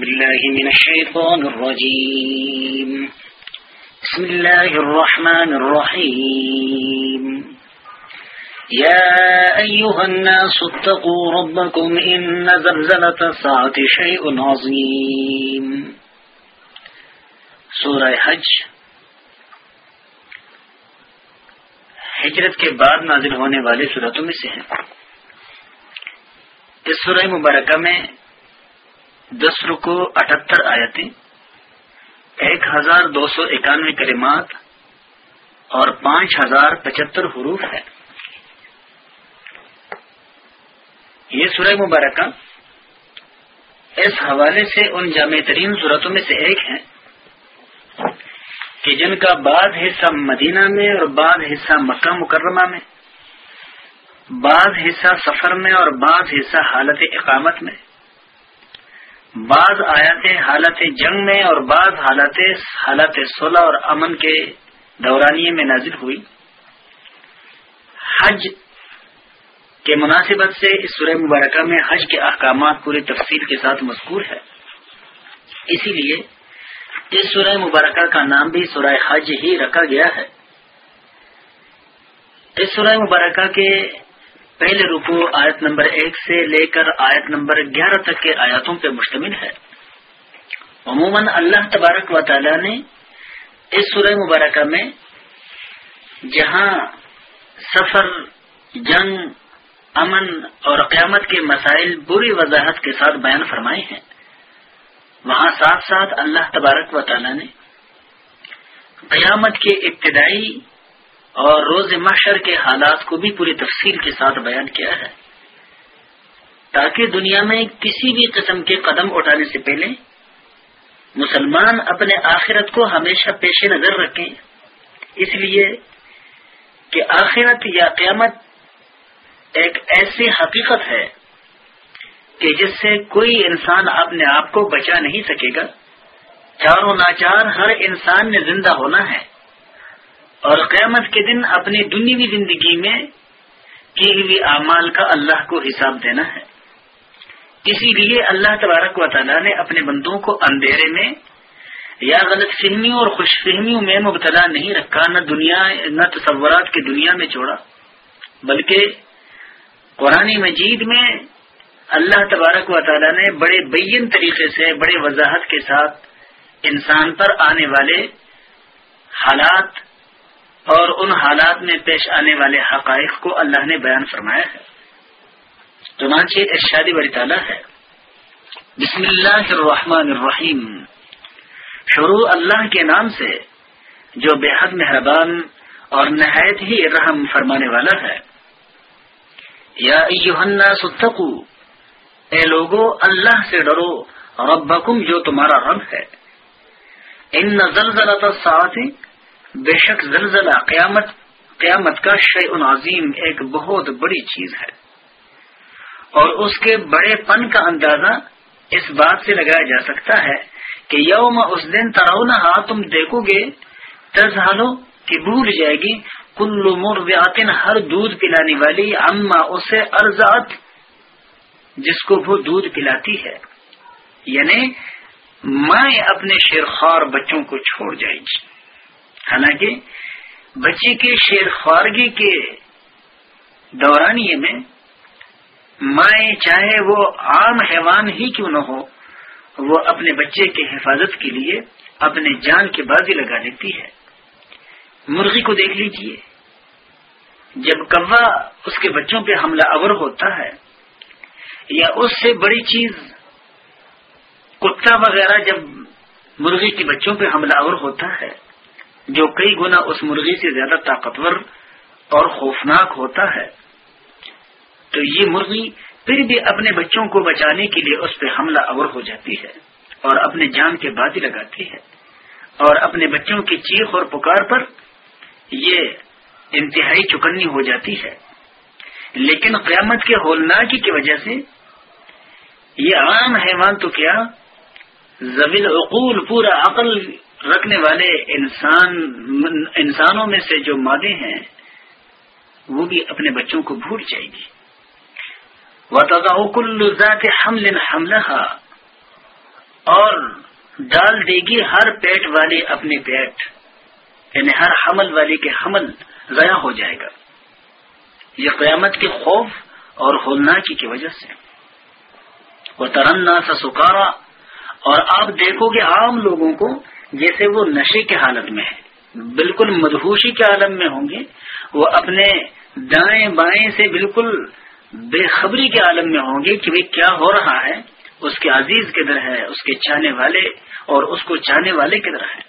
بالله من الشيطان الرجيم. بسم الله الرحمن الرحيم. يا أيها الناس اتقوا ربكم إن زلزلة الساعة شيء عظيم. سورة حج. ہجرت کے بعد نازل ہونے والے صورتوں میں سے ہیں۔ اس سورہ مبارکہ میں دس رکو اٹھتر آیتیں ایک ہزار دو سو اکانوے کلمات اور پانچ ہزار پچہتر حروف ہے یہ سورہ مبارکہ اس حوالے سے ان جامع ترین صورتوں میں سے ایک ہے کہ جن کا بعض حصہ مدینہ میں اور بعض حصہ مکہ مکرمہ میں بعض حصہ سفر میں اور بعض حصہ حالت اقامت میں۔ بعض آیات حالت جنگ میں اور بعض حالت حالت صلح اور امن کے دورانیے میں نازل ہوئی۔ حج کے مناسبت سے اس سورہ مبارکہ میں حج کے احکامات پوری تفصیل کے ساتھ مذکور ہے۔ اسی لیے اس سورہ مبارکہ کا نام بھی سورہ حج ہی رکھا گیا ہے۔ اس سورہ مبارکہ کے پہلے رکو آیت نمبر ایک سے لے کر آیت نمبر گیارہ تک کے آیاتوں پہ مشتمل ہے۔ عموماً اللہ تبارک و تعالی نے اس سورہ مبارکہ میں جہاں سفر، جنگ، امن اور قیامت کے مسائل بری وضاحت کے ساتھ بیان فرمائے ہیں۔ وہاں ساتھ ساتھ اللہ تبارک و تعالی نے قیامت کے ابتدائی اور روز محشر کے حالات کو بھی پوری تفصیل کے ساتھ بیان کیا ہے۔ تاکہ دنیا میں کسی بھی قسم کے قدم اٹھانے سے پہلے مسلمان اپنے آخرت کو ہمیشہ پیش نظر رکھیں۔ اس لیے کہ آخرت یا قیامت ایک ایسی حقیقت ہے کہ جس سے کوئی انسان اپنے آپ کو بچا نہیں سکے گا۔ چاروں ناچار ہر انسان نے زندہ ہونا ہے۔ اور قیامت کے دن اپنی دنیوی زندگی میں کی ہوئی اعمال کا اللہ کو حساب دینا ہے۔ اسی لیے اللہ تبارک و تعالیٰ نے اپنے بندوں کو اندھیرے میں یا غلط فہمیوں اور خوش فہمیوں میں مبتلا نہیں رکھا، نہ دنیا، نہ تصورات کی دنیا میں چھوڑا، بلکہ قرآن مجید میں اللہ تبارک و تعالیٰ نے بڑے بین طریقے سے، بڑے وضاحت کے ساتھ انسان پر آنے والے حالات اور ان حالات میں پیش آنے والے حقائق کو اللہ نے بیان فرمایا ہے۔ چنانچہ ارشادی بری تعالیٰ ہے۔ بسم اللہ الرحمن الرحیم۔ شروع اللہ کے نام سے جو بے حد مہربان اور نہایت ہی رحم فرمانے والا ہے۔ یا ستقو اے لوگو، اللہ سے ڈرو، ربکم جو تمہارا رب ہے۔ ان زلزلہ ساتھ بے شک زلزلہ قیامت قیامت کا شع عظیم ایک بہت بڑی چیز ہے۔ اور اس کے بڑے پن کا اندازہ اس بات سے لگایا جا سکتا ہے کہ یوم اس دن ترونا تم دیکھو گے تزہلو کہ بھول جائے گی کلو مرتن ہر دودھ پلانے والی، اما اسے ارزات جس کو وہ دودھ پلاتی ہے۔ یعنی مائیں اپنے شیرخوار بچوں کو چھوڑ جائے گی۔ حالانکہ بچے کے شیر خوارگی کے دورانیے میں مائیں چاہے وہ عام حیوان ہی کیوں نہ ہو، وہ اپنے بچے کے حفاظت کے لیے اپنے جان کی بازی لگا لیتی ہے۔ مرغی کو دیکھ لیجیے۔ جب کوا اس کے بچوں پہ حملہ اور ہوتا ہے یا اس سے بڑی چیز، کتا وغیرہ جب مرغی کے بچوں پہ حملہ اور ہوتا ہے جو کئی گنا اس مرغی سے زیادہ طاقتور اور خوفناک ہوتا ہے۔ تو یہ مرغی پھر بھی اپنے بچوں کو بچانے کے لیے اس پہ حملہ اور ہو جاتی ہے اور اپنے جان کے بازی لگاتی ہے۔ اور اپنے بچوں کی چیخ اور پکار پر یہ انتہائی چکنی ہو جاتی ہے۔ لیکن قیامت کے ہولناکی کی وجہ سے یہ عام حیوان تو کیا؟ زبیل عقول، پورا عقل رکھنے والے انسان انسانوں میں سے جو مادے ہیں، وہ بھی اپنے بچوں کو بھول جائے گی و ذات حمل حملہ ڈال دے گی ہر پیٹ والی اپنے پیٹ۔ یعنی ہر حمل والی کے حمل ضائع ہو جائے گا۔ یہ قیامت کے خوف اور ہولناکی کی وجہ سے۔ وہ ترنا سا سکارا اور آپ دیکھو گے عام لوگوں کو جیسے وہ نشے کے حالت میں ہے، بالکل مدہوشی کے عالم میں ہوں گے، وہ اپنے دائیں بائیں سے بالکل بے خبری کے عالم میں ہوں گے کہ وہ کیا ہو رہا ہے، اس کے عزیز کدھر ہے، اس کے چاہنے والے اور اس کو چاہنے والے کدھر ہے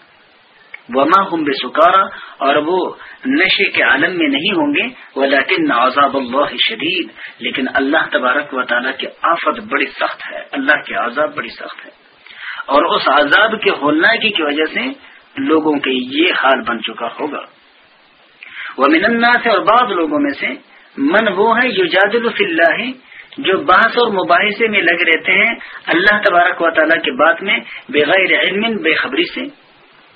وما ہم بے سکارا اور وہ نشے کے عالم میں نہیں ہوں گے وہ لیکن عذاب اللہ شدید لیکن اللہ تبارک و تعالیٰ کی آفت بڑی سخت ہے، اللہ کے عذاب بڑی سخت ہے۔ اور اس عذاب کے ہولناکی کی وجہ سے لوگوں کے یہ حال بن چکا ہوگا۔ وہ مننا سے اور بعض لوگوں میں سے من وہ ہے یو جاد اللہ، جو بحث اور مباحثے میں لگ رہتے ہیں اللہ تبارک و تعالیٰ کے بات میں بغیر علم، بے خبری سے۔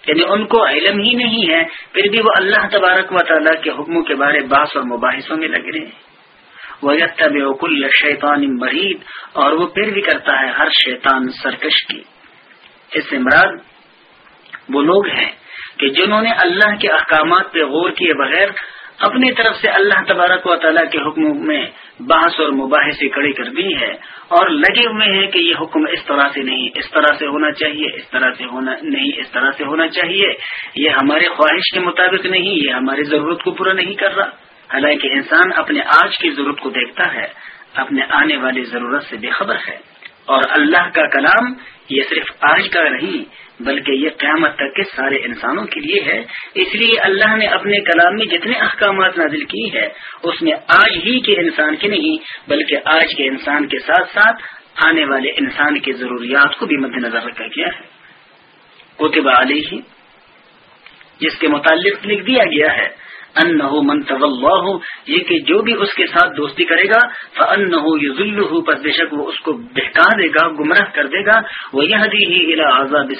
یعنی ان کو علم ہی نہیں ہے، پھر بھی وہ اللہ تبارک و تعالیٰ کے حکموں کے بارے بحث اور مباحثوں میں لگ رہے ہیں۔ وہ یتب شیطان مرید اور وہ پھر بھی کرتا ہے ہر شیطان سرکش کی۔ اس سے مراد وہ لوگ ہیں کہ جنہوں نے اللہ کے احکامات پہ غور کیے بغیر اپنی طرف سے اللہ تبارک و تعالیٰ کے حکم میں بحث اور مباحثے کڑی کر دی ہے اور لگے ہوئے ہیں کہ یہ حکم اس طرح سے نہیں، اس طرح سے ہونا چاہیے، اس طرح سے ہونا نہیں، اس طرح سے ہونا چاہیے۔ یہ ہمارے خواہش کے مطابق نہیں، یہ ہماری ضرورت کو پورا نہیں کر رہا۔ حالانکہ انسان اپنے آج کی ضرورت کو دیکھتا ہے، اپنے آنے والی ضرورت سے بے خبر ہے۔ اور اللہ کا کلام یہ صرف آج کا نہیں، بلکہ یہ قیامت تک کے سارے انسانوں کے لیے ہے۔ اس لیے اللہ نے اپنے کلام میں جتنے احکامات نازل کی ہے اس میں آج ہی کے انسان کے نہیں، بلکہ آج کے انسان کے ساتھ ساتھ آنے والے انسان کی ضروریات کو بھی مد نظر رکھا گیا ہے۔ کوتبہ علیہ جس کے متعلق لکھ دیا گیا ہے۔ ان من طلح یہ کہ جو بھی اس کے ساتھ دوستی کرے گا فن ہو پر بے شک وہ اس کو بہکا دے گا، گمراہ کر دے گا وہ یہ ہی الا آزاد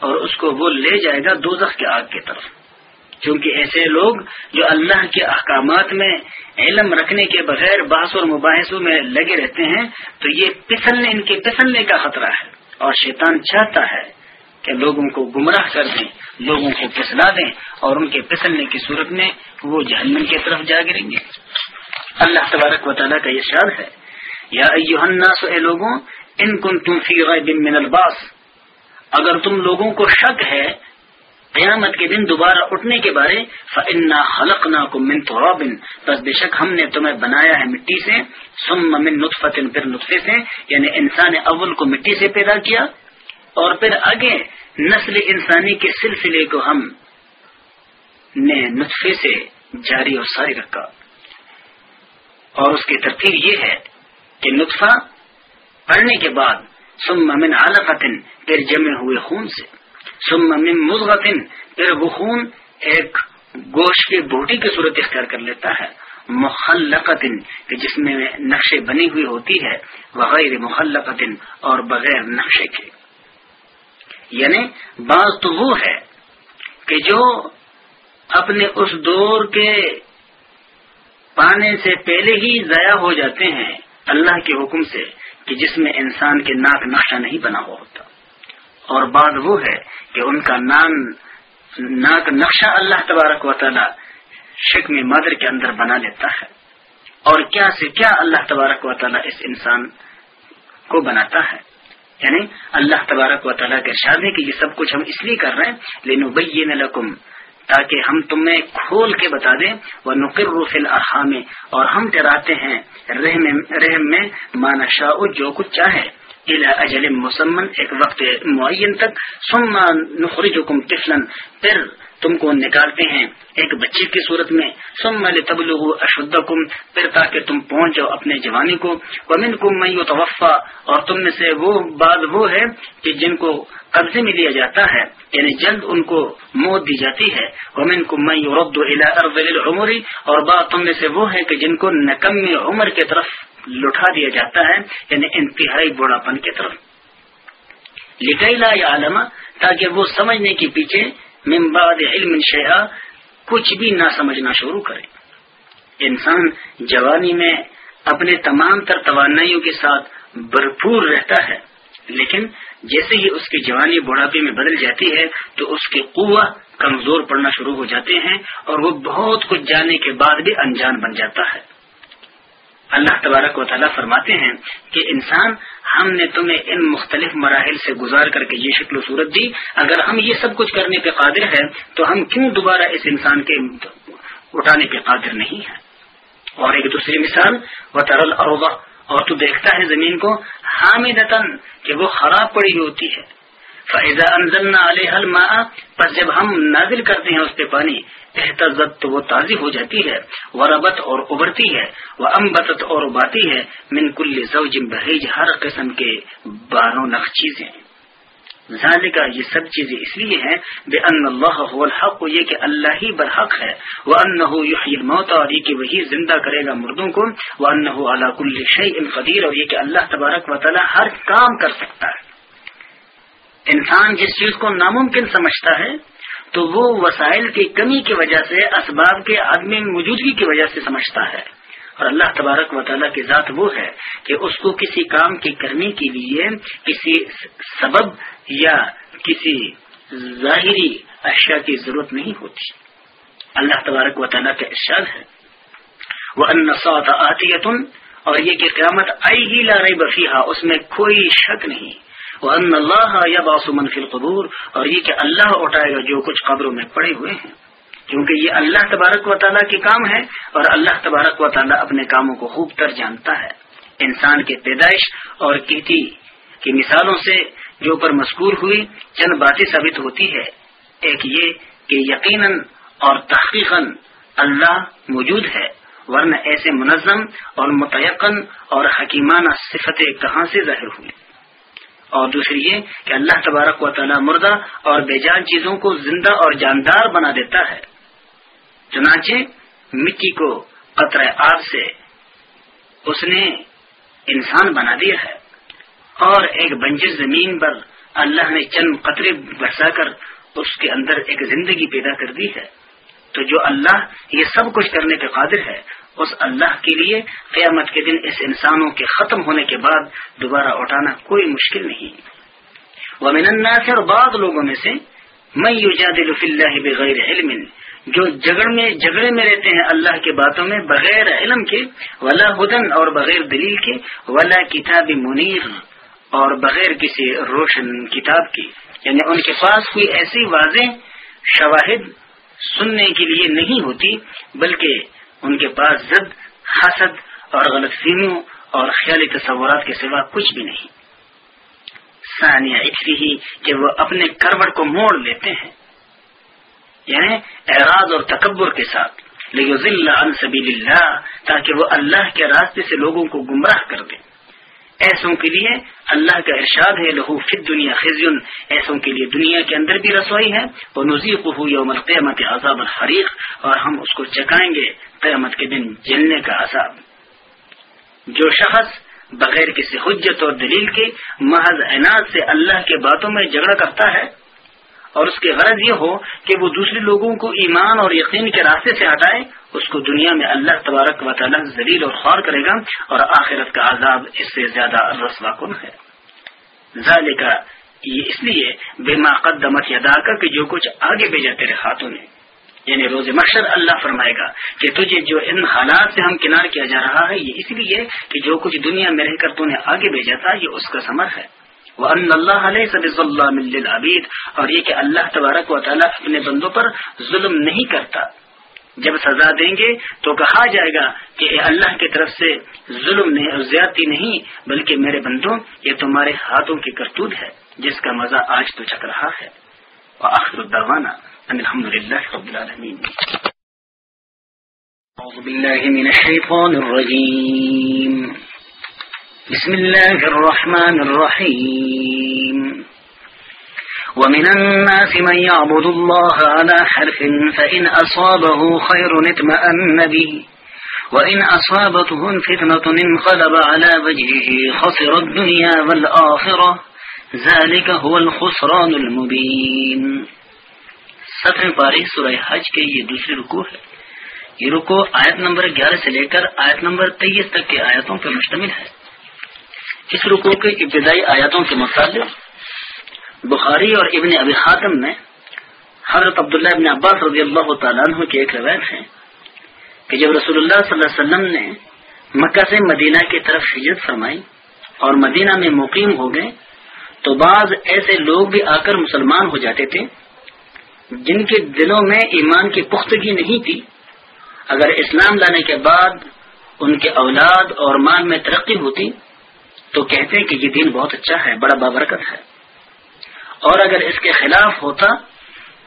اور اس کو وہ لے جائے گا دو کے آگ کی طرف۔ کیونکہ ایسے لوگ جو اللہ کے احکامات میں علم رکھنے کے بغیر باس اور مباحثوں میں لگے رہتے ہیں، تو یہ پسلنے، ان کے پسلنے کا خطرہ ہے، اور شیطان چاہتا ہے کہ لوگوں کو گمراہ کر دیں، لوگوں کو پسلا دیں اور ان کے پسلنے کی صورت میں وہ جہنم کی طرف جا گریں گے۔ اللہ تبارک و تعالیٰ کا یہ شعر ہے، یا الناس، اے لوگوں، ان کن تم فی من الباس۔ اگر تم لوگوں کو شک ہے قیامت کے دن دوبارہ اٹھنے کے بارے فنا حلق نا کو من تو بس بے شک ہم نے تمہیں بنایا ہے مٹی سے سم من نطفتن پھر نطفے سے یعنی انسان اول کو مٹی سے پیدا کیا اور پھر آگے نسل انسانی کے سلسلے کو ہم نے نطفے سے جاری اور ساری رکھا۔ اور اس کی ترتیب یہ ہے کہ نطفہ پڑنے کے بعد سم من علقتن پھر جمے ہوئے خون سے سم من مضغتن پھر وہ خون ایک گوشت کی بوٹی کی صورت اختیار کر لیتا ہے۔ مخلقتن کہ جس میں نقشے بنی ہوئی ہوتی ہے، وغیر مخلقتن اور بغیر نقشے کے۔ یعنی بعض تو وہ ہے کہ جو اپنے اس دور کے پانے سے پہلے ہی ضائع ہو جاتے ہیں اللہ کے حکم سے کہ جس میں انسان کے ناک نقشہ نہیں بنا ہوا ہوتا۔ اور بعد وہ ہے کہ ان کا نام ناک نقشہ اللہ تبارک و تعالی شک میں مادر کے اندر بنا لیتا ہے۔ اور کیا سے کیا اللہ تبارک و تعالی اس انسان کو بناتا ہے؟ یعنی اللہ تبارک و تعالیٰ کے ارشاد ہے کہ یہ سب کچھ ہم اس لیے کر رہے ہیں۔ لینو لکم، تاکہ ہم تمہیں کھول کے بتا دیں۔ وہ نقر روفل میں اور ہم ٹراتے ہیں رحم میں مانا شاہ جو کچھ چاہے۔ اجل مسمن، ایک وقت معین تک۔ سما نخرجکم حکم پھر تم کو نکالتے ہیں ایک بچے کی صورت میں۔ سم مل تبل اشد پھر تاکہ تم پہنچ جاؤ اپنے جوانی کو۔ ومن کم میں توفا اور تم میں سے وہ بات وہ ہے کہ جن کو قبضے میں لیا جاتا ہے یعنی جلد ان کو موت دی جاتی ہے۔ ومن کم میں ربد العمری اور بات تم میں سے وہ ہے کہ جن کو نکم عمر کی طرف لٹھا دیا جاتا ہے یعنی انتہائی بوڑھا پن کی طرف۔ لکھائی لا یا عالمہ تاکہ وہ سمجھنے کے پیچھے من بعد علم شیا کچھ بھی نہ سمجھنا شروع کرے۔ انسان جوانی میں اپنے تمام تر توانائیوں کے ساتھ بھرپور رہتا ہے، لیکن جیسے ہی اس کی جوانی بڑھاپے میں بدل جاتی ہے، تو اس کی قوت کمزور پڑنا شروع ہو جاتے ہیں اور وہ بہت کچھ جانے کے بعد بھی انجان بن جاتا ہے۔ اللہ تبارک و تعالیٰ فرماتے ہیں کہ انسان ہم نے تمہیں ان مختلف مراحل سے گزار کر کے یہ شکل و صورت دی، اگر ہم یہ سب کچھ کرنے کے قادر ہیں، تو ہم کیوں دوبارہ اس انسان کے اٹھانے کے قادر نہیں ہیں؟ اور ایک دوسری مثال و ترل اروبا اور تو دیکھتا ہے زمین کو حامدتن کہ وہ خراب پڑی ہوتی ہے۔ فیضا انزلنا علیہ الماء، پس جب ہم نازل کرتے ہیں اس پہ پانی احتزت تو وہ تازی ہو جاتی ہے، وہ ربت اور ابھرتی ہے، وہ امبتت اور اباتی ہے۔ من کل زوج بحیج ہر قسم کے باروں نخ چیزیں۔ ذالکہ یہ سب چیزیں اس لیے ہیں بے ان اللہ هو الحق یہ کہ اللہ ہی برحق ہے۔ وہ انه یحیی الموت اور یہ کہ وہی زندہ کرے گا مردوں کو۔ وہ انه علی کل شیء قدیر، اور یہ کہ اللہ تبارک و تعالی ہر کام کر سکتا ہے۔ انسان جس چیز کو ناممکن سمجھتا ہے تو وہ وسائل کی کمی کی وجہ سے، اسباب کے آدمی موجودگی کی وجہ سے سمجھتا ہے۔ اور اللہ تبارک و تعالیٰ کی ذات وہ ہے کہ اس کو کسی کام کے کرنے کے لیے کسی سبب یا کسی ظاہری اشیاء کی ضرورت نہیں ہوتی۔ اللہ تبارک و تعالیٰ کا ارشاد ہے۔ وہ انسوت آتی اور یہ کہ قیامت آئی ہی لا رہی اس میں کوئی شک نہیں۔ ان اللہ یا باسمن فی القبور اور یہ کہ اللہ اٹھائے گا جو کچھ قبروں میں پڑے ہوئے ہیں۔ کیونکہ یہ اللہ تبارک و تعالیٰ کے کام ہے اور اللہ تبارک و تعالیٰ اپنے کاموں کو خوب تر جانتا ہے۔ انسان کے پیدائش اور کیتی کی مثالوں سے جو پر مذکور ہوئی چند باتیں ثابت ہوتی ہے۔ ایک یہ کہ یقیناً اور تحقیقاً اللہ موجود ہے، ورنہ ایسے منظم اور متعقن اور حکیمانہ صفتیں کہاں سے ظاہر ہوئی اور دوسری یہ کہ اللہ تبارک و تعالیٰ مردہ اور بے جان چیزوں کو زندہ اور جاندار بنا دیتا ہے۔ چنانچہ مٹی کو قطر آب سے اس نے انسان بنا دیا ہے۔ اور ایک بنجر زمین پر اللہ نے چند قطرے برسا کر اس کے اندر ایک زندگی پیدا کر دی ہے۔ تو جو اللہ یہ سب کچھ کرنے کے قادر ہے اس اللہ کے لیے قیامت کے دن اس انسانوں کے ختم ہونے کے بعد دوبارہ اٹھانا کوئی مشکل نہیں۔ وہ الناس اور بعض لوگوں میں سے میں اللہ بغیر علم، جو جگڑ میں جگڑے میں رہتے ہیں اللہ کے باتوں میں بغیر علم کے، ولا ہدن اور بغیر دلیل کے، ولا کتاب منیر اور بغیر کسی روشن کتاب کی یعنی ان کے پاس کوئی ایسی واضح شواہد سننے کے لیے نہیں ہوتی، بلکہ ان کے پاس زد حسد اور غلط فہمیوں اور خیالی تصورات کے سوا کچھ بھی نہیں۔ ثانیہ اتنی ہی کہ وہ اپنے کروڑ کو موڑ لیتے ہیں۔ یعنی اعراض اور تکبر کے ساتھ۔ لیکن اللہ، تاکہ وہ اللہ کے راستے سے لوگوں کو گمراہ کر دیں ایسوں کے لیے اللہ کا ارشاد ہے، لہو فت دنیا خزن ایسوں کے لیے دنیا کے اندر بھی رسوئی ہے۔ وہ نزیق ہو یوم القیامت عذاب الحریق اور ہم اس کو چکائیں گے قیامت کے دن جلنے کا عذاب۔ جو شخص بغیر کسی حجت اور دلیل کے محض عناد سے اللہ کے باتوں میں جھگڑا کرتا ہے اور اس کے غرض یہ ہو کہ وہ دوسرے لوگوں کو ایمان اور یقین کے راستے سے ہٹائے، اس کو دنیا میں اللہ تبارک و تعالیٰ ذلیل اور خوار کرے گا اور آخرت کا عذاب اس سے زیادہ رسوا کن ہے؟ ذالکہ یہ اس لیے بے قدمت ادا کر کہ جو کچھ آگے بھیجا تیرے ہاتھوں نے۔ یعنی روز مقصد اللہ فرمائے گا کہ تجھے جو ان حالات سے ہم کنار کیا جا رہا ہے، یہ اس لیے کہ جو کچھ دنیا میں رہ کر تو نے آگے بھیجا تھا، یہ اس کا سمر ہے۔ وہ اللہ علیہ صلی اللہ اور یہ کہ اللہ تبارک و تعالیٰ اپنے بندوں پر ظلم نہیں کرتا۔ جب سزا دیں گے تو کہا جائے گا کہ اللہ کی طرف سے ظلم نہیں زیادتی نہیں، بلکہ میرے بندوں، یہ تمہارے ہاتھوں کی کرتوت ہے، جس کا مزہ آج تو چک رہا ہے۔ وآخر الدعوانا ان الحمد لله رب العالمين۔ أعوذ بالله من الشيطان الرجيم۔ بسم الله الرحمن الرحيم. ومن الناس من يعبد الله على حرف فإن أصابه خير اطمأن به، وإن أصابته فتنة انقلب على وجهه خسر الدنيا والآخرة، ذلك هو الخسران المبين. سترہ پاری سورہ حج کے یہ دوسری رکو ہے۔ یہ رکو آیت نمبر گیارہ سے لے کر آیت نمبر تیئیس تک کے آیتوں پر مشتمل ہے۔ اس رکو کے ابتدائی آیاتوں کے مطابق بخاری اور ابن ابی خاتم میں حضرت عبداللہ ابن عباس رضی اللہ تعالیٰ عنہ کی ایک روایت ہے کہ جب رسول اللہ صلی اللہ علیہ وسلم نے مکہ سے مدینہ کی طرف ہجرت فرمائی اور مدینہ میں مقیم ہو گئے تو بعض ایسے لوگ بھی آ کر مسلمان ہو جاتے تھے جن کے دلوں میں ایمان کی پختگی نہیں تھی۔ اگر اسلام لانے کے بعد ان کے اولاد اور مان میں ترقی ہوتی تو کہتے ہیں کہ یہ دین بہت اچھا ہے، بڑا بابرکت ہے۔ اور اگر اس کے خلاف ہوتا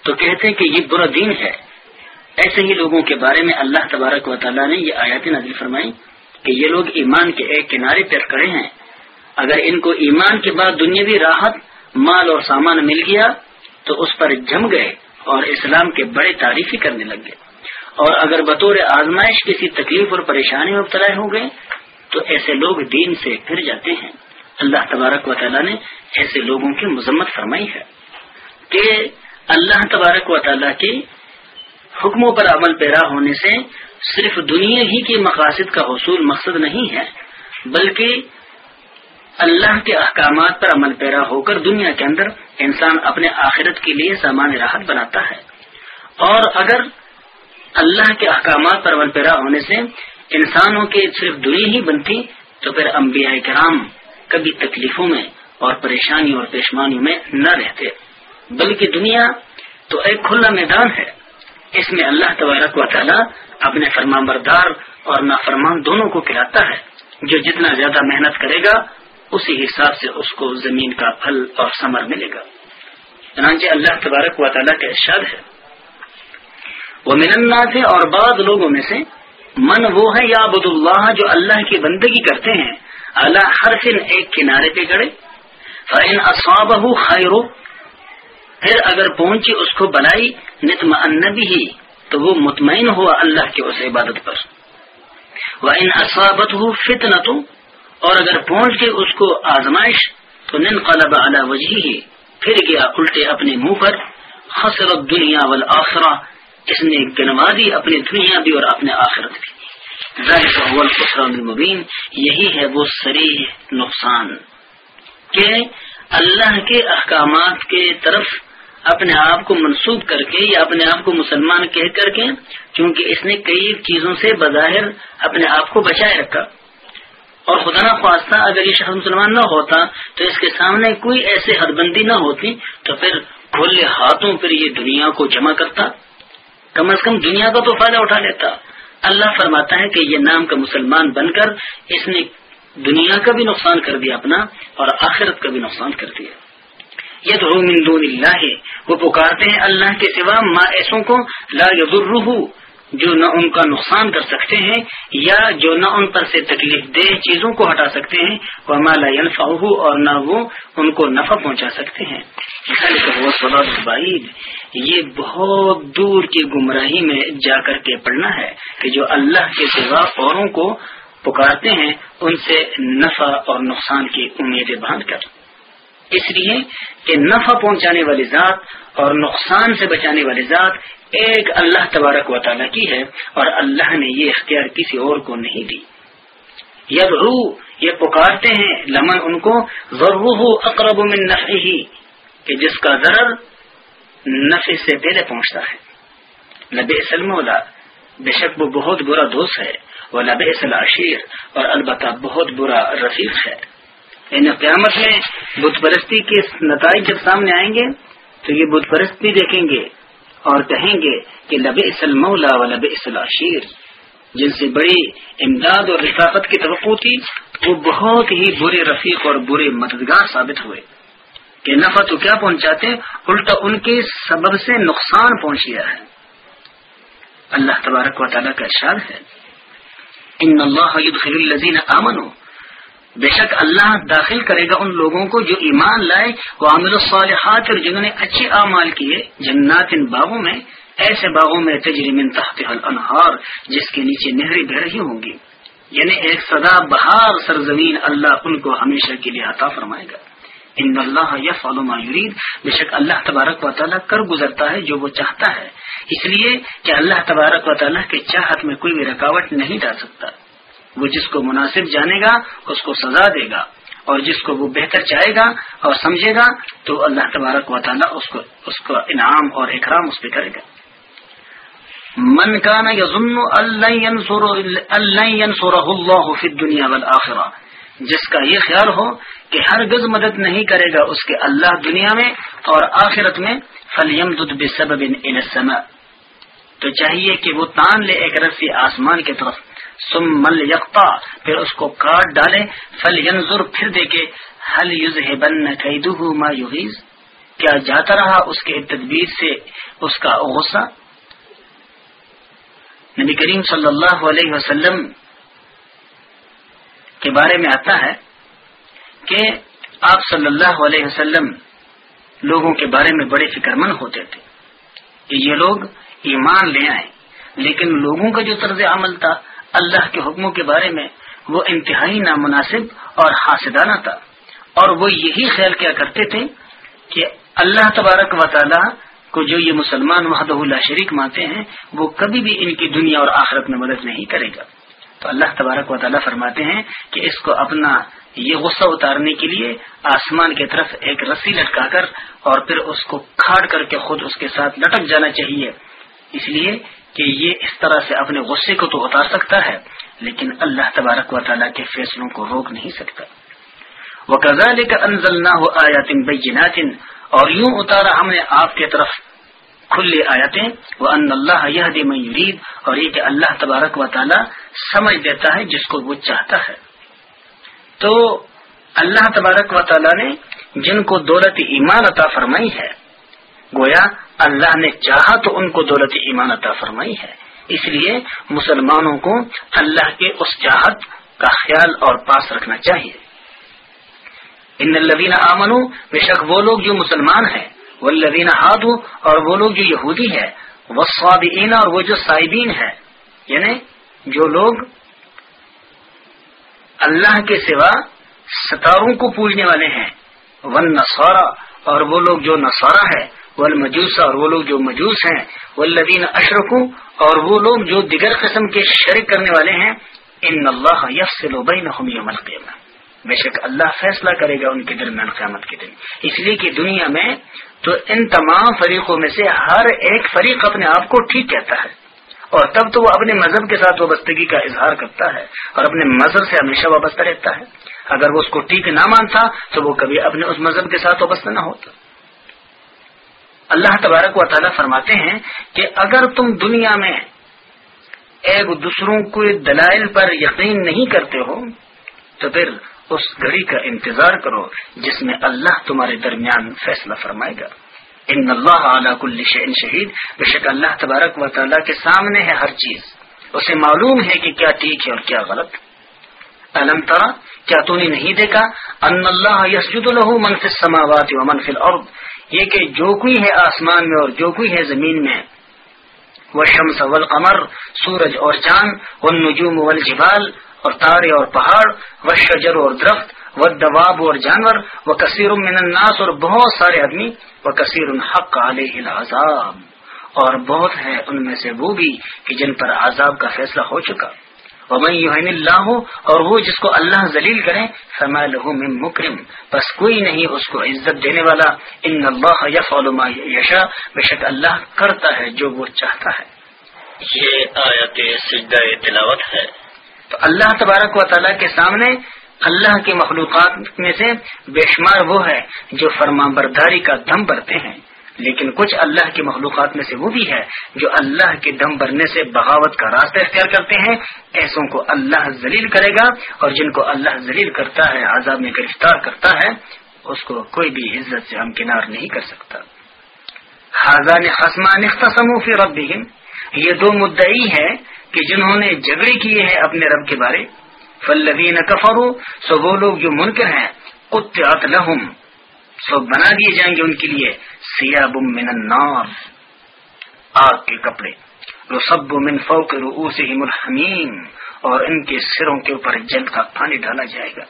تو کہتے ہیں کہ یہ برا دین ہے۔ ایسے ہی لوگوں کے بارے میں اللہ تبارک و تعالیٰ نے یہ آیات نظر فرمائی کہ یہ لوگ ایمان کے ایک کنارے پر کھڑے ہیں۔ اگر ان کو ایمان کے بعد دنیاوی راحت، مال اور سامان مل گیا تو اس پر جم گئے اور اسلام کے بڑے تعریفی کرنے لگ گئے۔ اور اگر بطور آزمائش کسی تکلیف اور پریشانی میں مبتلا ہو گئے تو ایسے لوگ دین سے پھر جاتے ہیں۔ اللہ تبارک و تعالیٰ نے ایسے لوگوں کی مذمت فرمائی ہے کہ اللہ تبارک و تعالیٰ کے حکموں پر عمل پیرا ہونے سے صرف دنیا ہی کے مقاصد کا حصول مقصد نہیں ہے، بلکہ اللہ کے احکامات پر عمل پیرا ہو کر دنیا کے اندر انسان اپنے آخرت کے لیے سامان راحت بناتا ہے۔ اور اگر اللہ کے احکامات پر عمل پیرا ہونے سے انسانوں کی صرف دنیا ہی بنتی، تو پھر انبیاء کرام کبھی تکلیفوں میں اور پریشانی اور پیشمانی میں نہ رہتے۔ بلکہ دنیا تو ایک کھلا میدان ہے۔ اس میں اللہ تبارک و تعالیٰ اپنے فرمان بردار اور نافرمان دونوں کو کھلاتا ہے۔ جو جتنا زیادہ محنت کرے گا، اسی حساب سے اس کو زمین کا پھل اور سمر ملے گا۔ چنانچہ اللہ تبارک و تعالیٰ کا ارشاد ہے۔ وہ مننا تھے اور بعض لوگوں میں سے من وہ ہے یا عبد اللہ جو اللہ کی بندگی کرتے ہیں اللہ ہر ایک کنارے پہ گڑے فین اصاب خیر پھر اگر پہنچی اس کو بلائی نتم انبی ہی تو وہ مطمئن ہوا اللہ کے اس عبادت پر۔ وہ ان اصابت ہو اور اگر پہنچ گئے اس کو آزمائش، تو نن قلب اعلی وجہ ہی پھر گیا الٹے اپنے منہ پر حسرت دنیا والآخرہ اس نے گنوا دی اپنی دنیا بھی اور اپنے آخرت بھی المبین، یہی ہے وہ سری نقصان۔ کہ اللہ کے احکامات کے طرف اپنے آپ کو منسوب کر کے یا اپنے آپ کو مسلمان کہہ کر کے کیونکہ اس نے کئی چیزوں سے بظاہر اپنے آپ کو بچائے رکھا۔ اور خدا نہ خواستہ اگر یہ شخص مسلمان نہ ہوتا، تو اس کے سامنے کوئی ایسے حد بندی نہ ہوتی، تو پھر کھلے ہاتھوں پھر یہ دنیا کو جمع کرتا۔ کم از کم دنیا کا تو فائدہ اٹھا لیتا۔ اللہ فرماتا ہے کہ یہ نام کا مسلمان بن کر اس نے دنیا کا بھی نقصان کر دیا اپنا اور آخرت کا بھی نقصان کر دیا۔ یہ تو دون اللہ، وہ پکارتے ہیں اللہ کے سوا ماں ایسوں کو، لا یضرہ، جو نہ ان کا نقصان کر سکتے ہیں یا جو نہ ان پر سے تکلیف دہ چیزوں کو ہٹا سکتے ہیں۔ وہ مالا ینفا اور نہ وہ ان کو نفع پہنچا سکتے ہیں۔ یہ بہت دور کی گمراہی میں جا کر کے پڑھنا ہے کہ جو اللہ کے سوا اوروں کو پکارتے ہیں، ان سے نفع اور نقصان کی امیدیں باندھ کر۔ اس لیے کہ نفع پہنچانے والی ذات اور نقصان سے بچانے والی ذات ایک اللہ تبارک و تعالیٰ کی ہے اور اللہ نے یہ اختیار کسی اور کو نہیں دی۔ یب رو یہ پکارتے ہیں، لمن ان کو ضرور اقرب من ہی کہ جس کا ضرر نفع سے پہلے پہنچتا ہے۔ لب اسلم بے شک وہ بہت برا دوست ہے، وہ لب اصل عشیر اور البتہ بہت برا رفیق ہے۔ ان یعنی قیامت میں بت پرستی کے نتائج جب سامنے آئیں گے، تو یہ بت پرست بھی دیکھیں گے اور کہیں گے کہ لب اسل مولا و لب اسل عشیر جن سے بڑی امداد اور رفاقت کی توقع تھی وہ بہت ہی برے رفیق اور برے مددگار ثابت ہوئے۔ کہ نفع تو کیا پہنچاتے الٹا ان کے سبب سے نقصان پہنچ گیا ہے۔ اللہ تبارک و تعالیٰ کا ارشاد ہے۔ ان اللہ الذین آمنوا۔ بے شک اللہ داخل کرے گا ان لوگوں کو جو ایمان لائے وہ عامر الصالحات، اور جنہوں نے اچھے اعمال کیے۔ جنات ان باغوں میں، ایسے باغوں میں تجریم تحت الانہار، جس کے نیچے نہری بہ رہی ہوں گی۔ یعنی ایک سدا بہار سرزمین اللہ ان کو ہمیشہ کے لیے عطا فرمائے گا۔ ان اللہ یا فالو یرید۔ بے شک اللہ تبارک و تعالیٰ کر گزرتا ہے جو وہ چاہتا ہے۔ اس لیے کہ اللہ تبارک و تعالیٰ کے چاہت میں کوئی بھی رکاوٹ نہیں ڈال سکتا۔ وہ جس کو مناسب جانے گا، اس کو سزا دے گا۔ اور جس کو وہ بہتر چاہے گا اور سمجھے گا، تو اللہ تبارک و تعالیٰ اس کو اس کو انعام اور اکرام اس پہ کرے گا۔ من کا نا یزن اللہ فی دنیا والآخرہ۔ جس کا یہ خیال ہو کہ ہر گز مدد نہیں کرے گا اس کے اللہ دنیا میں اور آخرت میں فلیم بسبب السماء۔ تو چاہیے کہ وہ تان لے ایک رسی آسمان کی طرف۔ سم مل یکتا پھر اس کو کاٹ ڈالے۔ فل ینظر پھر دیکھے حل یوز بن ما یغیز کیا جاتا رہا اس کے تدبیر سے اس کا غصہ؟ نبی کریم صلی اللہ علیہ وسلم کے بارے میں آتا ہے کہ آپ صلی اللہ علیہ وسلم لوگوں کے بارے میں بڑے فکر مند ہوتے تھے کہ یہ لوگ ایمان لے آئے۔ لیکن لوگوں کا جو طرز عمل تھا، اللہ کے حکموں کے بارے میں، وہ انتہائی نامناسب اور حاصدانہ تھا۔ اور وہ یہی خیال کیا کرتے تھے کہ اللہ تبارک و تعالی کو جو یہ مسلمان وحدہ اللہ شریک مانتے ہیں، وہ کبھی بھی ان کی دنیا اور آخرت میں مدد نہیں کرے گا۔ تو اللہ تبارک و تعالیٰ فرماتے ہیں کہ اس کو اپنا یہ غصہ اتارنے کے لیے آسمان کی طرف ایک رسی لٹکا کر اور پھر اس کو کھاڑ کر کے خود اس کے ساتھ لٹک جانا چاہیے۔ اس لیے کہ یہ اس طرح سے اپنے غصے کو تو اتار سکتا ہے، لیکن اللہ تبارک و تعالیٰ کے فیصلوں کو روک نہیں سکتا۔ وہ کزال کا انزل نہ ہو اور یوں اتارا ہم نے آپ کی طرف کھلے آیتیں۔ وہ ان اللہ یہ اور یہ کہ اللہ تبارک و تعالی سمجھ دیتا ہے جس کو وہ چاہتا ہے۔ تو اللہ تبارک و تعالی نے جن کو دولت ایمان عطا فرمائی ہے، گویا اللہ نے چاہا تو ان کو دولت ایمان عطا فرمائی ہے۔ اس لیے مسلمانوں کو اللہ کے اس چاہت کا خیال اور پاس رکھنا چاہیے۔ ان الذین آمنو بے شک وہ لوگ جو مسلمان ہیں، والذین ہادو اور وہ لوگ جو یہودی ہے وہ اور وہ جو صائبین ہے یعنی جو لوگ اللہ کے سوا ستاروں کو پوجنے والے ہیں۔ ون نسورا اور وہ لوگ جو نسورا ہے ول مجوسا اور وہ لوگ جو مجوس ہیں۔ ولدین اشرکو، اور وہ لوگ جو دیگر قسم کے شرک کرنے والے ہیں۔ ان اللہ یفصل بینہم یوم القیامہ۔ بے شک اللہ فیصلہ کرے گا ان کے درمیان قیامت کے دن۔ اس لیے کہ دنیا میں تو ان تمام فریقوں میں سے ہر ایک فریق اپنے آپ کو ٹھیک کہتا ہے۔ اور تب تو وہ اپنے مذہب کے ساتھ وابستگی کا اظہار کرتا ہے اور اپنے مذہب سے ہمیشہ وابستہ رہتا ہے۔ اگر وہ اس کو ٹھیک نہ مانتا تو وہ کبھی اپنے اس مذہب کے ساتھ وابستہ نہ ہوتا۔ اللہ تبارک و تعالیٰ فرماتے ہیں کہ اگر تم دنیا میں ایک دوسروں کو دلائل پر یقین نہیں کرتے ہو، تو پھر اس گھڑی کا انتظار کرو جس میں اللہ تمہارے درمیان فیصلہ فرمائے گا۔ ان اللہ اعلیٰ کل شعین شہید۔ بے شک اللہ تبارک و تعالیٰ کے سامنے ہے ہر چیز۔ اسے معلوم ہے کہ کیا ٹھیک ہے اور کیا غلط۔ علم ترا، کیا تو نے نہیں دیکھا؟ ان اللہ یسجد الح منفی سماوات و منفی الارض۔ یہ کہ جو کوئی ہے آسمان میں اور جو کوئی ہے زمین میں۔ وہ شمس والقمر، سورج اور چاند، والنجوم والجبال اور تارے اور پہاڑ و شجر اور درخت۔ و دواب اور جانور و کثیر من الناس اور بہت سارے آدمی و کثیر الحق علیہ العذاب۔ اور بہت ہے ان میں سے وہ بھی کہ جن پر عذاب کا فیصلہ ہو چکا۔ ومن اللہ اور وہ جس کو اللہ ذلیل کرے فما له من مکرم بس کوئی نہیں اس کو عزت دینے والا۔ ان اللہ یفعل ما یشا بے شک اللہ کرتا ہے جو وہ چاہتا ہے۔ یہ آیت سجدہ تلاوت ہے۔ تو اللہ تبارک و تعالیٰ کے سامنے اللہ کے مخلوقات میں سے بے شمار وہ ہے جو فرما برداری کا دم بھرتے ہیں۔ لیکن کچھ اللہ کی مخلوقات میں سے وہ بھی ہے جو اللہ کے دم بھرنے سے بغاوت کا راستہ اختیار کرتے ہیں۔ ایسوں کو اللہ ذلیل کرے گا اور جن کو اللہ ذلیل کرتا ہے، عذاب میں گرفتار کرتا ہے، اس کو کوئی بھی عزت سے ہمکنار نہیں کر سکتا۔ حاضان خسمان فی ربهم یہ دو مدعی ہے کہ جنہوں نے جھگڑے کیے ہیں اپنے رب کے بارے۔ فلوین کفرو سو وہ لوگ جو منکر ہیں لہم، سو بنا دیے جائیں گے ان کے لیے سیاب من النار، آگ کے کپڑے۔ رسب من فوق رؤوسهم الحمیم، اور ان کے سروں کے اوپر جل کا پانی ڈالا جائے گا۔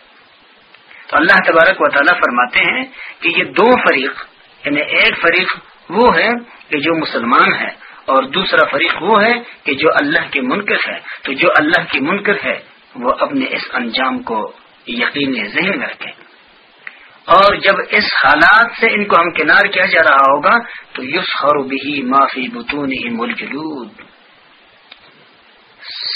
تو اللہ تبارک و تعالیٰ فرماتے ہیں کہ یہ دو فریق یعنی ایک فریق وہ ہے کہ جو مسلمان ہے، اور دوسرا فریق وہ ہے کہ جو اللہ کے منکر ہے۔ تو جو اللہ کی منکر ہے وہ اپنے اس انجام کو یقین ذہن میں رکھیں اور جب اس حالات سے ان کو ہم کنار کیا جا رہا ہوگا، تو یوس خور بھی معافی بتون ہی ملجلود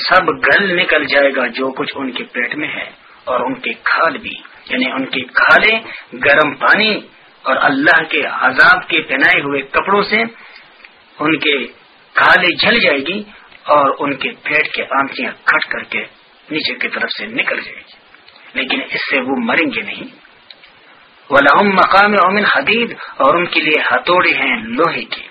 سب گل نکل جائے گا جو کچھ ان کے پیٹ میں ہے، اور ان کے کھال بھی۔ یعنی ان کی کھالیں گرم پانی اور اللہ کے عذاب کے پہنائے ہوئے کپڑوں سے ان کے کھالیں جل جائے گی اور ان کے پیٹ کے آنکھیاں کھٹ کر کے نیچے کی طرف سے نکل جائے گی۔ لیکن اس سے وہ مریں گے نہیں۔ وہ مقام اومن حدید اور ان کے لیے ہتھوڑے ہیں لوہے کے۔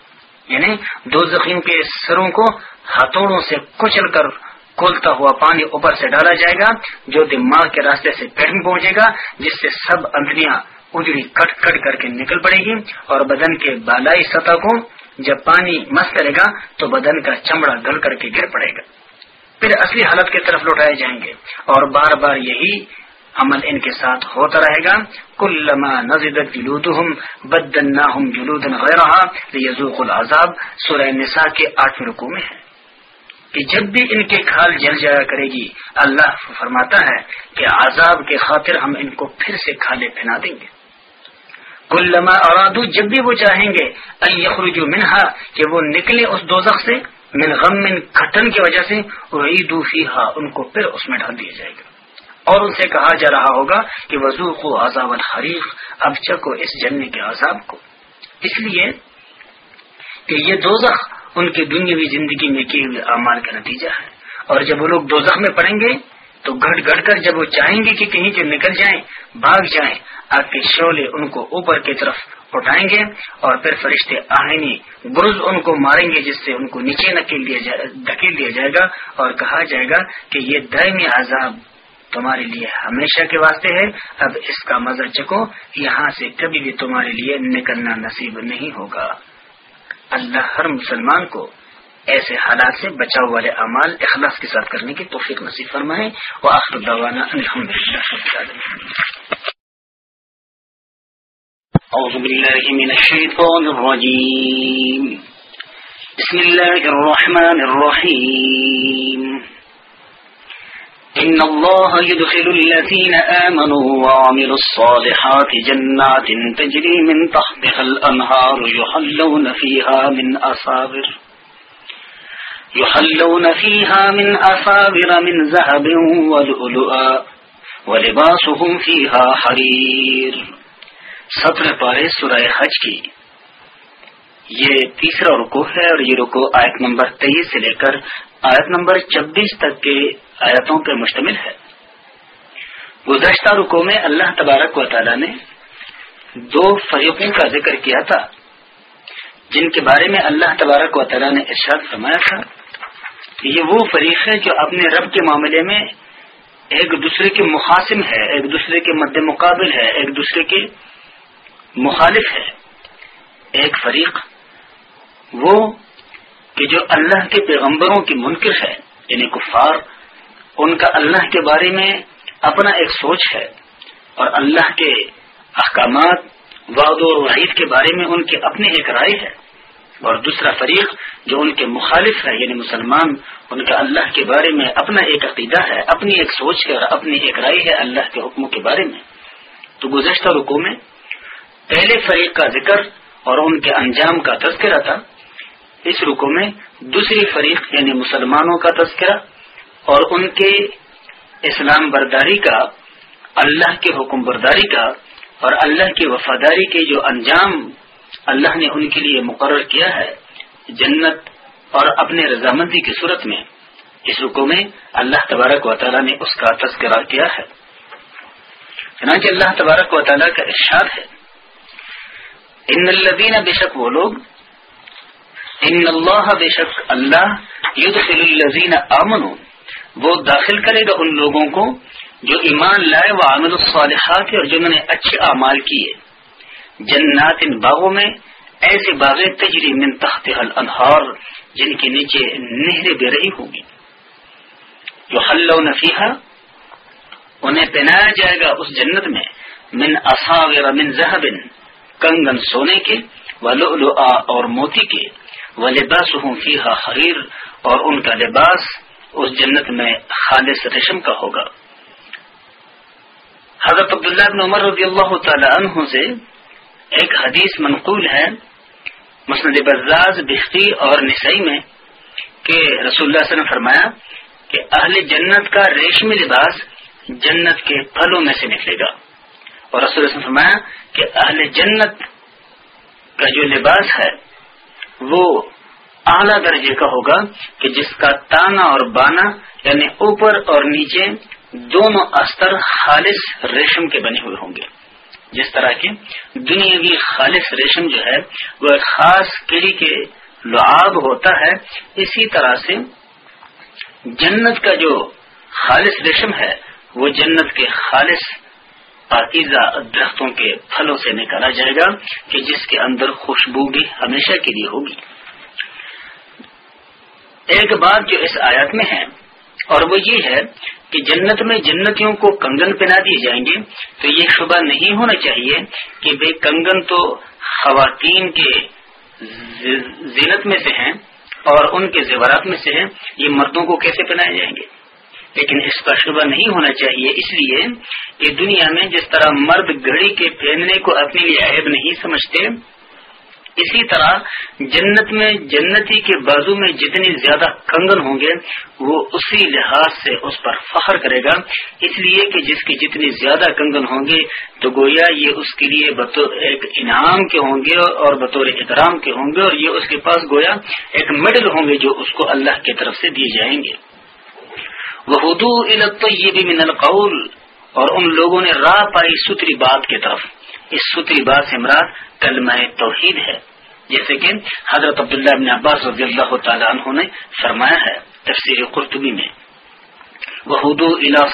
یعنی دو زخیوں کے سروں کو ہتھوڑوں سے کچل کر کھولتا ہوا پانی اوپر سے ڈالا جائے گا، جو دماغ کے راستے سے پیٹ میں پہنچے گا، جس سے سب اندریاں اجڑی کٹ کٹ کر کے نکل پڑے گی۔ اور بدن کے بالائی سطح کو جب پانی مس کرے گا، تو بدن کا چمڑا گل کر کے گر پڑے گا۔ پھر اصلی حالت کی طرف لوٹائے جائیں گے اور بار بار یہی عمل ان کے ساتھ ہوتا رہے گا۔ کل لما نزد جلود بدن نہ جلود العذاب۔ سورہ نساء کے آٹھویں رکو میں ہے۔ کہ جب بھی ان کے کھال جل جایا کرے گی، اللہ فرماتا ہے کہ عذاب کے خاطر ہم ان کو پھر سے کھالے پھنا دیں گے۔ کلما اور جب بھی وہ چاہیں گے یخرجو منہا، کہ وہ نکلے اس دوزخ سے۔ من غم من کھٹن کی وجہ سے عیدو فیہا، ان کو پھر اس میں ڈال دیا جائے گا۔ اور ان سے کہا جا رہا ہوگا کہ وضو کو عذاب الحریف اب چکو اس جننے کے عذاب کو۔ اس لیے کہ یہ دوزخ ان کی دنیاوی زندگی میں کیے ہوئے اعمال کا نتیجہ ہے۔ اور جب وہ لوگ دو میں پڑیں گے، تو گھٹ گھٹ کر جب وہ چاہیں گے کہ کہیں سے نکل جائیں، بھاگ جائیں، آگ کے شولے ان کو اوپر کی طرف اٹھائیں گے اور پھر فرشتے آہنی برز ان کو ماریں گے جس سے ان کو نیچے دیا دھکیل دیا جائے گا اور کہا جائے گا کہ یہ دائمی عذاب تمہارے لیے ہمیشہ کے واسطے ہے۔ اب اس کا مزہ چکو یہاں سے کبھی بھی تمہارے لیے نکلنا نصیب نہیں ہوگا۔ اللہ ہر مسلمان کو ایسے حالات سے بچاؤ والے اعمال اخلاص کے ساتھ کرنے کی توفیق نصیب فرمائے۔ وہ آخر الدوانا الحمد أعوذ بالله من الشيطان الرجيم. بسم الله الرحمن الرحيم. إن الله يدخل الذين آمنوا وعملوا الصالحات جنات تجري من تحتها الأنهار يحلون فيها من أصابر يحلون فيها من أصابر من ذهب ولؤلؤا ولباسهم فيها حرير. ستر پارے سورہ حج کی۔ یہ تیسرا رکو ہے اور یہ رکو آیت نمبر تیئیس سے لے کر آیت نمبر چبیس تک کے آیتوں پر مشتمل ہے۔ گزشتہ رکو میں اللہ تبارک و تعالی نے دو فریقوں کا ذکر کیا تھا، جن کے بارے میں اللہ تبارک و تعالی نے ارشاد فرمایا تھا یہ وہ فریق ہے جو اپنے رب کے معاملے میں ایک دوسرے کے مخاصم ہے، ایک دوسرے کے مد مقابل ہے، ایک دوسرے کے مخالف ہے۔ ایک فریق، وہ کہ جو اللہ کے پیغمبروں کی منکر ہے یعنی کفار، ان کا اللہ کے بارے میں اپنا ایک سوچ ہے اور اللہ کے احکامات، وعد و وحید کے بارے میں ان کی اپنی ایک رائے ہے۔ اور دوسرا فریق، جو ان کے مخالف ہے یعنی مسلمان، ان کا اللہ کے بارے میں اپنا ایک عقیدہ ہے، اپنی ایک سوچ ہے اور اپنی ایک رائے ہے اللہ کے حکموں کے بارے میں۔ تو گزشتہ رکو میں پہلے فریق کا ذکر اور ان کے انجام کا تذکرہ تھا۔ اس رکو میں دوسری فریق یعنی مسلمانوں کا تذکرہ اور ان کے اسلام برداری کا، اللہ کے حکم برداری کا اور اللہ کی وفاداری کے جو انجام اللہ نے ان کے لیے مقرر کیا ہے جنت اور اپنے رضامندی کی صورت میں، اس رکو میں اللہ تبارک و تعالیٰ نے اس کا تذکرہ کیا ہے۔ چنانچہ اللہ تبارک و تعالیٰ کا ارشاد ہے۔ ان الدین بے شک وہ لوگ، ان اللہ بے شک اللہ الزین امن وہ داخل کرے گا ان لوگوں کو جو ایمان لائے وہ عامل الصالحات اور جنہوں نے اچھے اعمال کیے۔ جنات ان باغوں میں، ایسے باغ تجری من تحت الانہار، جن کے نیچے نہریں بے رہی ہوگی۔ جو حل و نفیحہ انہیں پہنایا جائے گا اس جنت میں، من اصاور من زہب کنگن سونے کے ولؤلؤ اور موتی کے وہ لباس ہوں فیحا حریر اور ان کا لباس اس جنت میں خالص ریشم کا ہوگا۔ حضرت عبداللہ بن عمر رضی اللہ تعالی عنہ سے ایک حدیث منقول ہے، مسند بزاز، بختی اور نسائی میں، کہ رسول اللہ نے فرمایا کہ اہل جنت کا ریشمی لباس جنت کے پھلوں میں سے نکلے گا۔ اور رسول نے فرمایا کہ اہل جنت کا جو لباس ہے، وہ اعلی درجے کا ہوگا کہ جس کا تانا اور بانا یعنی اوپر اور نیچے دونوں استر خالص ریشم کے بنے ہوئے ہوں گے۔ جس طرح کے دنیاوی خالص ریشم جو ہے، وہ ایک خاص کیڑی کے لعاب ہوتا ہے۔ اسی طرح سے جنت کا جو خالص ریشم ہے، وہ جنت کے خالص پاکیزہ درختوں کے پھلوں سے نکالا جائے گا کہ جس کے اندر خوشبو بھی ہمیشہ کے لیے ہوگی۔ ایک بات جو اس آیات میں ہے، اور وہ یہ ہے کہ جنت میں جنتیوں کو کنگن پہنا دیے جائیں گے، تو یہ شبہ نہیں ہونا چاہیے کہ بے کنگن تو خواتین کے زینت میں سے ہیں اور ان کے زیورات میں سے ہیں، یہ مردوں کو کیسے پہنائے جائیں گے؟ لیکن اس کا شبہ نہیں ہونا چاہیے۔ اس لیے کہ دنیا میں جس طرح مرد گھڑی کے پہننے کو اپنے لیے عیب نہیں سمجھتے، اسی طرح جنت میں جنتی کے بازو میں جتنی زیادہ کنگن ہوں گے، وہ اسی لحاظ سے اس پر فخر کرے گا۔ اس لیے کہ جس کی جتنی زیادہ کنگن ہوں گے، تو گویا یہ اس کے لیے بطور ایک انعام کے ہوں گے اور بطور احترام کے ہوں گے، اور یہ اس کے پاس گویا ایک میڈل ہوں گے جو اس کو اللہ کی طرف سے دیے جائیں گے۔ وہ حدو یہ بھی من القول اور ان لوگوں نے راہ پائی ستری بات کی طرف۔ اس ستری بات سے مراد کلمہ توحید ہے، جیسے کہ حضرت عبداللہ ابن عباس رضی اللہ تعالیٰ عنہ نے فرمایا ہے تفسیر قرطبی میں۔ وہ حدو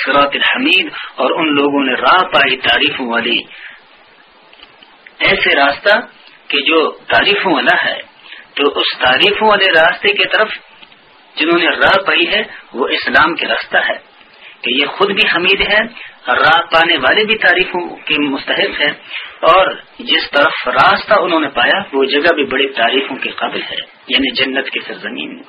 سرات الحمید اور ان لوگوں نے راہ پائی تعریفوں والی۔ ایسے راستہ کہ جو تعریفوں والا ہے، تو اس تعریفوں والے راستے کی طرف جنہوں نے راہ پائی ہے، وہ اسلام کے راستہ ہے۔ کہ یہ خود بھی حمید ہے، راہ پانے والے بھی تعریفوں کے مستحق ہیں اور جس طرف راستہ انہوں نے پایا، وہ جگہ بھی بڑی تعریفوں کے قابل ہے یعنی جنت کی سرزمین۔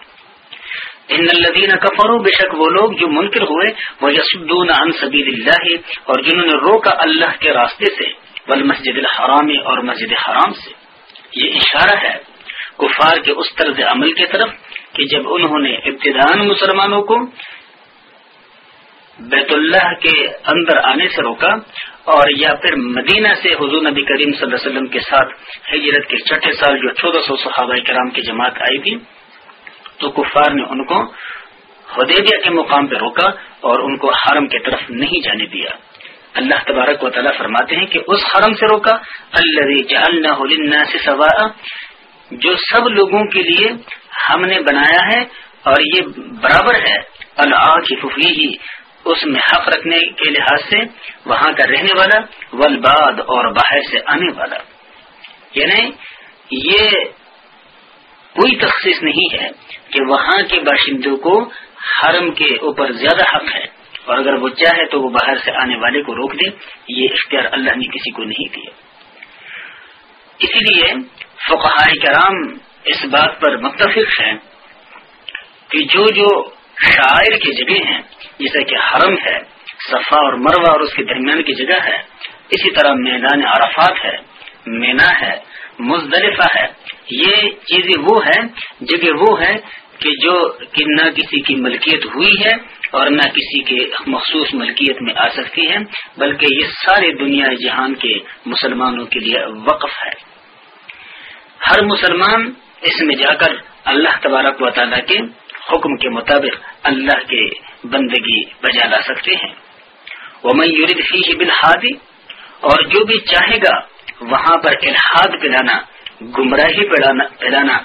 ان الدین کفرو بے شک وہ لوگ جو منکر ہوئے وہ یسدون عن سبیل اللہ اور جنہوں نے روکا اللہ کے راستے سے بل مسجد الحرام اور مسجد حرام سے۔ یہ اشارہ ہے کفار کے اس طرز عمل کی طرف کہ جب انہوں نے ابتدان مسلمانوں کو بیت اللہ کے اندر آنے سے روکا اور یا پھر مدینہ سے حضور نبی کریم صلی اللہ علیہ وسلم کے ساتھ ہجرت کے چھٹے سال جو چودہ سو صحابہ کرام کی جماعت آئی تھی، تو کفار نے ان کو حدیبیہ کے مقام پہ روکا اور ان کو حرم کی طرف نہیں جانے دیا۔ اللہ تبارک و تعالیٰ فرماتے ہیں کہ اس حرم سے روکا۔ اللہ سے سوا جو سب لوگوں کے لیے ہم نے بنایا ہے اور یہ برابر ہے اللہ کی ففی اس میں حق رکھنے کے لحاظ سے وہاں کا رہنے والا ولباد اور باہر سے آنے والا۔ یعنی یہ کوئی تخصیص نہیں ہے کہ وہاں کے باشندوں کو حرم کے اوپر زیادہ حق ہے۔ اور اگر وہ چاہے تو وہ باہر سے آنے والے کو روک دے، یہ اختیار اللہ نے کسی کو نہیں دیا۔ اسی لیے فقہ کرام اس بات پر متفق ہیں کہ جو جو شاعر کی جگہ ہیں جیسا کہ حرم ہے، صفا اور مروا اور اس کے درمیان کی جگہ ہے، اسی طرح میدان عرفات ہے، مینا ہے، مزدلفہ ہے، یہ چیزیں وہ ہے جگہ وہ ہے کہ جو کہ نہ کسی کی ملکیت ہوئی ہے اور نہ کسی کے مخصوص ملکیت میں آ سکتی ہے، بلکہ یہ سارے دنیا جہان کے مسلمانوں کے لیے وقف ہے۔ ہر مسلمان اس میں جا کر اللہ تبارک و تعالیٰ کے حکم کے مطابق اللہ کے بندگی بجا لا سکتے ہیں۔ وہ میں بالحادی اور جو بھی چاہے گا، وہاں پر الحاد پلانا، گمراہی پھیلانا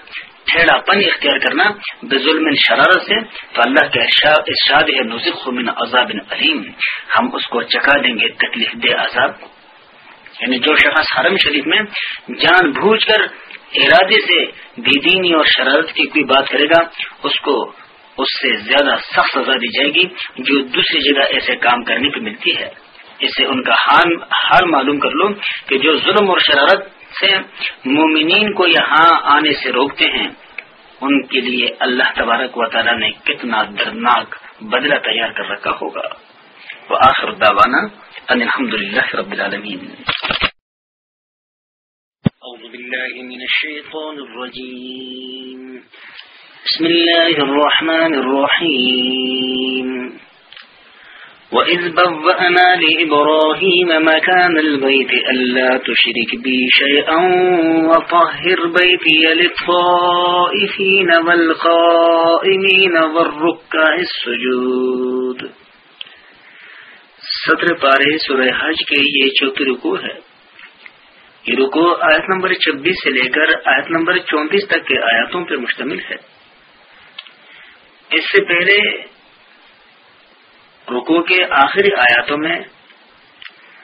ٹھیڑا پن اختیار کرنا بے ظلم شرارت سے، تو اللہ کے ارشاد ہے نزق من عذاب علیم ہم اس کو چکا دیں گے، تکلیف دے عذاب۔ یعنی جو شخص حرم شریف میں جان بوجھ کر ارادے سے بے دینی اور شرارت کی کوئی بات کرے گا، اس کو اس سے زیادہ سخت سزا دی جائے گی جو دوسری جگہ ایسے کام کرنے پہ ملتی ہے۔ اس سے ان کا حال حال معلوم کر لو کہ جو ظلم اور شرارت سے مومنین کو یہاں آنے سے روکتے ہیں، ان کے لیے اللہ تبارک و تعالیٰ نے کتنا دردناک بدلہ تیار کر رکھا ہوگا۔ وہ آخر ان الحمد للہ رب العالمین۔ أعوذ بالله من الشيطان الرجيم. بسم الله الرحمن الرحيم. وإذ بوأنا لإبراهيم مكان البيت ألا تشرك بي شيئا وطهر بيتي للطائفين والقائمين والركع السجود۔ سطر پارے سورہ حج کے یہ چوتھی رکو ہے۔ یہ رکو آیت نمبر چبیس سے لے کر آیت نمبر چونتیس تک کے آیاتوں پر مشتمل ہے۔ اس سے پہلے رکو کے آخری آیاتوں میں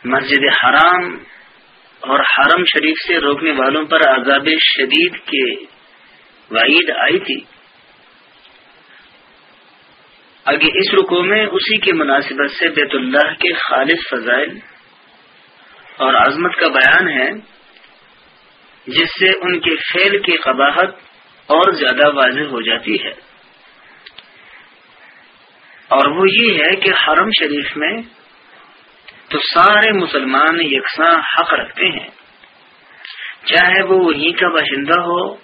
مسجد حرام اور حرم شریف سے روکنے والوں پر عذاب شدید کے وعید آئی تھی۔ آگے اس رکو میں اسی کی مناسبت سے بیت اللہ کے خالص فضائل اور عظمت کا بیان ہے، جس سے ان کے فیل کی قباحت اور زیادہ واضح ہو جاتی ہے۔ اور وہ یہ ہے کہ حرم شریف میں تو سارے مسلمان یکساں حق رکھتے ہیں۔ چاہے وہ وہیں کا باشندہ ہو،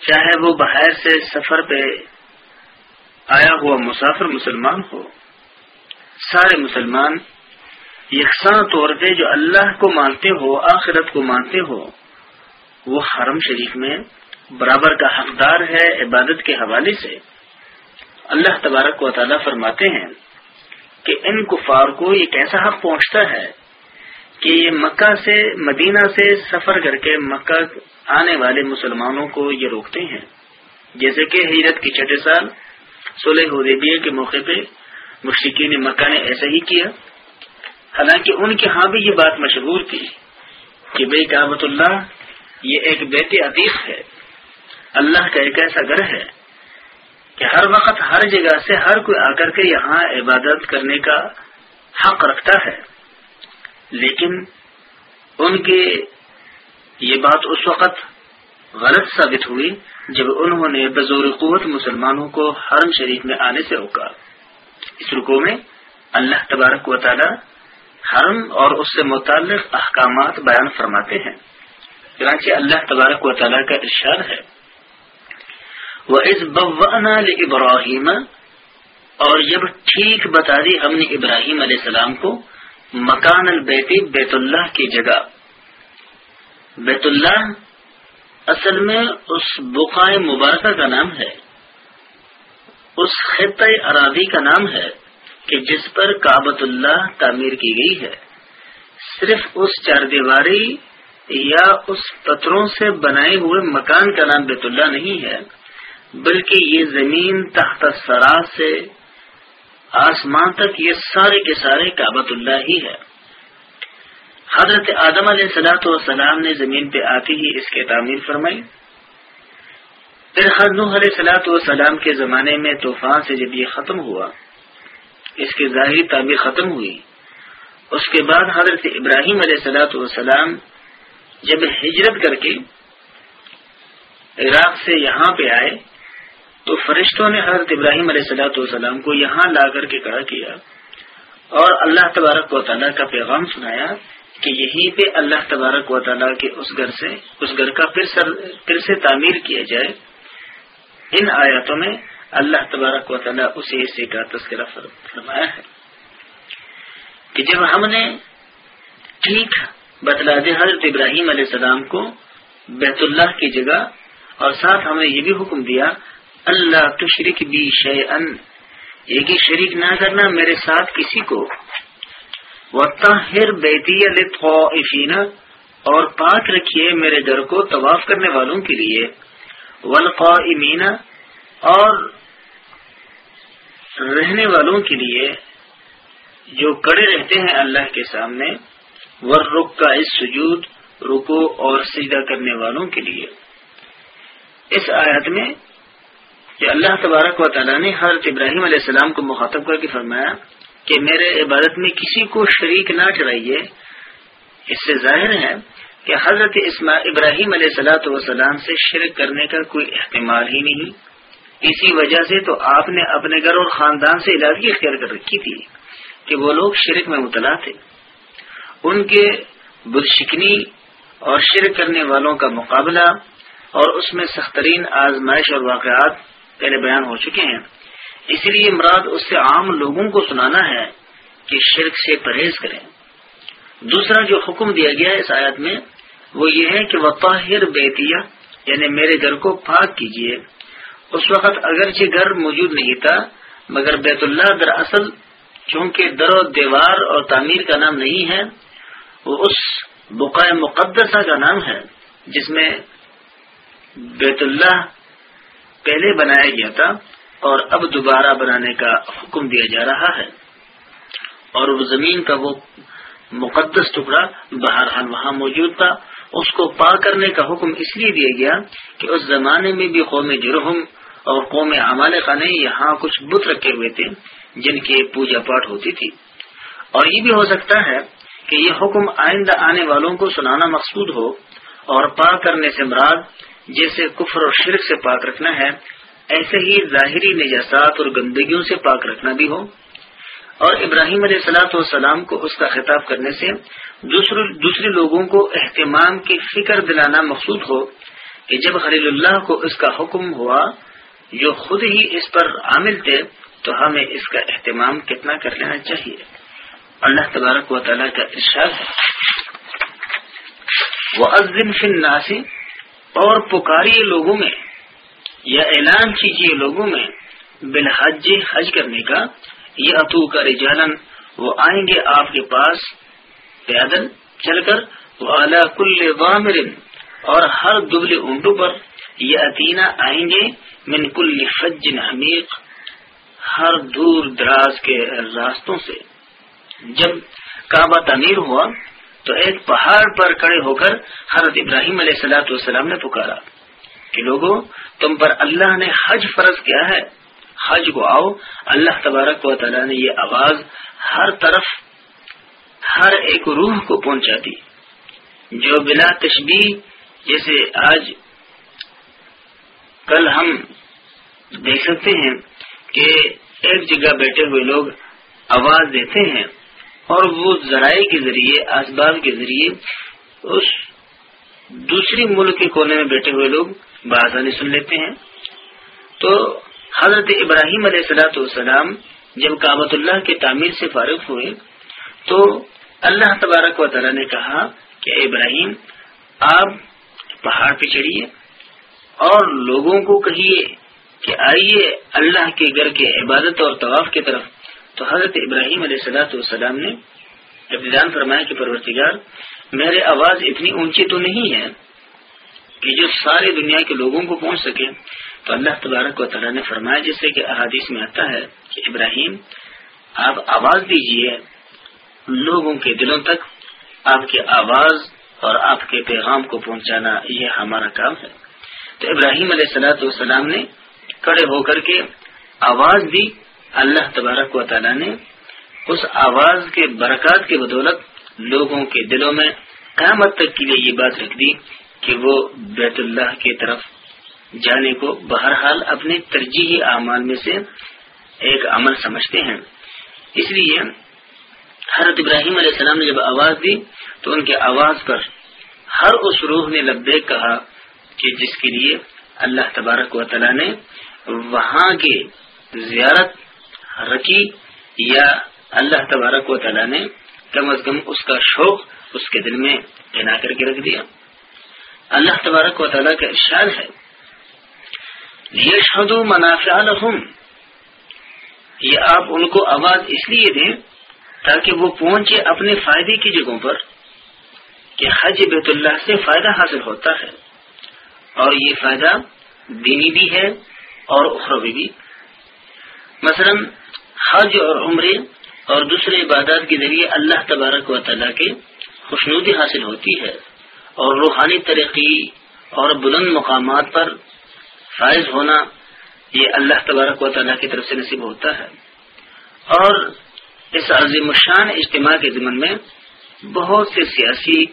چاہے وہ باہر سے سفر پہ آیا ہوا مسافر مسلمان ہو، سارے مسلمان یکساں طور پہ جو اللہ کو مانتے ہو، آخرت کو مانتے ہو، وہ حرم شریف میں برابر کا حقدار ہے عبادت کے حوالے سے۔ اللہ تبارک و تعالیٰ فرماتے ہیں کہ ان کفار کو یہ کیسا حق پہنچتا ہے کہ یہ مکہ سے، مدینہ سے سفر کر کے مکہ آنے والے مسلمانوں کو یہ روکتے ہیں۔ جیسے کہ حیرت کی چھٹے سال سولہ حدیبیہ کے موقع پہ مشرقین مکہ نے ایسا ہی کیا۔ حالانکہ ان کے ہاں بھی یہ بات مشہور تھی کہ بے کابت اللہ، یہ ایک بیت عتیق ہے۔ اللہ کا ایک ایسا گھر ہے کہ ہر وقت ہر جگہ سے ہر کوئی آ کر کے یہاں عبادت کرنے کا حق رکھتا ہے۔ لیکن ان کی یہ بات اس وقت غلط ثابت ہوئی جب انہوں نے بزور قوت مسلمانوں کو حرم شریف میں آنے سے روکا۔ اس رکو میں اللہ تبارک و تعالی حرم اور اس سے متعلق احکامات بیان فرماتے ہیں۔ چنانچہ اللہ تبارک و تعالیٰ کا ارشاد ہے۔ وہ اس بوانا ابراہیم اور جب ٹھیک بتا دی ہم نے ابراہیم علیہ السلام کو مکان البیتی بیت اللہ کی جگہ۔ بیت اللہ اصل میں اس بقائے مبارکہ کا نام ہے۔ اس خطۂ ارادی کا نام ہے۔ کہ جس پر کابت اللہ تعمیر کی گئی ہے، صرف اس چار دیواری یا اس پتھروں سے بنائے ہوئے مکان کا نام بیت اللہ نہیں ہے، بلکہ یہ زمین تحت سرا سے آسمان تک یہ سارے کے سارے کابت اللہ ہی ہے۔ حضرت آدم علیہ سلاۃ والسلام نے زمین پہ آتی ہی اس کی تعمیر فرمائی۔ پھر حضر علیہ سلاۃ والسلام کے زمانے میں طوفان سے جب یہ ختم ہوا اس کی ظاہری تعمیر ختم ہوئی۔ اس کے بعد حضرت ابراہیم علیہ سلاۃ والسلام جب ہجرت کر کے عراق سے یہاں پہ آئے، تو فرشتوں نے حضرت ابراہیم علیہ صلاحت والسلام کو یہاں لا کر کے کڑا کیا اور اللہ تبارک و تعالیٰ کا پیغام سنایا کہ یہیں پہ اللہ تبارک و تعالیٰ کے اس گھر سے، اس گھر کا پھر سر پھر سے تعمیر کیا جائے۔ ان آیاتوں میں اللہ تبارک و تعالیٰ اسی حصے کا تذکرہ فرمایا ہے کہ جب ہم نے ٹھیک بتلا دے حضرت ابراہیم علیہ السلام کو بیت اللہ کی جگہ اور ساتھ ہمیں یہ بھی حکم دیا، اللہ تشرک بھی شے ان ایک شریک نہ کرنا میرے ساتھ کسی کو۔ وطاہر بیتی اور پاک رکھیے میرے گھر کو طواف کرنے والوں کے لیے۔ ولقا اور رہنے والوں کے لیے جو کڑے رہتے ہیں اللہ کے سامنے ور رخ کا اس سجود رکو اور سجدہ کرنے والوں کے لیے۔ اس آیت میں کہ اللہ تبارک و تعالیٰ نے حضرت ابراہیم علیہ السلام کو مخاطب کر کے فرمایا کہ میرے عبادت میں کسی کو شریک نہ ٹھہرائیے۔ اس سے ظاہر ہے کہ حضرت ابراہیم علیہ سلاۃ وسلام سے شرک کرنے کا کوئی احتمال ہی نہیں۔ اسی وجہ سے تو آپ نے اپنے گھر اور خاندان سے علاقی اختیار کر رکھی تھی کہ وہ لوگ شرک میں مبتلا تھے۔ ان کے بدشکنی اور شرک کرنے والوں کا مقابلہ اور اس میں سخترین آزمائش اور واقعات پہلے بیان ہو چکے ہیں۔ اسی لیے مراد اس سے عام لوگوں کو سنانا ہے کہ شرک سے پرہیز کریں۔ دوسرا جو حکم دیا گیا اس آیت میں وہ یہ ہے کہ وہ طاہر بیتیا یعنی میرے گھر کو پاک کیجیے اس وقت اگرچہ گھر موجود نہیں تھا، مگر بیت اللہ دراصل چونکہ در و دیوار اور تعمیر کا نام نہیں ہے، وہ اس بقائے مقدسہ کا نام ہے، جس میں بیت اللہ پہلے بنایا گیا تھا اور اب دوبارہ بنانے کا حکم دیا جا رہا ہے۔ اور وہ زمین کا وہ مقدس ٹکڑا بہرحال وہاں موجود تھا۔ اس کو پا کرنے کا حکم اس لیے دیا گیا کہ اس زمانے میں بھی قوم جرحم اور قوم عمال نے یہاں کچھ بت رکھے ہوئے تھے جن کی پوجا پاٹ ہوتی تھی۔ اور یہ بھی ہو سکتا ہے کہ یہ حکم آئندہ آنے والوں کو سنانا مقصود ہو اور پاک کرنے سے مراد جیسے کفر اور شرک سے پاک رکھنا ہے، ایسے ہی ظاہری نجاسات اور گندگیوں سے پاک رکھنا بھی ہو۔ اور ابراہیم علیہ السلاۃ والسلام کو اس کا خطاب کرنے سے دوسرے لوگوں کو اہتمام کی فکر دلانا مقصود ہو کہ جب خلیل اللہ کو اس کا حکم ہوا جو خود ہی اس پر عامل تھے، تو ہمیں اس کا اہتمام کتنا کر لینا چاہیے؟ اللہ تبارک و تعالیٰ کا ارشاد ہے۔ وہ ازن فن ناسی اور پکاری لوگوں میں، یا اعلان کیجیے لوگوں میں، بالحج، حج کرنے کا یہ اتو کا رجالن وہ آئیں گے آپ کے پاس، پیدل چل کر وہ اعلیٰ کل اور ہر دبل اونٹوں پر یہ اتینا آئیں گے، من کل فجن حمیق ہر دور دراز کے راستوں سے۔ جب کعبہ تعمیر ہوا، تو ایک پہاڑ پر کڑے ہو کر حضرت ابراہیم علیہ السلاۃ والسلام نے پکارا کہ لوگوں تم پر اللہ نے حج فرض کیا ہے۔ حج کو آؤ، اللہ تبارک و تعالیٰ نے یہ آواز ہر طرف ہر ایک روح کو پہنچا دی۔ جو بلا تشبیح جیسے آج کل ہم دیکھ سکتے ہیں کہ ایک جگہ بیٹھے ہوئے لوگ آواز دیتے ہیں اور وہ ذرائع کے ذریعے اسباب کے ذریعے اس دوسری ملک کے کونے میں بیٹھے ہوئے لوگ بآسانی سن لیتے ہیں۔ تو حضرت ابراہیم علیہ السلاۃ والسلام جب کابت اللہ کے تعمیر سے فارغ ہوئے، تو اللہ تبارک و تعالیٰ نے کہا کہ ابراہیم، آپ پہاڑ پہ چڑھیے اور لوگوں کو کہیے کہ آئیے اللہ کے گھر کے عبادت اور طواف کی طرف۔ تو حضرت ابراہیم علیہ السلاۃ والسلام نے ابتدان فرمایا کہ پرورتگار میرے آواز اتنی اونچی تو نہیں ہے کہ جو ساری دنیا کے لوگوں کو پہنچ سکے۔ تو اللہ تبارک و تعالیٰ نے فرمایا، جیسے کہ احادیث میں آتا ہے کہ ابراہیم، آپ آواز دیجیے لوگوں کے دلوں تک، آپ کی آواز اور آپ کے پیغام کو پہنچانا یہ ہمارا کام ہے۔ تو ابراہیم علیہ السلاۃ والسلام نے کڑے ہو کر کے آواز دی۔ اللہ تبارک و تعالیٰ نے اس آواز کے برکات کی بدولت لوگوں کے دلوں میں قیامت تک کے لیے یہ بات رکھ دی کہ وہ بیت اللہ کی طرف جانے کو بہرحال اپنے ترجیحی اعمال میں سے ایک عمل سمجھتے ہیں۔ اس لیے حضرت ابراہیم علیہ السلام نے جب آواز دی تو ان کے آواز پر ہر اس روح نے لبیک کہا کہ جس کے لیے اللہ تبارک و تعالیٰ نے وہاں کے زیارت رکھی یا اللہ تبارک و تعالیٰ نے کم از کم اس کا شوق اس کے دل میں بنا کر کے رکھ دیا۔ اللہ تبارک و تعالیٰ کا ارشاد ہے یہ منافع یہ آپ ان کو آواز اس لیے دیں تاکہ وہ پہنچے اپنے فائدے کی جگہوں پر کہ حج بیت اللہ سے فائدہ حاصل ہوتا ہے اور یہ فائدہ دینی بھی ہے اور اخروی بھی۔ مثلا حج اور عمرے اور دوسرے عبادات کے ذریعے اللہ تبارک و تعالیٰ کے خوشنودی حاصل ہوتی ہے اور روحانی ترقی اور بلند مقامات پر فائز ہونا یہ اللہ تبارک و تعالیٰ کی طرف سے نصیب ہوتا ہے۔ اور اس عظیم الشان اجتماع کے ضمن میں بہت سے سیاسی،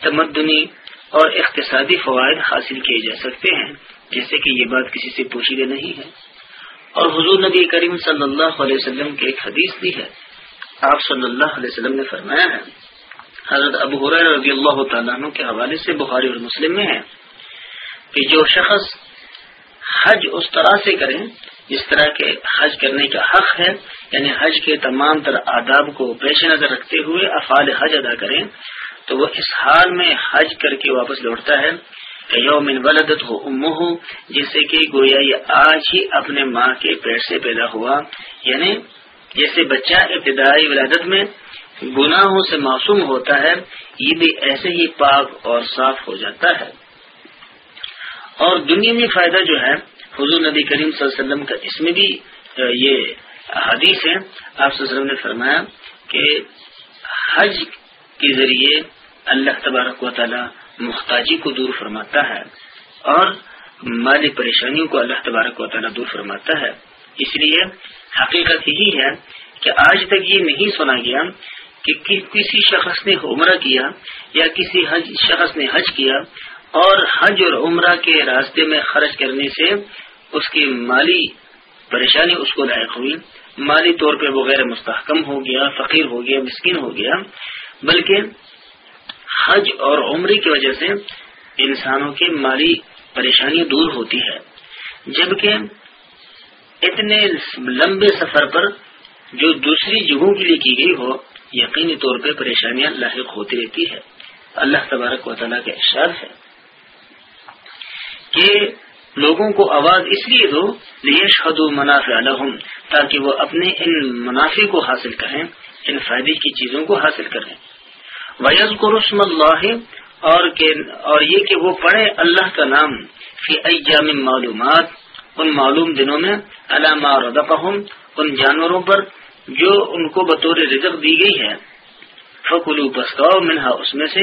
تمدنی اور اقتصادی فوائد حاصل کیے جا سکتے ہیں، جیسے کہ یہ بات کسی سے پوچھیدہ نہیں ہے۔ اور حضور نبی کریم صلی اللہ علیہ وسلم کی ایک حدیث بھی ہے۔ آپ صلی اللہ علیہ وسلم نے فرمایا ہے، حضرت ابو حریر رضی اللہ تعالیٰ عنہ کے حوالے سے بخاری اور مسلم میں ہے کہ جو شخص حج اس طرح سے کریں جس طرح کے حج کرنے کا حق ہے یعنی حج کے تمام تر آداب کو پیش نظر رکھتے ہوئے افعال حج ادا کریں، تو وہ اس حال میں حج کر کے واپس لوٹتا ہے کہ یوم ولدت ہو ام ہو جس سے کہ گویا یہ آج ہی اپنے ماں کے پیٹ سے پیدا ہوا یعنی جیسے بچہ ابتدائی ولادت میں گناہوں سے معصوم ہوتا ہے، یہ بھی ایسے ہی پاک اور صاف ہو جاتا ہے۔ اور دنیا میں فائدہ جو ہے حضور نبی کریم صلی اللہ علیہ وسلم کا اس میں بھی یہ حدیث ہے۔ آپ صلی اللہ علیہ وسلم نے فرمایا کہ حج کے ذریعے اللہ تبارک و تعالی محتاجی کو دور فرماتا ہے اور مالی پریشانیوں کو اللہ تبارک و تعالی دور فرماتا ہے۔ اس لیے حقیقت یہی ہے کہ آج تک یہ نہیں سنا گیا کہ کسی شخص نے عمرہ کیا یا کسی حج، شخص نے حج کیا اور حج اور عمرہ کے راستے میں خرچ کرنے سے اس کی مالی پریشانی اس کو لائق ہوئی۔ مالی طور پہ وہ غیر مستحکم ہو گیا، فقیر ہو گیا، مسکین ہو گیا۔ بلکہ حج اور عمری کی وجہ سے انسانوں کی مالی پریشانی دور ہوتی ہے۔ جبکہ اتنے لمبے سفر پر جو دوسری جگہوں کے لیے کی گئی ہو، یقینی طور پہ پریشانیاں لاحق ہوتی رہتی ہے۔ اللہ تبارک و تعالیٰ کا ارشاد ہے کہ لوگوں کو آواز اس لیے دو لیش حد منافع الحم تاکہ وہ اپنے ان منافع کو حاصل کریں، ان فائدے کی چیزوں کو حاصل کریں۔ ویز کو رسم اللہ اور اور یہ کہ وہ پڑھے اللہ کا نام فی ایام معلومات، ان معلوم دنوں میں علامہ رضم ان جانوروں پر جو ان کو بطور رزق دی گئی ہے۔ فکلو پسکاؤ منہا اس میں سے۔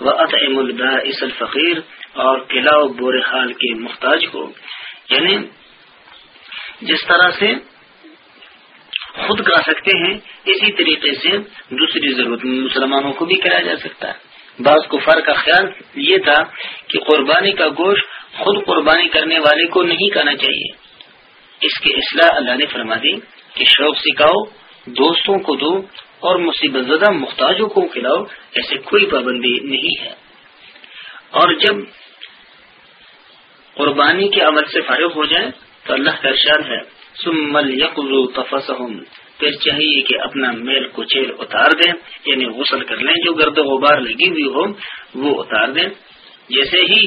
وہ اطم البا اس الفقیر اور کلاؤ بور حال کے محتاج کو یعنی جس طرح سے خود کرا سکتے ہیں، اسی طریقے سے دوسری ضرورت مسلمانوں کو بھی کرایا جا سکتا ہے۔ بعض کفار کا خیال یہ تھا کہ قربانی کا گوشت خود قربانی کرنے والے کو نہیں کرنا چاہیے۔ اس کی اصلاح اللہ نے فرما دی کہ شوق سکھاؤ دوستوں کو دو اور مصیبت زدہ محتاجوں کو کھلاؤ، ایسے کوئی پابندی نہیں ہے۔ اور جب قربانی کے عمل سے فارغ ہو جائے تو اللہ کا ارشاد ہے سمل یقو تفسم پھر چاہیے کہ اپنا میل کچیل اتار دیں یعنی غسل کر لیں، جو گرد و غبار لگی ہوئی ہو وہ اتار دیں۔ جیسے ہی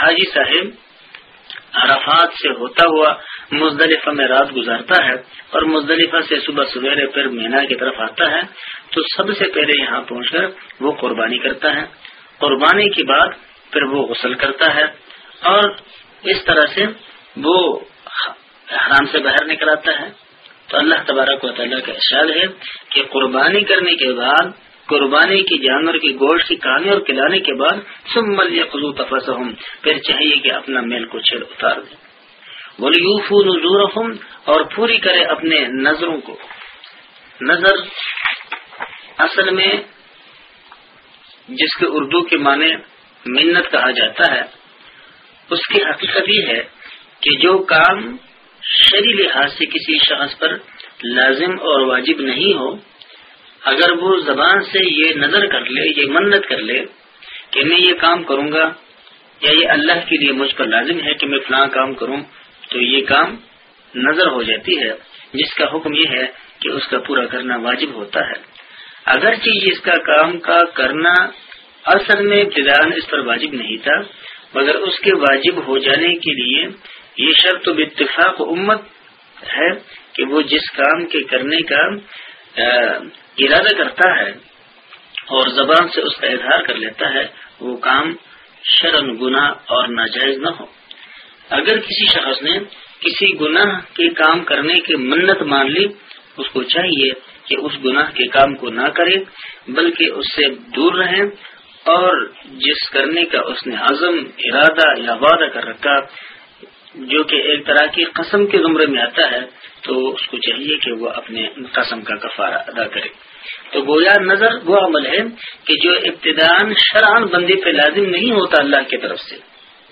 حاجی صاحب عرفات سے ہوتا ہوا مزدلفہ میں رات گزارتا ہے اور مزدلفہ سے صبح سویرے پھر مینا کی طرف آتا ہے، تو سب سے پہلے یہاں پہنچ کر وہ قربانی کرتا ہے۔ قربانی کے بعد پھر وہ غسل کرتا ہے اور اس طرح سے وہ حرام سے باہر نکل آتا ہے۔ تو اللہ تبارک و تعالیٰ کا اشار ہے کہ قربانی کرنے کے بعد، قربانی کی جانور کی گوشت کی کہانی اور کھلانے کے بعد سب مل یا خزو تفس پھر چاہیے کہ اپنا میل کو چھڑ اتار دیں۔ ولیوفو نظور اور پوری کرے اپنے نظروں کو۔ نظر اصل میں جس کے اردو کے معنی منت کہا جاتا ہے، اس کی حقیقت یہ ہے کہ جو کام شری لحاظ سے کسی شخص پر لازم اور واجب نہیں ہو، اگر وہ زبان سے یہ نظر کر لے، یہ منت کر لے کہ میں یہ کام کروں گا یا یہ اللہ کے لیے مجھ پر لازم ہے کہ میں فلاں کام کروں، تو یہ کام نظر ہو جاتی ہے، جس کا حکم یہ ہے کہ اس کا پورا کرنا واجب ہوتا ہے۔ اگرچہ اس کا کام کا کرنا اصل میں ابتدان اس پر واجب نہیں تھا، مگر اس کے واجب ہو جانے کے لیے یہ شرط و اتفاق امت ہے کہ وہ جس کام کے کرنے کا ارادہ کرتا ہے اور زبان سے اس کا اظہار کر لیتا ہے، وہ کام شرن گناہ اور ناجائز نہ ہو۔ اگر کسی شخص نے کسی گناہ کے کام کرنے کی منت مان لی، اس کو چاہیے کہ اس گناہ کے کام کو نہ کرے، بلکہ اس سے دور رہے اور جس کرنے کا اس نے عزم، ارادہ یا وعدہ کر رکھا، جو کہ ایک طرح کی قسم کے زمرے میں آتا ہے، تو اس کو چاہیے کہ وہ اپنے قسم کا کفارہ ادا کرے۔ تو گویا نظر وہ عمل ہے کہ جو ابتدان شران بندے پہ لازم نہیں ہوتا اللہ کی طرف سے،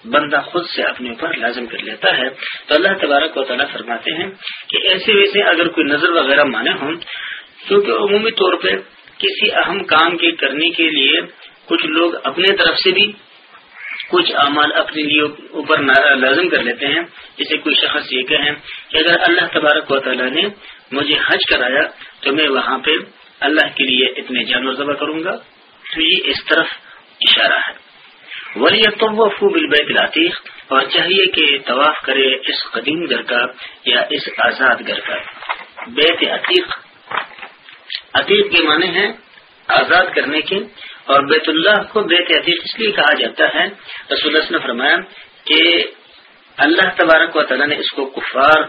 بندہ خود سے اپنے اوپر لازم کر لیتا ہے۔ تو اللہ تبارک و تعالیٰ فرماتے ہیں کہ ایسے ویسے اگر کوئی نظر وغیرہ مانے ہوں کیونکہ عمومی طور پہ کسی اہم کام کے کرنے کے لیے کچھ لوگ اپنے طرف سے بھی کچھ اعمال اپنے لیے اوپر لازم کر لیتے ہیں۔ جیسے کوئی شخص یہ کہیں کہ اگر اللہ تبارک و تعالیٰ نے مجھے حج کرایا تو میں وہاں پہ اللہ کے لیے اتنے جانور ذبح کروں گا۔ تو یہ اس طرف اشارہ ہے۔ ولی تو بیت العتیق اور چاہیے کہ طواف کرے اس قدیم گھر کا یا اس آزاد گھر کا۔ بیت عتیق عتیق کے معنی ہیں آزاد کرنے کے، اور بیت اللہ کو بیت عتیق اس لیے کہا جاتا ہے، رسول اللہ نے فرمایا کہ اللہ تبارک و تعالیٰ نے اس کو کفار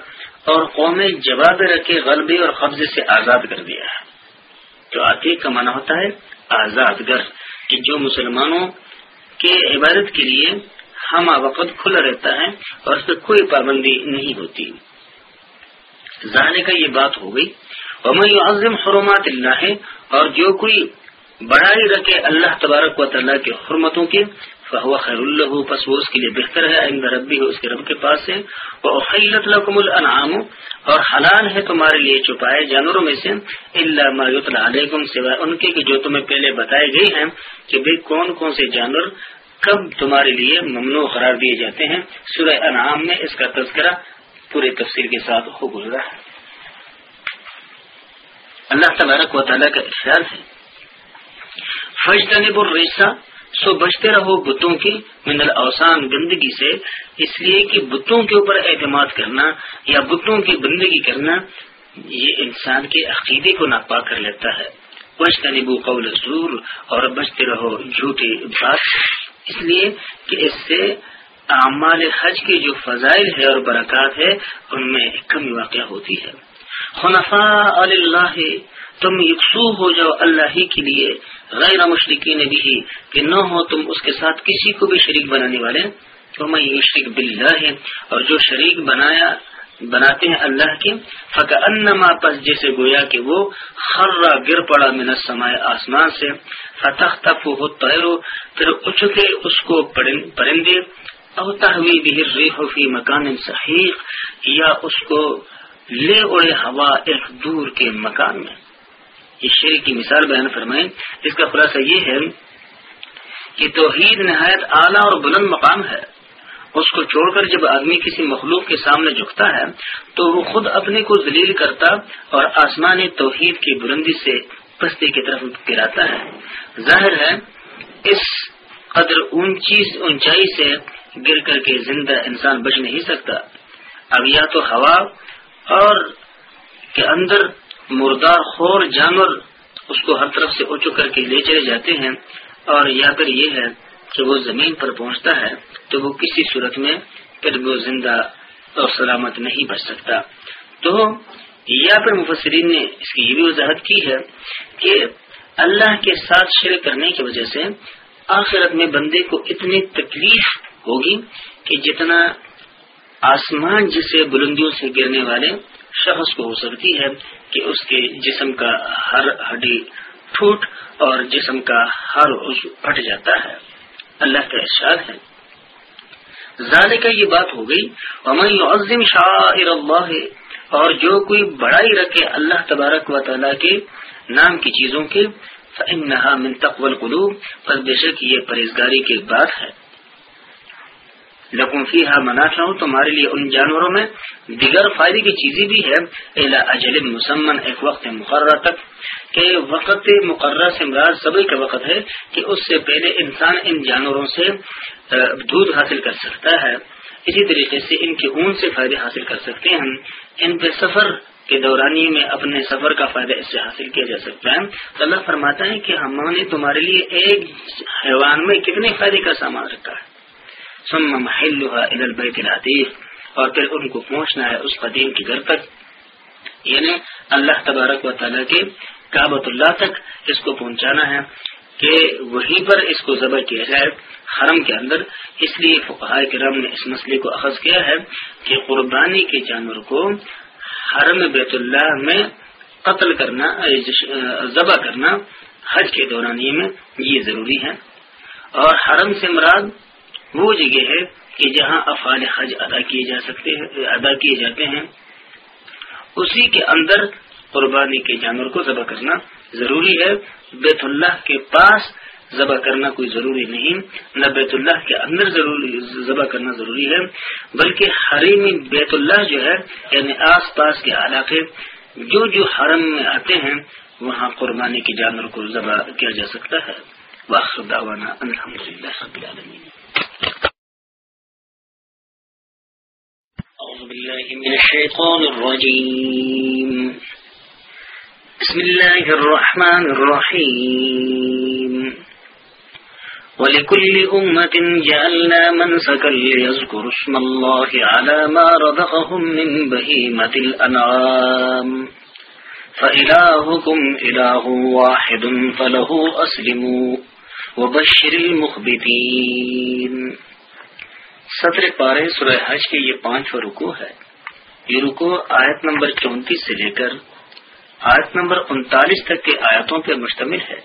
اور قوم جواب رکھے، غلبے اور قبضے سے آزاد کر دیا ہے۔ تو عتیق کا معنی ہوتا ہے آزاد گر، کہ جو مسلمانوں کے عبادت کے لیے ہم وقت کھلا رہتا ہے اور اس پہ کوئی پابندی نہیں ہوتی۔ ظاہر کا یہ بات ہو گئی۔ اور میں عظم حرمات اللہ اور جو کوئی بڑائی رکھے اللہ تبارک و تعالیٰ کے حرمتوں کی فہو خیر اللہ پس وہ اس کے لیے بہتر ہے، عند ربی ہو اس کے رب کے پاس سے۔ وہ خیلت لکم الانعام اور حلال ہے تمہارے لیے چھپائے جانوروں میں سے اللہ مایوت علیکم سوائے ان کے جو تمہیں پہلے بتائے گئے ہیں کہ بھئی کون کون سے جانور کب تمہارے لیے ممنوع قرار دیے جاتے ہیں۔ سورہ انعام میں اس کا تذکرہ پورے تفصیل کے ساتھ ہو گزرا ہے۔ اللہ تبارک و تعالیٰ کا احساس ہے۔ فجتنب الرسا سو بچتے رہو بتوں کی من الاوسان گندگی سے۔ اس لیے کہ بتوں کے اوپر اعتماد کرنا یا بتوں کی بندگی کرنا، یہ انسان کے عقیدے کو ناپا کر لیتا ہے۔ بچتنبو قول سور اور بچتے رہو جھوٹے بات۔ اس لیے کہ اس سے اعمال حج کی جو فضائل ہے اور برکات ہے ان میں کمی واقع ہوتی ہے۔ خنفا اللہ تم یکسو ہو جاؤ اللہ ہی کے لیے، غیر مشرقی نے بھی، کہ نہ ہو تم اس کے ساتھ کسی کو بھی شریک بنانے والے۔ تو میں یشرک بلّہ ہے اور جو شریک بنایا، بناتے ہیں اللہ کے فق انما پس جیسے گویا کہ وہ خرا گر پڑا من سمائے آسمان سے فتح تف ہو تیرو پھر اچکے اس کو پرندے، او تحوی بہر ریح فی مکان صحیح، یا اس کو لے اڑے ہوا ایک دور کے مکان میں۔ یہ شیر کی مثال بیان فرمائیں۔ اس کا خلاصہ یہ ہے کہ توحید نہایت اعلیٰ اور بلند مقام ہے۔ اس کو چھوڑ کر جب آدمی کسی مخلوق کے سامنے جھکتا ہے، تو وہ خود اپنے کو ذلیل کرتا اور آسمانی توحید کی بلندی سے پستی کی طرف گراتا ہے۔ ظاہر ہے، اس قدر اونچائی سے گر کر کے زندہ انسان بچ نہیں سکتا۔ اب یا تو ہوا اور کے اندر مردار خور جانور اس کو ہر طرف سے اچو کر کے لے چلے جاتے ہیں اور یا پھر یہ ہے کہ وہ زمین پر پہنچتا ہے تو وہ کسی صورت میں پھر وہ زندہ اور سلامت نہیں بچ سکتا۔ تو یا پھر مفسرین نے اس کی یہ بھی وضاحت کی ہے کہ اللہ کے ساتھ شرک کرنے کی وجہ سے آخرت میں بندے کو اتنی تکلیف ہوگی کہ جتنا آسمان جسے بلندیوں سے گرنے والے شخص کو ہو سکتی ہے کہ اس کے جسم کا ہر ہڈی ٹوٹ اور جسم کا ہر پھٹ جاتا ہے۔ اللہ کا ارشاد ہے۔ زیادہ کا یہ بات ہو گئی۔ عمل عظم شاعر اللہ اور جو کوئی بڑائی رکھے اللہ تبارک و تعالیٰ کے نام کی چیزوں کے، فإنها من تقوى القلوب۔ پس بے شک یہ پرہیزگاری کی بات ہے۔ لکم فی ہا منافع ہوں تمہارے لیے ان جانوروں میں دیگر فائدے کی چیزیں بھی ہے الا اجل مسمن، ایک وقت مقررہ تک، کہ وقت مقررہ سے مراد سبھی کا وقت ہے کہ اس سے پہلے انسان ان جانوروں سے دودھ حاصل کر سکتا ہے۔ اسی طریقے سے ان کے اون سے فائدے حاصل کر سکتے ہیں۔ ان پہ سفر کے دورانی میں اپنے سفر کا فائدہ اس سے حاصل کیا جا سکتا ہے۔ تو اللہ فرماتا ہے کہ ہم نے تمہارے لیے ایک حیوان میں کتنے فائدے کا سامان رکھا ہے۔ ثم محلها الى البيت العتيق، اور پھر ان کو پہنچنا ہے اس قدیم کے گھر تک یعنی اللہ تبارک و تعالیٰ کے کابت اللہ تک اس کو پہنچانا ہے کہ وہیں پر اس کو ذبح کیا جائے حرم کے اندر۔ اس لیے فقہ کرم نے اس مسئلے کو اخذ کیا ہے کہ قربانی کے جانور کو حرم بیت اللہ میں قتل کرنا، ذبح کرنا حج کے دورانی میں، یہ ضروری ہے۔ اور حرم سے مراد وہ جگہ ہے کہ جہاں افعال حج ادا کیے جا سکتے ہیں، ادا کیے جاتے ہیں۔ اسی کے اندر قربانی کے جانور کو ذبح کرنا ضروری ہے۔ بیت اللہ کے پاس ذبح کرنا کوئی ضروری نہیں، نہ بیت اللہ کے اندر ضروری، ذبح کرنا ضروری ہے، بلکہ حریمی بیت اللہ جو ہے یعنی آس پاس کے علاقے، جو جو حرم میں آتے ہیں، وہاں قربانی کے جانور کو ذبح کیا جا سکتا ہے۔ الحمد للہ بسم الله الرحمن الرحيم. ولكل أمة جعلنا منسكا ليذكروا اسم الله على ما رزقهم من بهيمة الأنعام. فإلهكم إله واحد فله أسلموا وبشر المخبتين. سطر پارے سورہ حج کے یہ پانچ رکو ہے۔ یہ رکو آیت نمبر چونتیس سے لے کر آیت نمبر انتالیس تک کے آیتوں پر مشتمل ہے۔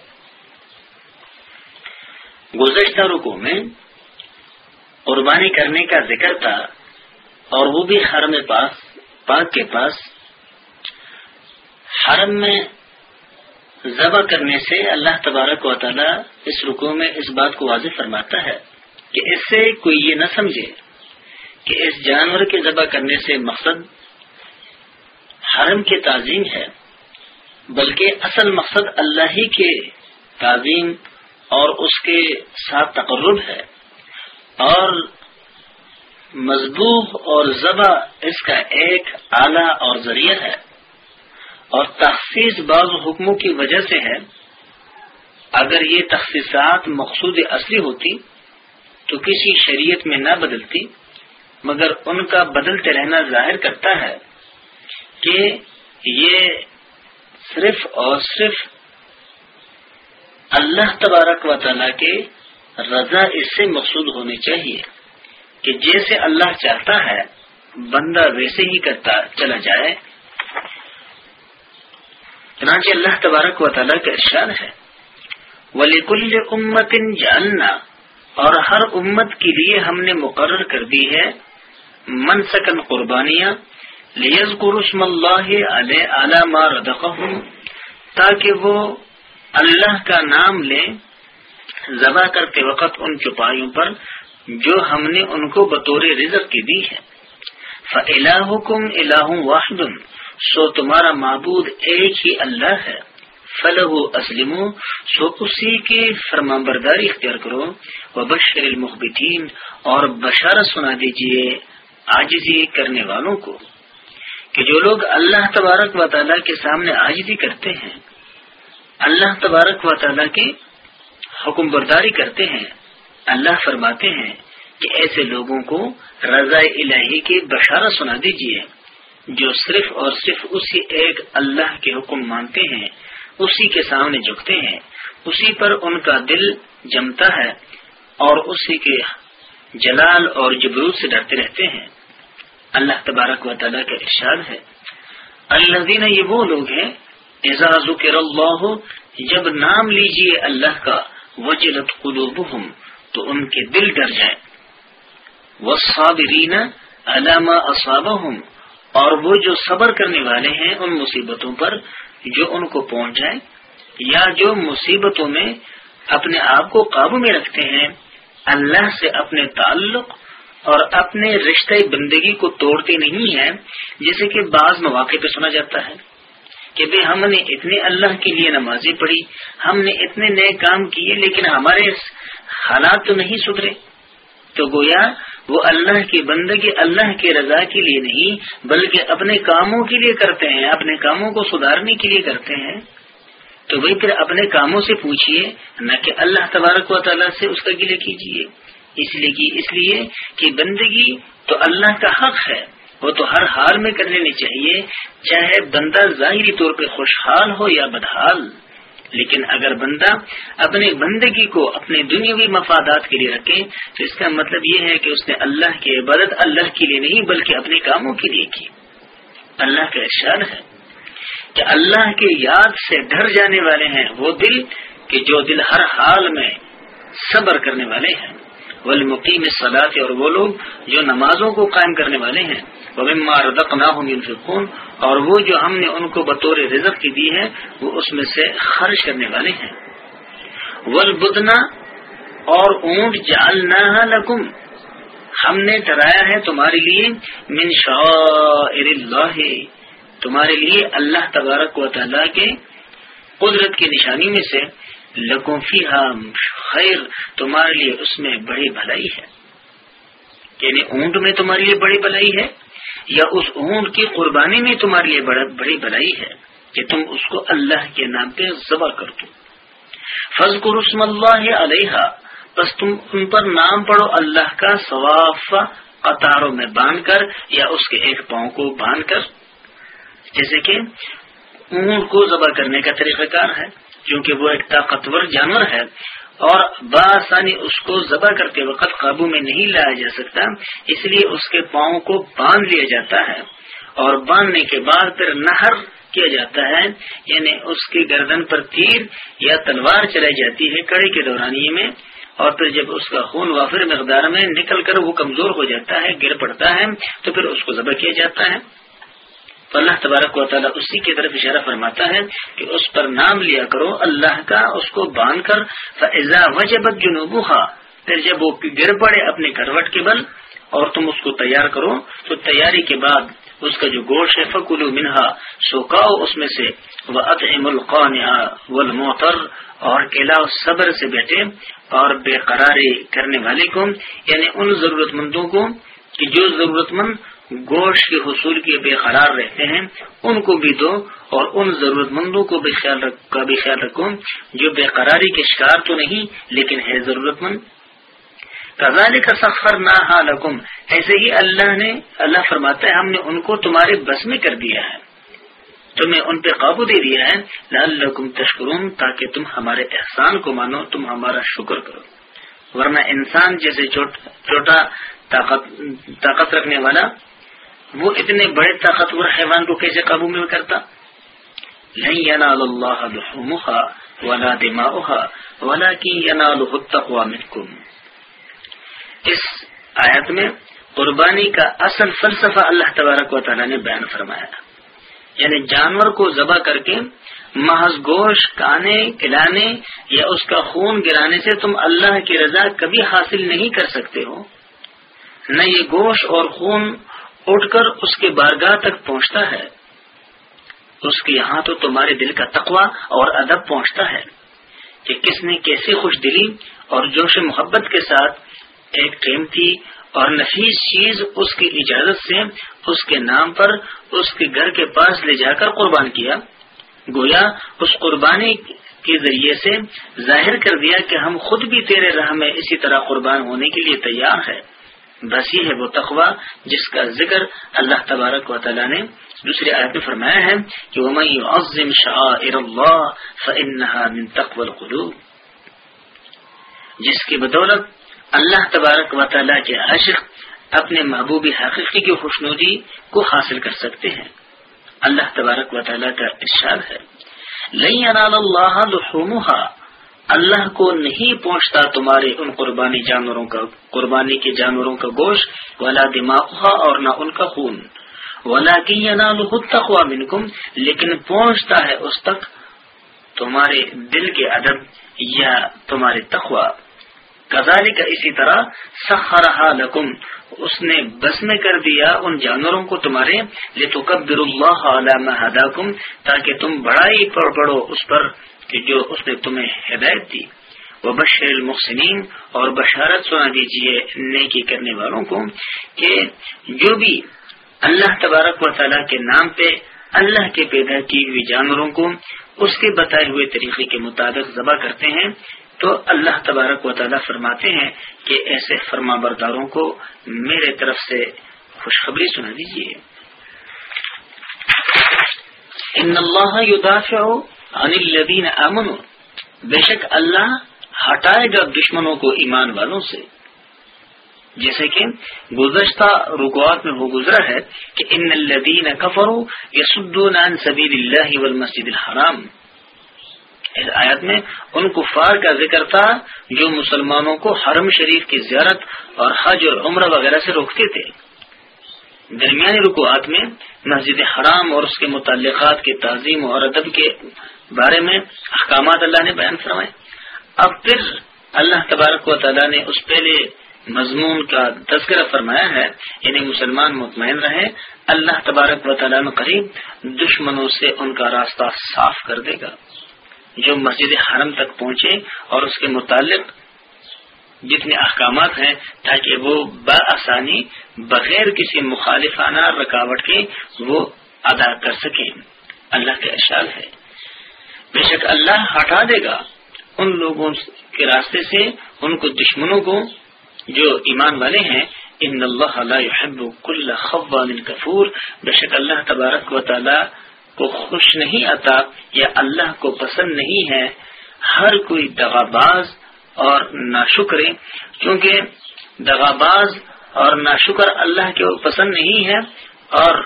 گزشتہ رکو میں قربانی کرنے کا ذکر تھا اور وہ بھی حرم پاس پاک کے پاس۔ حرم میں ذبح کرنے سے اللہ تبارک و تعالی اس رکو میں اس بات کو واضح فرماتا ہے۔ کہ اس سے کوئی یہ نہ سمجھے کہ اس جانور کے ذبح کرنے سے مقصد حرم کی تعظیم ہے، بلکہ اصل مقصد اللہ ہی کے تعظیم اور اس کے ساتھ تقرب ہے۔ اور مضبوط اور ذبح اس کا ایک اعلی اور ذریعہ ہے۔ اور تخصیص بعض حکموں کی وجہ سے ہے۔ اگر یہ تخصیصات مقصود اصلی ہوتی تو کسی شریعت میں نہ بدلتی، مگر ان کا بدلتے رہنا ظاہر کرتا ہے کہ یہ صرف اور صرف اللہ تبارک و تعالیٰ کے رضا اس سے مقصود ہونی چاہیے کہ جیسے اللہ چاہتا ہے، بندہ ویسے ہی کرتا چلا جائے۔ چنانچہ اللہ تبارک و تعالیٰ کا ارشاد ہے ولی کل امت جاننا اور ہر امت کے لیے ہم نے مقرر کر دی ہے من سکن قربانیاں لیز قرسم اللہ علیہ تاکہ وہ اللہ کا نام لیں ذبح کرتے وقت ان چپائیوں پر جو ہم نے ان کو بطور رزق کی دی ہے۔ فلاحکم الہ واحد، سو تمہارا معبود ایک ہی اللہ ہے۔ فلح اسلم سو اسی کی فرما برداری اختیار کرو و بشر المخبتین اور بشارت سنا دیجیے آجزی کرنے والوں کو، کہ جو لوگ اللہ تبارک و تعالیٰ کے سامنے آجزی کرتے ہیں، اللہ تبارک و تعالیٰ کی حکم برداری کرتے ہیں، اللہ فرماتے ہیں کہ ایسے لوگوں کو رضاء الہی کی بشارت سنا دیجیے جو صرف اور صرف اسی ایک اللہ کے حکم مانتے ہیں اسی کے سامنے جھکتے ہیں۔ اسی پر ان کا دل جمتا ہے اور اسی کے جلال اور جبروت سے ڈرتے رہتے ہیں۔ اللہ تبارک و تعالیٰ کا ارشاد ہے۔ اللہ دینا یہ وہ لوگ ہیں ذکر اللہ، جب نام لیجیے اللہ کا، وجلت قلوبہم، تو ان کے دل ڈر جائیں والصابرین علامہ اصابہم، اور وہ جو صبر کرنے والے ہیں ان مصیبتوں پر جو ان کو پہنچ جائیں یا جو مصیبتوں میں اپنے آپ کو قابو میں رکھتے ہیں، اللہ سے اپنے تعلق اور اپنے رشتہ بندگی کو توڑتے نہیں ہیں، جیسے کہ بعض مواقع پہ سنا جاتا ہے کہ بھائی ہم نے اتنے اللہ کے لیے نمازیں پڑھی، ہم نے اتنے نئے کام کیے، لیکن ہمارے حالات تو نہیں سدھرے۔ تو گویا وہ اللہ کی بندگی اللہ کے رضا کے لیے نہیں، بلکہ اپنے کاموں کے لیے کرتے ہیں، اپنے کاموں کو سدھارنے کے لیے کرتے ہیں۔ تو بھائی پھر اپنے کاموں سے پوچھئے، نہ کہ اللہ تبارک و تعالیٰ سے اس کا گلے کیجیے اس لیے اس لیے کہ بندگی تو اللہ کا حق ہے، وہ تو ہر حال میں کر لینی چاہیے چاہے بندہ ظاہری طور پہ خوشحال ہو یا بدحال۔ لیکن اگر بندہ اپنے بندگی کو اپنے دنیاوی مفادات کے لیے رکھے، تو اس کا مطلب یہ ہے کہ اس نے اللہ کی عبادت اللہ کے لیے نہیں، بلکہ اپنے کاموں کے لیے کی۔ اللہ کا اشار ہے کہ اللہ کے یاد سے ڈر جانے والے ہیں وہ دل، کہ جو دل ہر حال میں صبر کرنے والے ہیں۔ والمقیم صلاح اور وہ لوگ جو نمازوں کو قائم کرنے والے ہیں. وہ ردق نہ ہوں گے اور وہ جو ہم نے ان کو بطور رزق کی دی ہے، وہ اس میں سے خرچ کرنے والے ہیں. ولبدنا اور اونٹ جالنا لکم ہم نے ڈرایا ہے تمہارے لیے من شعائر اللہ تمہارے لیے اللہ تبارک و تعالیٰ کے قدرت کی نشانی میں سے۔ لکوں فی خیر، تمہارے لیے اس میں بڑی بھلائی ہے۔ یعنی اونٹ میں تمہارے لیے بڑی بھلائی ہے، یا اس اونٹ کی قربانی میں تمہارے لیے بڑی بھلائی ہے کہ تم اس کو اللہ کے نام پہ ذبح کر دو فض کو رسم اللہ علیہ بس تم ان پر نام پڑھو اللہ کا ثواف قطاروں میں باندھ کر یا اس کے ایک پاؤں کو باندھ کر۔ جیسے کہ اونٹ کو ذبح کرنے کا طریقہ کار ہے۔ کیونکہ وہ ایک طاقتور جانور ہے اور بآسانی اس کو ذبح کرتے وقت قابو میں نہیں لایا جا سکتا، اس لیے اس کے پاؤں کو باندھ لیا جاتا ہے اور باندھنے کے بعد پھر نہر کیا جاتا ہے یعنی اس کی گردن پر تیر یا تلوار چلائی جاتی ہے کڑے کے دورانی میں اور پھر جب اس کا خون وافر مقدار میں نکل کر وہ کمزور ہو جاتا ہے، گر پڑتا ہے، تو پھر اس کو ذبح کیا جاتا ہے۔ تو اللہ تبارک و تعالیٰ اسی کی طرف اشارہ فرماتا ہے کہ اس پر نام لیا کرو اللہ کا، اس کو باندھ کر فضا وجبت جنوب پھر جب وہ گر پڑے اپنے کروٹ کے بل اور تم اس کو تیار کرو، تو تیاری کے بعد اس کا جو گوشت ہے فکلو منہا سوکاؤ اس میں سے وہ اطم القان والموتر اور کلاؤ صبر سے بیٹھے اور بے قراری کرنے والے کو یعنی ان ضرورت مندوں کو، کہ جو ضرورت مند گوشت کے حصول کے بے قرار رہتے ہیں، ان کو بھی دو اور ان ضرورت مندوں کو بھی خیال کا بھی خیال رکھو، جو بے قراری کے شکار تو نہیں، لیکن ہے ضرورت مند کزال کا سفر نہ ایسے ہی اللہ نے اللہ فرماتا ہے، ہم نے ان کو تمہارے بس میں کر دیا ہے۔ تمہیں ان پہ قابو دے دیا ہے۔ لعلکم تشکرون، تاکہ تم ہمارے احسان کو مانو، تم ہمارا شکر کرو۔ ورنہ انسان جیسے چھوٹا طاقت رکھنے والا وہ اتنے بڑے طاقتور حیوان کو کیسے قابو میں کرتا؟ نہیں ینال اللہ لحومها ولا دماؤها ولكن يناله التقوى منكم اس آیت میں قربانی کا اصل فلسفہ اللہ تبارک و تعالی نے بیان فرمایا یعنی جانور کو ذبح کر کے محض گوشت، کانے، کھلانے یا اس کا خون گرانے سے تم اللہ کی رضا کبھی حاصل نہیں کر سکتے ہو۔ نہ یہ گوشت اور خون اٹھ کر اس کے بارگاہ تک پہنچتا ہے۔ اس کے یہاں تو تمہارے دل کا تقوی اور ادب پہنچتا ہے کہ کس نے کیسی خوش دلی اور جوش محبت کے ساتھ ایک قیمتی اور نفیس چیز اس کی اجازت سے اس کے نام پر اس کے گھر کے پاس لے جا کر قربان کیا۔ گویا اس قربانی کے ذریعے سے ظاہر کر دیا کہ ہم خود بھی تیرے راہ میں اسی طرح قربان ہونے کے لیے تیار ہے بس یہ ہے وہ تقوا جس کا ذکر اللہ تبارک و تعالیٰ نے دوسری آیت میں فرمایا ہے کہ جس کی بدولت اللہ تبارک و تعالیٰ کے عشق اپنے محبوبی حقیقی کی خوشنودی کو حاصل کر سکتے ہیں۔ اللہ تبارک و تعالیٰ کا ارشاد ہے۔ لئی اللہ اللہ کو نہیں پہنچتا تمہارے ان قربانی جانوروں کا قربانی کے جانوروں کا گوشت، ولا دماغ اور نہ ان کا خون۔ ولا کی تخوا منکم، لیکن پہنچتا ہے اس تک تمہارے دل کے ادب یا تمہارے تخوا کزالی کا اسی طرح سخرا لکم، اس نے بس میں کر دیا ان جانوروں کو تمہارے۔ لے تو کبر اللہ علامہ تاکہ تم بڑائی پڑ پڑو اس پر کہ جو اس نے تمہیں ہدایت دی، وہ بشر المحسنین اور بشارت سنا دیجیے نیکی کرنے والوں کو کہ جو بھی اللہ تبارک و تعالیٰ کے نام پہ اللہ کے پیدا کی ہوئی جانوروں کو اس کے بتائے ہوئے طریقے کے مطابق ذبح کرتے ہیں، تو اللہ تبارک و تعالیٰ فرماتے ہیں کہ ایسے فرما برداروں کو میرے طرف سے خوشخبری سنا دیجیے ان اللہ عن الذین امن بے شک اللہ ہٹائے گا دشمنوں کو ایمان والوں سے۔ جیسے کہ گزشتہ رکوات میں وہ گزرا ہے کہ ان الدین کفرو یسدون عن سبیل اللہ والمسجد الحرام۔ اس آیت میں ان کفار کا ذکر تھا جو مسلمانوں کو حرم شریف کی زیارت اور حج اور عمرہ وغیرہ سے روکتے تھے۔ درمیانی رکوعات میں مسجد حرام اور اس کے متعلقات کی تعظیم اور ادب کے بارے میں احکامات اللہ نے بیان فرمائے۔ اب پھر اللہ تبارک و تعالیٰ نے اس پہلے مضمون کا تذکرہ فرمایا ہے یعنی مسلمان مطمئن رہے، اللہ تبارک و تعالیٰ قریب دشمنوں سے ان کا راستہ صاف کر دے گا۔ جو مسجد حرم تک پہنچے اور اس کے متعلق جتنے احکامات ہیں، تاکہ وہ بآسانی بغیر کسی مخالفانہ رکاوٹ کے وہ ادا کر سکیں۔ اللہ کے اشال ہے۔ بے شک اللہ ہٹا دے گا۔ ان لوگوں کے راستے سے، ان کو دشمنوں کو جو ایمان والے ہیں، ان اللہ يحب كل خوان کفور۔ بے شک اللہ تبارک و تعالی کو خوش نہیں آتا یا اللہ کو پسند نہیں ہے ہر کوئی دغاباز اور ناشکر، کیونکہ دغاباز اور ناشکر اللہ کے پسند نہیں ہے اور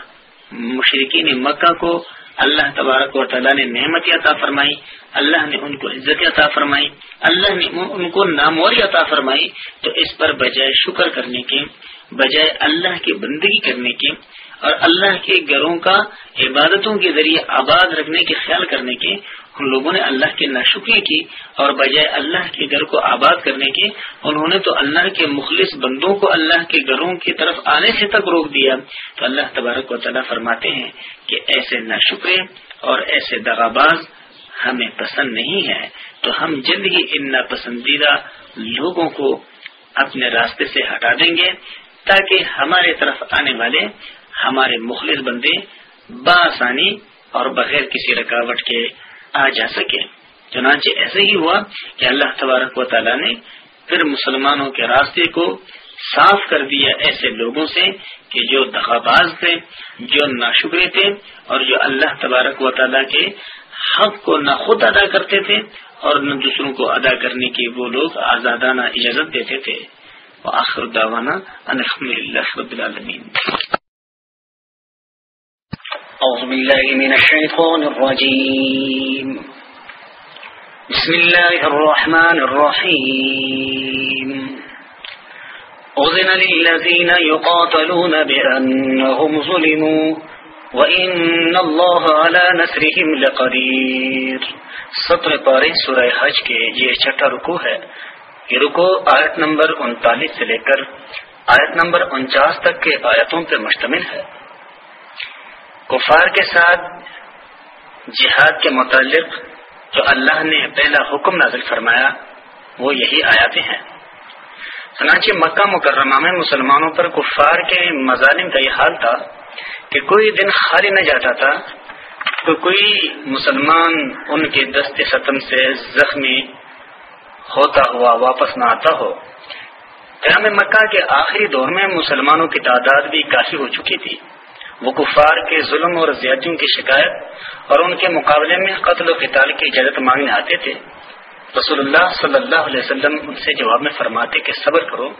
مشرقین مکہ کو اللہ تبارک و تعالیٰ نے نعمت عطا فرمائی، اللہ نے ان کو عزت عطا فرمائی، اللہ نے ان کو ناموری عطا فرمائی، تو اس پر بجائے شکر کرنے کے، بجائے اللہ کی بندگی کرنے کے اور اللہ کے گھروں کا عبادتوں کے ذریعے آباد رکھنے کے خیال کرنے کے ان لوگوں نے اللہ کی ناشکری کی اور بجائے اللہ کے گھر کو آباد کرنے کے انہوں نے تو اللہ کے مخلص بندوں کو اللہ کے گھروں کی طرف آنے سے تک روک دیا۔ تو اللہ تبارک و تعالیٰ فرماتے ہیں کہ ایسے ناشکرے اور ایسے دغاباز ہمیں پسند نہیں ہے تو ہم جلد ہی ان ناپسندیدہ لوگوں کو اپنے راستے سے ہٹا دیں گے تاکہ ہمارے طرف آنے والے، ہمارے مخلص بندے بآسانی اور بغیر کسی رکاوٹ کے آ جا سکے۔ چنانچہ ایسے ہی ہوا کہ اللہ تبارک و تعالیٰ نے پھر مسلمانوں کے راستے کو صاف کر دیا ایسے لوگوں سے کہ جو دخاباز تھے، جو ناشکرے تھے اور جو اللہ تبارک و تعالیٰ کے حق کو نہ خود ادا کرتے تھے اور نہ دوسروں کو ادا کرنے کی وہ لوگ آزادانہ اجازت دیتے تھے۔ آخر داوانا الحمد للہ رب العالمین۔ أعوذ بالله من الشيطان الرجيم. بسم الله الرحمن الرحيم. أذن للذين يقاتلون بأنهم ظلموا وَإِنَّ اللَّهَ عَلَى نَسْرِهِمْ لَقَدِيرٌ. ستر پارے سورہ حج کے یہ چھٹا رکو ہے. یہ رکو آیت نمبر انتالیس سے لے کر آیت نمبر انچاس تک کے آیتوں پر مشتمل ہے. کفار کے ساتھ جہاد کے متعلق جو اللہ نے پہلا حکم نازل فرمایا، وہ یہی آیاتیں ہیں۔ چنانچہ مکہ مکرمہ میں مسلمانوں پر کفار کے مظالم کا یہ حال تھا کہ کوئی دن خالی نہ جاتا تھا تو کوئی مسلمان ان کے دست ستم سے زخمی ہوتا ہوا واپس نہ آتا ہو۔ قیام مکہ کے آخری دور میں مسلمانوں کی تعداد بھی کافی ہو چکی تھی۔ وہ کفار کے ظلم اور زیادتیوں کی شکایت اور ان کے مقابلے میں قتل و قتال کی اجازت مانگنے آتے تھے۔ رسول اللہ صلی اللہ علیہ وسلم ان سے جواب میں فرماتے کہ صبر کرو،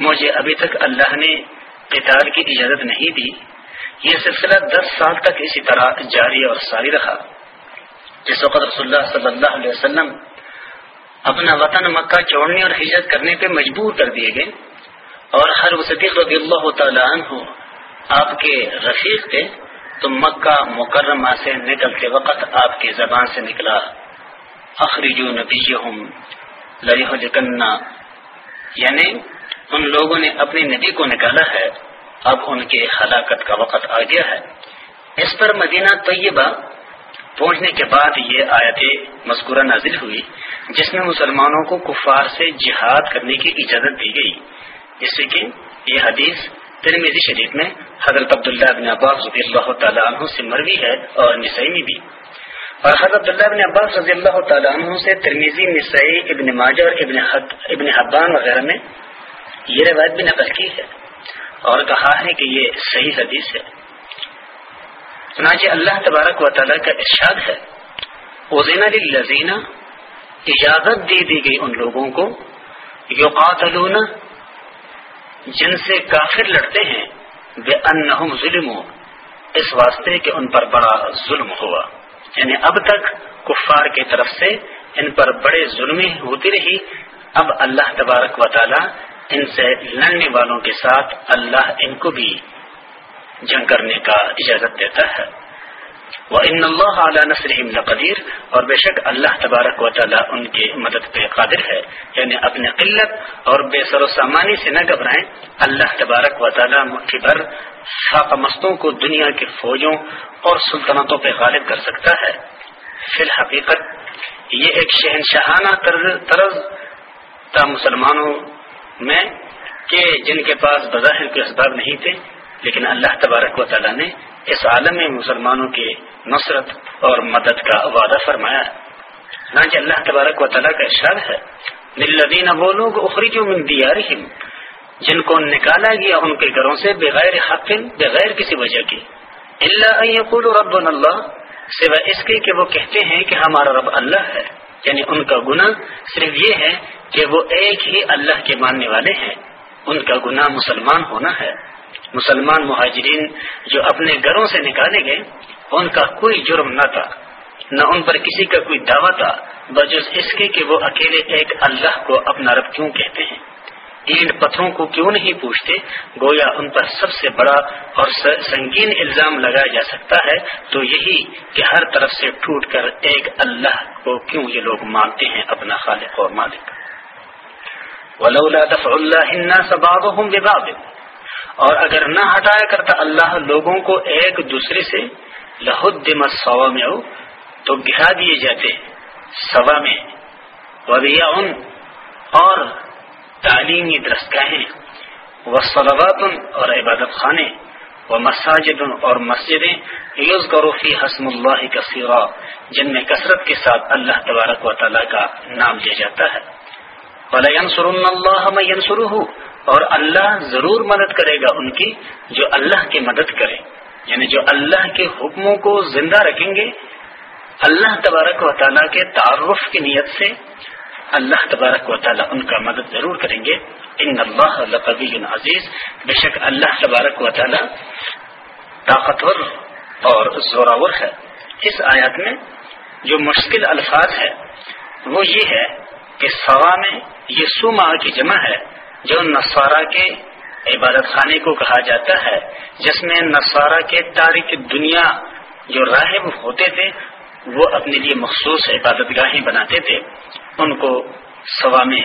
مجھے ابھی تک اللہ نے قتال کی اجازت نہیں دی۔ یہ سلسلہ دس سال تک اسی طرح جاری اور ساری رہا۔ جس وقت رسول اللہ صلی اللہ علیہ وسلم اپنا وطن مکہ چھوڑنے اور ہجرت کرنے پہ مجبور کر دیے گئے اور ہر صدیق رضی اللہ تعالیٰ عنہ آپ کے رفیق تھے، تو مکہ مکرمہ سے نکلتے وقت آپ کی زبان سے نکلا۔ اخریجو نبی لکنہ یعنی ان لوگوں نے اپنی نبی کو نکالا ہے، اب ان کے ہلاکت کا وقت آ گیا ہے۔ اس پر مدینہ طیبہ پہنچنے کے بعد یہ آیت مذکورہ نازل ہوئی، جس میں مسلمانوں کو کفار سے جہاد کرنے کی اجازت دی گئی۔ جس سے کہ یہ حدیث ترمیزی شریف میں حضرت عبداللہ بن عباس رضی اللہ تعالیٰ عنہ سے مروی ہے اور نسائی بھی۔ اور حضرت عبداللہ بن عباس رضی اللہ تعالیٰ عنہ سے ترمیزی نسائی، ابن ماجہ اور ابن حد، ابن حبان وغیرہ میں یہ روایت بھی نقل کی ہے اور کہا ہے کہ یہ صحیح حدیث ہے۔ چنانچہ اللہ تبارک و تعالیٰ کا ارشاد ہے اوزین لذینہ اجازت دے دی گئی ان لوگوں کو یوقاتلون جن سے کافر لڑتے ہیں۔ بے انہم ظلم اس واسطے کہ ان پر بڑا ظلم ہوا۔ یعنی اب تک کفار کی طرف سے ان پر بڑے ظلمیں ہوتی رہی۔ اب اللہ تبارک و تعالی ان سے لڑنے والوں کے ساتھ اللہ ان کو بھی جنگ کرنے کا اجازت دیتا ہے۔ وہ ان اللہ اعلیٰ نصر قدیر اور بے شک اللہ تبارک و تعالیٰ ان کی مدد پہ قادر ہے۔ یعنی اپنے قلت اور بے سر و سامانی سے نہ گھبرائیں۔ اللہ تبارک و تعالیٰ مٹھی بھر مستوں کو دنیا کی فوجوں اور سلطنتوں پہ غالب کر سکتا ہے۔ فی الحقیقت یہ ایک شہنشاہانہ طرز تھا مسلمانوں میں کہ جن کے پاس بظاہر کے اسباب نہیں تھے، لیکن اللہ تبارک و تعالیٰ نے اس عالم میں مسلمانوں کی نصرت اور مدد کا وعدہ فرمایا نہ کہ اللہ تبارک و تعالیٰ کا ارشاد ہے ملدین وہ لوگ اخری من دیارہم، جن کو نکالا گیا ان کے گھروں سے بغیر حق، بغیر کسی وجہ کی اللہ یقول رب اللہ سوا اس کے کہ وہ کہتے ہیں کہ ہمارا رب اللہ ہے۔ یعنی ان کا گناہ صرف یہ ہے کہ وہ ایک ہی اللہ کے ماننے والے ہیں۔ ان کا گناہ مسلمان ہونا ہے۔ مسلمان مہاجرین جو اپنے گھروں سے نکالے گئے، ان کا کوئی جرم نہ تھا، نہ ان پر کسی کا کوئی دعویٰ تھا، بجز اس کے کہ وہ اکیلے ایک اللہ کو اپنا رب کیوں کہتے ہیں؟ اینٹ پتھروں کو کیوں نہیں پوچھتے؟ گویا ان پر سب سے بڑا اور سنگین الزام لگایا جا سکتا ہے، تو یہی کہ ہر طرف سے ٹوٹ کر ایک اللہ کو کیوں یہ لوگ مانتے ہیں اپنا خالق اور مالک؟ ولولا دفع اللہ الناس بعضهم ببعض۔ اور اگر نہ ہٹایا کرتا اللہ لوگوں کو ایک دوسرے سے لہد سوا میں ہو تو گرا دیے جاتے سوا میں ان اور تعلیمی درستگاہیں و اور عبادت خانے و مساجد اور مسجدیں یوز گروفی حسم اللہ کا سوا جن میں کثرت کے ساتھ اللہ تبارک و تعالیٰ کا نام لیا جاتا ہے۔ اور اللہ ضرور مدد کرے گا ان کی جو اللہ کی مدد کرے۔ یعنی جو اللہ کے حکموں کو زندہ رکھیں گے۔ اللہ تبارک و تعالیٰ کے تعارف کی نیت سے اللہ تبارک و تعالیٰ ان کا مدد ضرور کریں گے۔ ان اللہ قبی عزیز بے شک اللہ تبارک و تعالیٰ طاقتور اور زوراور ہے۔ اس آیات میں جو مشکل الفاظ ہے، وہ یہ ہے کہ سوا میں یہ سوما کی جمع ہے، جو نصارہ کے عبادت خانے کو کہا جاتا ہے، جس میں نصارہ کے تاریخ دنیا جو راہب ہوتے تھے، وہ اپنے لیے مخصوص عبادت گاہیں بناتے تھے۔ ان کو سوا میں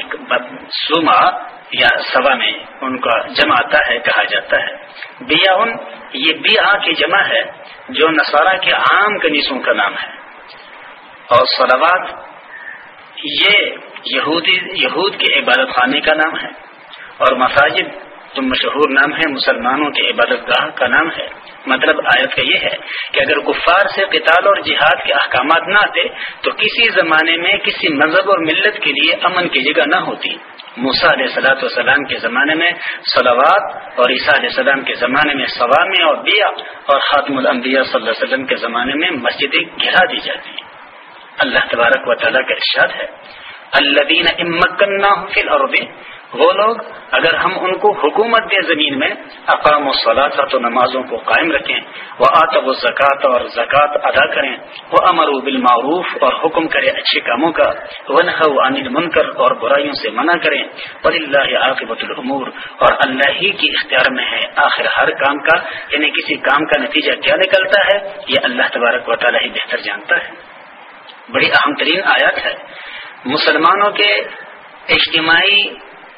سوما یا سوا میں ان کا جمع آتا ہے، کہا جاتا ہے۔ بیا ان یہ بیا کی جمع ہے، جو نصارہ کے عام کنیسوں کا نام ہے۔ اور سلوات یہ یہودی یہود کے عبادت خانے کا نام ہے اور مساجد جو مشہور نام ہے مسلمانوں کے عبادت گاہ کا نام ہے۔ مطلب آیت کا یہ ہے کہ اگر کفار سے قتال اور جہاد کے احکامات نہ آتے، تو کسی زمانے میں کسی مذہب اور ملت کے لیے امن کی جگہ نہ ہوتی۔ موسا علیہ سلاۃ والسلام کے زمانے میں صلوات اور عیسیٰ علیہ السلام کے زمانے میں سوام اور بیا اور خاتم الانبیاء صلی اللہ علیہ وسلم کے زمانے میں مسجدیں گرا دی جاتی اللہ تبارک و تعالیٰ کا ارشاد ہے اللہ دین امکن وہ لوگ اگر ہم ان کو حکومت دیں زمین میں اقام و صلاح تو نمازوں کو قائم رکھیں وہ آتب و زکوٰۃ اور زکوٰۃ ادا کریں وہ امر و بالمعروف اور حکم کرے اچھے کاموں کا ون انل منکر اور برائیوں سے منع کریں اور اللہ عاقبۃ العمور اور اللہ ہی کی اختیار میں ہے آخر ہر کام کا یعنی کسی کام کا نتیجہ کیا نکلتا ہے؟ یہ اللہ تبارک و تعالیٰ ہی بہتر جانتا ہے۔ بڑی اہم ترین آیات ہے۔ مسلمانوں کے اجتماعی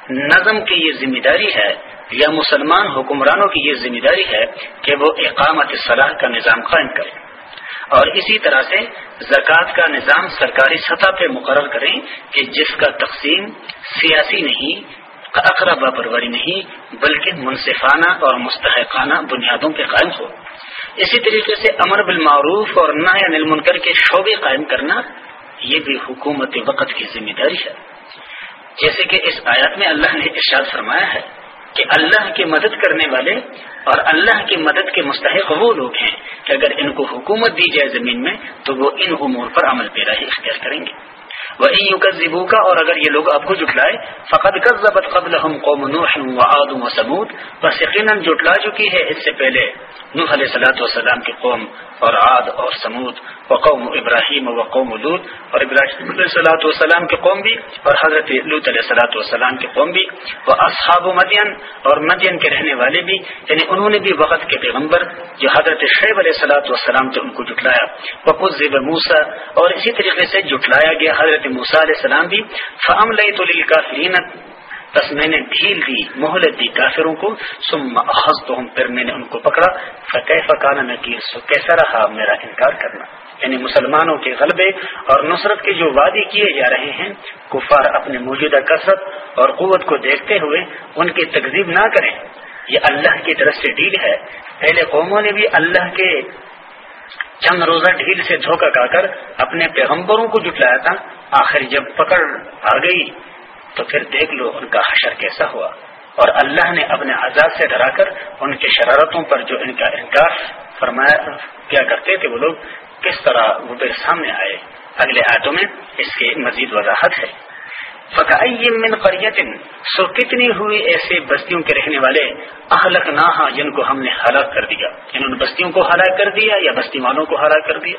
نظم کی یہ ذمہ داری ہے یا مسلمان حکمرانوں کی یہ ذمہ داری ہے کہ وہ اقامت صلاح کا نظام قائم کریں۔ اور اسی طرح سے زکوٰۃ کا نظام سرکاری سطح پہ مقرر کریں کہ جس کا تقسیم سیاسی نہیں اقربا پروری نہیں، بلکہ منصفانہ اور مستحقانہ بنیادوں پہ قائم ہو۔ اسی طریقے سے امر بالمعروف اور نہ منکر کے شعبے قائم کرنا یہ بھی حکومت وقت کی ذمہ داری ہے۔ جیسے کہ اس آیات میں اللہ نے ارشاد فرمایا ہے کہ اللہ کی مدد کرنے والے اور اللہ کی مدد کے مستحق وہ لوگ ہیں کہ اگر ان کو حکومت دی جائے زمین میں تو وہ ان امور پر عمل پیرا ہی اختیار کریں گے۔ وہ یو کا اور اگر یہ لوگ آپ کو جٹلائے فقط ضبط قبل ہم قوم نوح و آدم و سمود بس یقیناً جٹلا چکی ہے اس سے پہلے نوح علیہ صلاۃ والسلام کی قوم اور عاد اور سمود و قوم ابراہیم و قوم لود اور ابراہیم علیہ صلاۃ والسلام کی قوم بھی اور حضرت لط علیہ صلاۃ والسلام کی قوم بھی وہ اصحاب و مدین اور مدین کے رہنے والے بھی یعنی انہوں نے بھی وقت کے پیغمبر جو حضرت شیب علیہ صلاۃ والسلام تھے ان کو جٹلایا وہ ذیب موسا اور اسی طریقے سے جٹلایا گیا حضرت موسا علیہ السلام بھی۔ فام لئی تو بس میں نے ڈھیل دی مہلت دی کافروں کو سم احز تو پھر میں نے ان کو پکڑا۔ فقہ فقانہ نکیر سو کیسا رہا میرا انکار کرنا؟ یعنی مسلمانوں کے غلبے اور نصرت کے جو وعدے کیے جا رہے ہیں، کفار اپنے موجودہ کثرت اور قوت کو دیکھتے ہوئے ان کی تقزیب نہ کریں۔ یہ اللہ کی طرف سے ڈیل ہے۔ پہلے قوموں نے بھی اللہ کے چند روزہ ڈھیل سے دھوکہ کھا کر اپنے پیغمبروں کو جٹلایا تھا۔ آخر جب پکڑ آ گئی تو پھر دیکھ لو ان کا حشر کیسا ہوا۔ اور اللہ نے اپنے عذاب سے ڈرا کر ان کی شرارتوں پر جو ان کا انکار فرمایا، کیا کرتے تھے وہ لوگ؟ کس طرح وہ پھر سامنے آئے۔ اگلے آیتوں میں اس کی مزید وضاحت ہے۔ من قریت سو کتنی ہوئی ایسے بستیوں کے رہنے والے؟ اہلک نہ جن کو ہم نے ہلاک کر دیا۔ یعنی انہوں نے بستیوں کو ہلاک کر دیا یا بستی والوں کو ہلاک کر دیا؟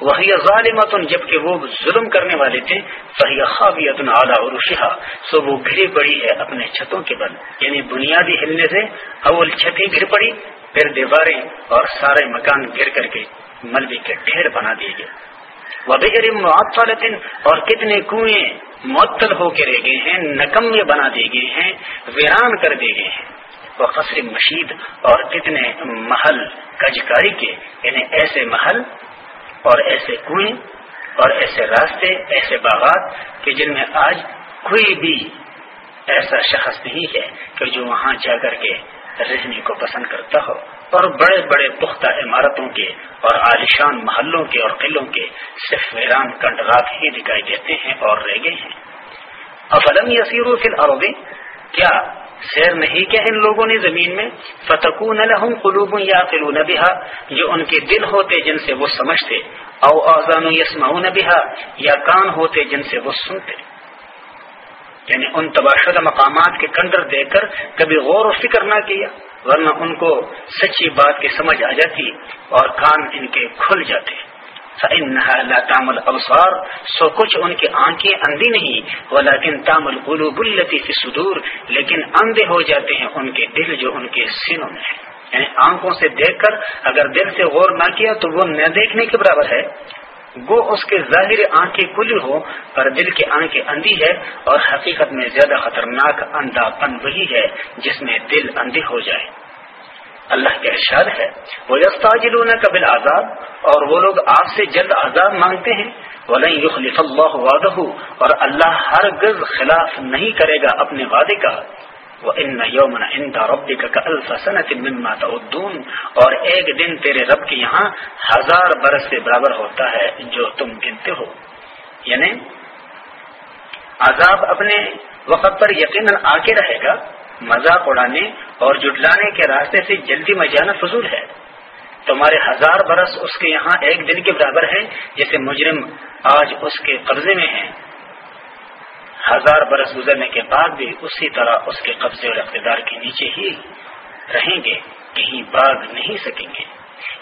وہی ظالمت جبکہ وہ ظلم کرنے والے تھے فہی خوابیت اعلیٰ اور سو وہ گھری پڑی ہے اپنے چھتوں کے بل یعنی بنیادی ہلنے سے اول چھتیں گر پڑی، پھر دیواریں اور سارے مکان گر کر کے ملبے کے ڈھیر بنا دیے گئے۔ وہ بغیر اور کتنے کنویں معطل ہو کے رہ گئے ہیں نکمے بنا دیے گئے ہیں، ویران کر دیے گئے ہیں۔ وہ قصر مشید اور کتنے محل کجکاری کے یعنی ایسے محل اور ایسے کنویں اور ایسے راستے، ایسے باغات کہ جن میں آج کوئی بھی ایسا شخص نہیں ہے کہ جو وہاں جا کر کے رہنے کو پسند کرتا ہو۔ اور بڑے بڑے پختہ عمارتوں کے اور عالیشان محلوں کے اور قلعوں کے صرف ویران کنڈرات ہی دکھائی دیتے ہیں اور رہ گئے ہیں۔ افلم یسیر فی الارض؟ کیا سیر نہیں کیا ان لوگوں نے زمین میں فتقون لهم قلوب یعقلون بها جو ان کے دل ہوتے جن سے وہ سمجھتے، او اذان یسمعون بها یا کان ہوتے جن سے وہ سنتے۔ یعنی ان تباشدہ مقامات کے کنڈر دیکھ کر کبھی غور و فکر نہ کیا، ورنہ ان کو سچی بات کی سمجھ آ جاتی اور کان ان کے کھل جاتے۔ لا تامل اوسار سو کچھ ان کی آنکھیں اندھی نہیں وہ لیکن تامل قلوب التی فی صدور لیکن اندھے ہو جاتے ہیں ان کے دل جو ان کے سینوں میں ہے یعنی آنکھوں سے دیکھ کر اگر دل سے غور نہ کیا تو وہ نہ دیکھنے کے برابر ہے۔ وہ اس کے ظاہر آنکھیں کھلی ہو پر دل کی آنکھیں اندھی ہے، اور حقیقت میں زیادہ خطرناک اندھا پن وہی ہے جس میں دل اندھی ہو جائے۔ اللہ کا ارشاد ہے وہ یستاجلون قبل آزاد اور وہ لوگ آپ سے جلد آزاد مانگتے ہیں۔ يخلف اللہ وعدہ اور اللہ ہر گز خلاف نہیں کرے گا اپنے وعدے کا۔ وہ ان یومن ان رب کا الفسنت مما تعدون، اور ایک دن تیرے رب کے یہاں ہزار برس سے برابر ہوتا ہے جو تم گنتے ہو۔ یعنی عذاب اپنے وقت پر یقیناً آ کے رہے گا۔ مذاق اڑانے اور جٹلانے کے راستے سے جلدی مجانا فضول ہے۔ تمہارے ہزار برس اس کے یہاں ایک دن کے برابر ہے جیسے مجرم آج اس کے قبضے میں ہے ہزار برس گزرنے کے بعد بھی اسی طرح اس کے قبضے اور اقتدار کے نیچے ہی رہیں گے، کہیں باغ نہیں سکیں گے۔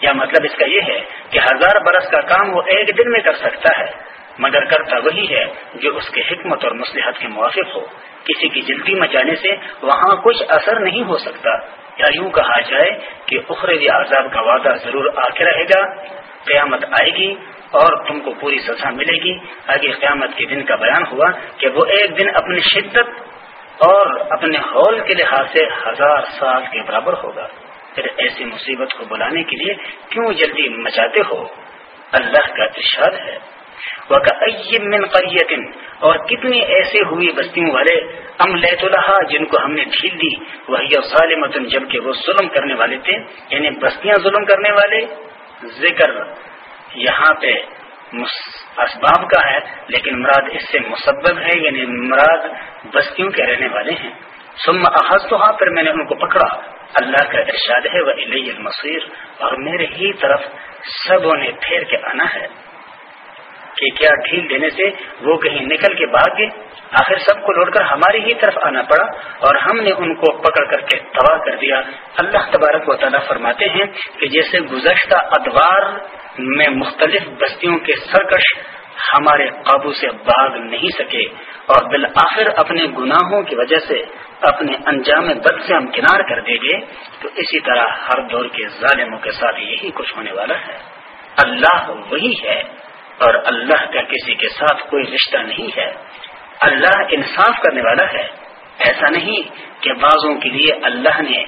یا مطلب اس کا یہ ہے کہ ہزار برس کا کام وہ ایک دن میں کر سکتا ہے۔ مگر کرتا وہی ہے جو اس کے حکمت اور مصلحت کے موافق ہو۔ کسی کی جلدی مچانے سے وہاں کچھ اثر نہیں ہو سکتا۔ یا یوں کہا جائے کہ اخروی عذاب کا وعدہ ضرور آ کے رہے گا۔ قیامت آئے گی اور تم کو پوری سزا ملے گی۔ آگے قیامت کے دن کا بیان ہوا کہ وہ ایک دن اپنی شدت اور اپنے ہال کے لحاظ سے ہزار سال کے برابر ہوگا۔ پھر ایسی مصیبت کو بلانے کے لیے کیوں جلدی مچاتے ہو؟ اللہ کا ارشاد ہے۔ من قریت اور کتنی ایسے ہوئی بستیوں والے ام لہ جن کو ہم نے ڈھیل دی وہی ظالمت جبکہ وہ ظلم کرنے والے تھے۔ یعنی بستیاں ظلم کرنے والے۔ ذکر یہاں پہ اسباب کا ہے، لیکن مراد اس سے مسبب ہے یعنی مراد بستیوں کے رہنے والے ہیں۔ سم احس تو پھر میں نے ان کو پکڑا۔ اللہ کا ارشاد ہے وہ المصیر اور میرے ہی طرف سب نے پھیر کے آنا ہے۔ کہ کیا ڈھیل دینے سے وہ کہیں نکل کے بعد گئے؟ آخر سب کو لوٹ کر ہماری ہی طرف آنا پڑا اور ہم نے ان کو پکڑ کر کے تباہ کر دیا۔ اللہ تبارک و تعالیٰ فرماتے ہیں کہ جیسے گزشتہ ادوار میں مختلف بستیوں کے سرکش ہمارے قابو سے باغ نہیں سکے اور بالآخر اپنے گناہوں کی وجہ سے اپنے انجام بد سے ہم کنار کر دیں گے تو اسی طرح ہر دور کے ظالموں کے ساتھ یہی کچھ ہونے والا ہے۔ اللہ وہی ہے اور اللہ کا کسی کے ساتھ کوئی رشتہ نہیں ہے۔ اللہ انصاف کرنے والا ہے۔ ایسا نہیں کہ بعضوں کے لیے اللہ نے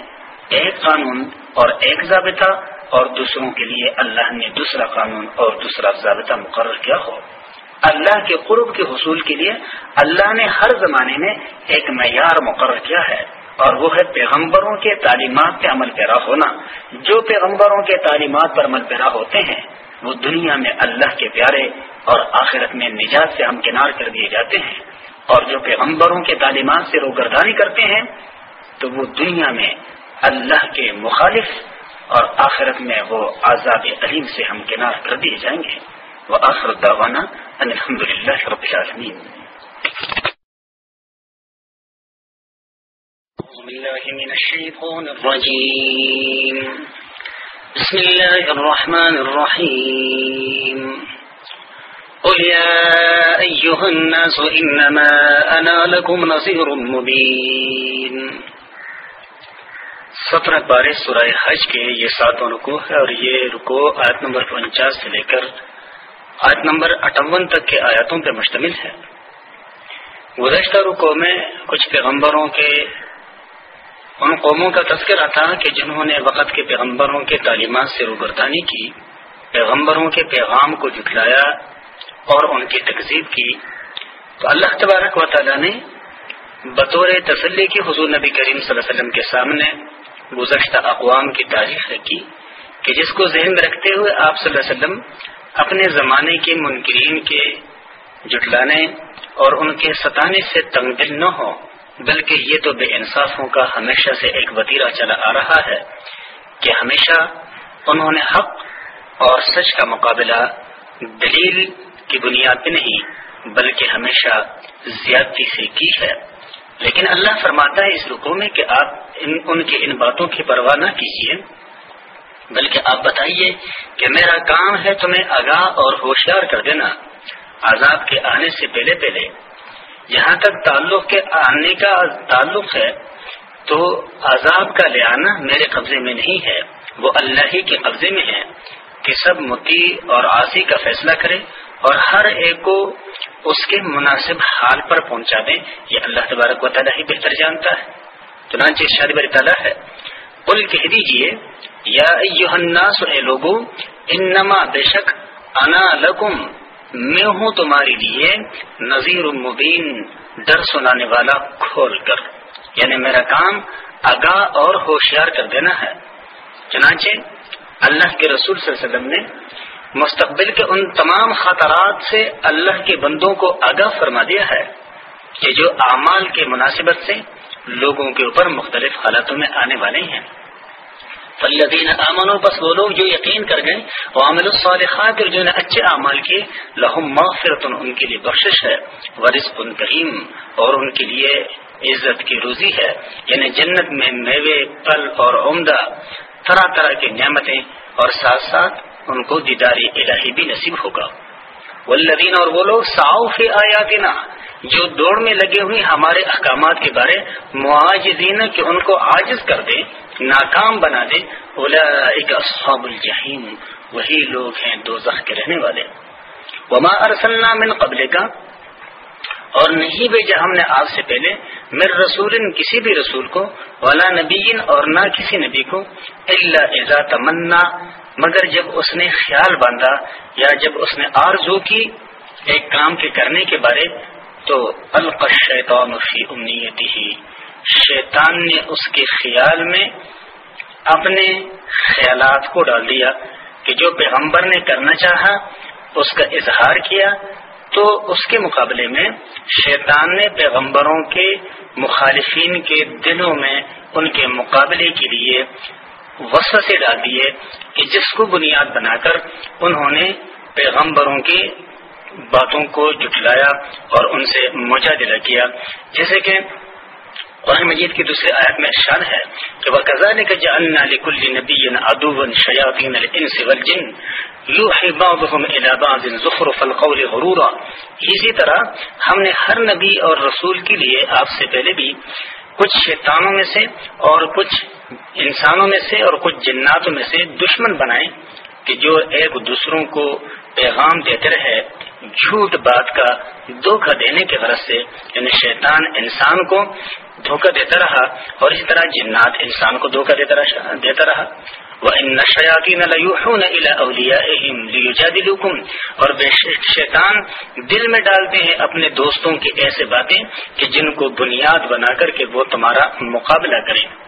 ایک قانون اور ایک ضابطہ اور دوسروں کے لیے اللہ نے دوسرا قانون اور دوسرا ضابطہ مقرر کیا ہو۔ اللہ کے قرب کے حصول کے لیے اللہ نے ہر زمانے میں ایک معیار مقرر کیا ہے اور وہ ہے پیغمبروں کے تعلیمات پہ عمل پیرا ہونا۔ جو پیغمبروں کے تعلیمات پر عمل پیرا ہوتے ہیں وہ دنیا میں اللہ کے پیارے اور آخرت میں نجات سے ہمکنار کر دیے جاتے ہیں اور جو پیغمبروں کے تعلیمات سے روگردانی کرتے ہیں، تو وہ دنیا میں اللہ کے مخالف اور آخرت میں وہ آزاد علیم سے ہم کنار کر دیے جائیں گے۔ وہ آخر دعوانا الحمد للہ رب العالمین۔ بسم الله الرحمن الرحيم. قل يا أيها الناس إنما أنا لكم نصير مبين. سترہ بارہ سورہ حج کے یہ ساتوں رکو ہے اور یہ رکو آیت نمبر پنچاس سے لے کر آیت نمبر اٹھون تک کے آیاتوں پر مشتمل ہے۔ گزشتہ رکو میں کچھ پیغمبروں کے ان قوموں کا تذکرہ تھا کہ جنہوں نے وقت کے پیغمبروں کے تعلیمات سے روگردانی کی، پیغمبروں کے پیغام کو جٹلایا اور ان کی تقزیب کی۔ تو اللہ تبارک و تعالی نے بطور تسلی کی حضور نبی کریم صلی اللہ علیہ وسلم کے سامنے گزشتہ اقوام کی تاریخ رکھی کہ جس کو ذہن میں رکھتے ہوئے آپ صلی اللہ علیہ وسلم اپنے زمانے کے منکرین کے جٹلانے اور ان کے ستانے سے تنگ دل نہ ہو بلکہ یہ تو بے انصافوں کا ہمیشہ سے ایک وطیرہ چلا آ رہا ہے کہ ہمیشہ انہوں نے حق اور سچ کا مقابلہ دلیل کی بنیاد پہ نہیں، بلکہ ہمیشہ زیادتی سے کی ہے۔ لیکن اللہ فرماتا ہے اس رکو میں کہ آپ ان ان کی ان باتوں کی پرواہ نہ کیجیے بلکہ آپ بتائیے کہ میرا کام ہے تمہیں آگاہ اور ہوشیار کر دینا۔ عذاب کے آنے سے پہلے پہلے جہاں تک تعلق کے آنے کا تعلق ہے، تو عذاب کا لے آنا میرے قبضے میں نہیں ہے، وہ اللہ ہی کے قبضے میں ہے کہ سب متی اور آسی کا فیصلہ کرے اور ہر ایک کو اس کے مناسب حال پر پہنچا دیں یہ اللہ تبارک و تعالیٰ ہی بہتر جانتا ہے۔ چنانچہ شاد بر تعالیٰ ہے۔ قل کہہ دیجیے، یا الناس اے لوگو، انما بے شک انا لکم میں ہوں تمہارے لیے نذیر مبین ڈر سنانے والا کھول کر۔ یعنی میرا کام آگاہ اور ہوشیار کر دینا ہے۔ چنانچہ اللہ کے رسول صلی اللہ علیہ وسلم نے مستقبل کے ان تمام خطرات سے اللہ کے بندوں کو آگاہ فرما دیا ہے کہ جو اعمال کے مناسبت سے لوگوں کے اوپر مختلف حالتوں میں آنے والے ہیں۔ فلدین امن و بس وہ لوگ جو یقین کر گئے وہ عامل الصالحات، جو نے اچھے اعمال کیے، لہم مغفرت ان کے لیے بخشش ہے ورث ان کریم، اور ان کے لیے عزت کی روزی ہے یعنی جنت میں میوے پل اور عمدہ طرح طرح کی نعمتیں، اور ساتھ ساتھ ان کو دیداری الہی بھی نصیب ہوگا۔ والذین، اور وہ لوگ صاف آیاتنا جو دوڑ میں لگے ہوئے ہمارے احکامات کے بارے معاجزین کہ ان کو عاجز کر دے، ناکام بنا دے اصحاب الجحیم، وہی لوگ ہیں دو کے رہنے والے۔ وما ارسلنا من قبل کا اور نہیں بھیجا ہم نے آپ سے پہلے مر رسول، کسی بھی رسول کو، ولا نبی اور نہ کسی نبی کو اللہ اذا تمنا، مگر جب اس نے خیال باندھا یا جب اس نے آرزو کی ایک کام کے کرنے کے بارے تو القشیطان فی امنیتی ہی شیطان نے اس کے خیال میں اپنے خیالات کو ڈال دیا کہ جو پیغمبر نے کرنا چاہا، اس کا اظہار کیا۔ تو اس کے مقابلے میں شیطان نے پیغمبروں کے مخالفین کے دلوں میں ان کے مقابلے کے لیے وسط سے ڈال دیے کہ جس کو بنیاد بنا کر انہوں نے پیغمبروں کے باتوں کو جٹلایا اور ان سے مجادلہ کیا۔ جیسے کہ قرآن مجید کی دوسری آیت میں شان ہے کہ وہ کزان کا جاننا لکل نبی ادوبن شیاطین الانس والجن یوحی بعضهم الى اسی طرح ہم نے ہر نبی اور رسول کے لیے آپ سے پہلے بھی کچھ شیطانوں میں سے اور کچھ انسانوں میں سے اور کچھ جناتوں میں سے دشمن بنائے کہ جو ایک دوسروں کو پیغام دیتے رہے۔ جھوٹ بات کا دھوکہ دینے کے غرض سے یعنی شیطان انسان کو دھوکہ دیتا رہا اور اسی طرح جنات انسان کو دھوکہ دیتا رہا وہ ان نشیاتی اور بے شیطان دل میں ڈالتے ہیں اپنے دوستوں کی ایسے باتیں کہ جن کو بنیاد بنا کر کے وہ تمہارا مقابلہ کریں۔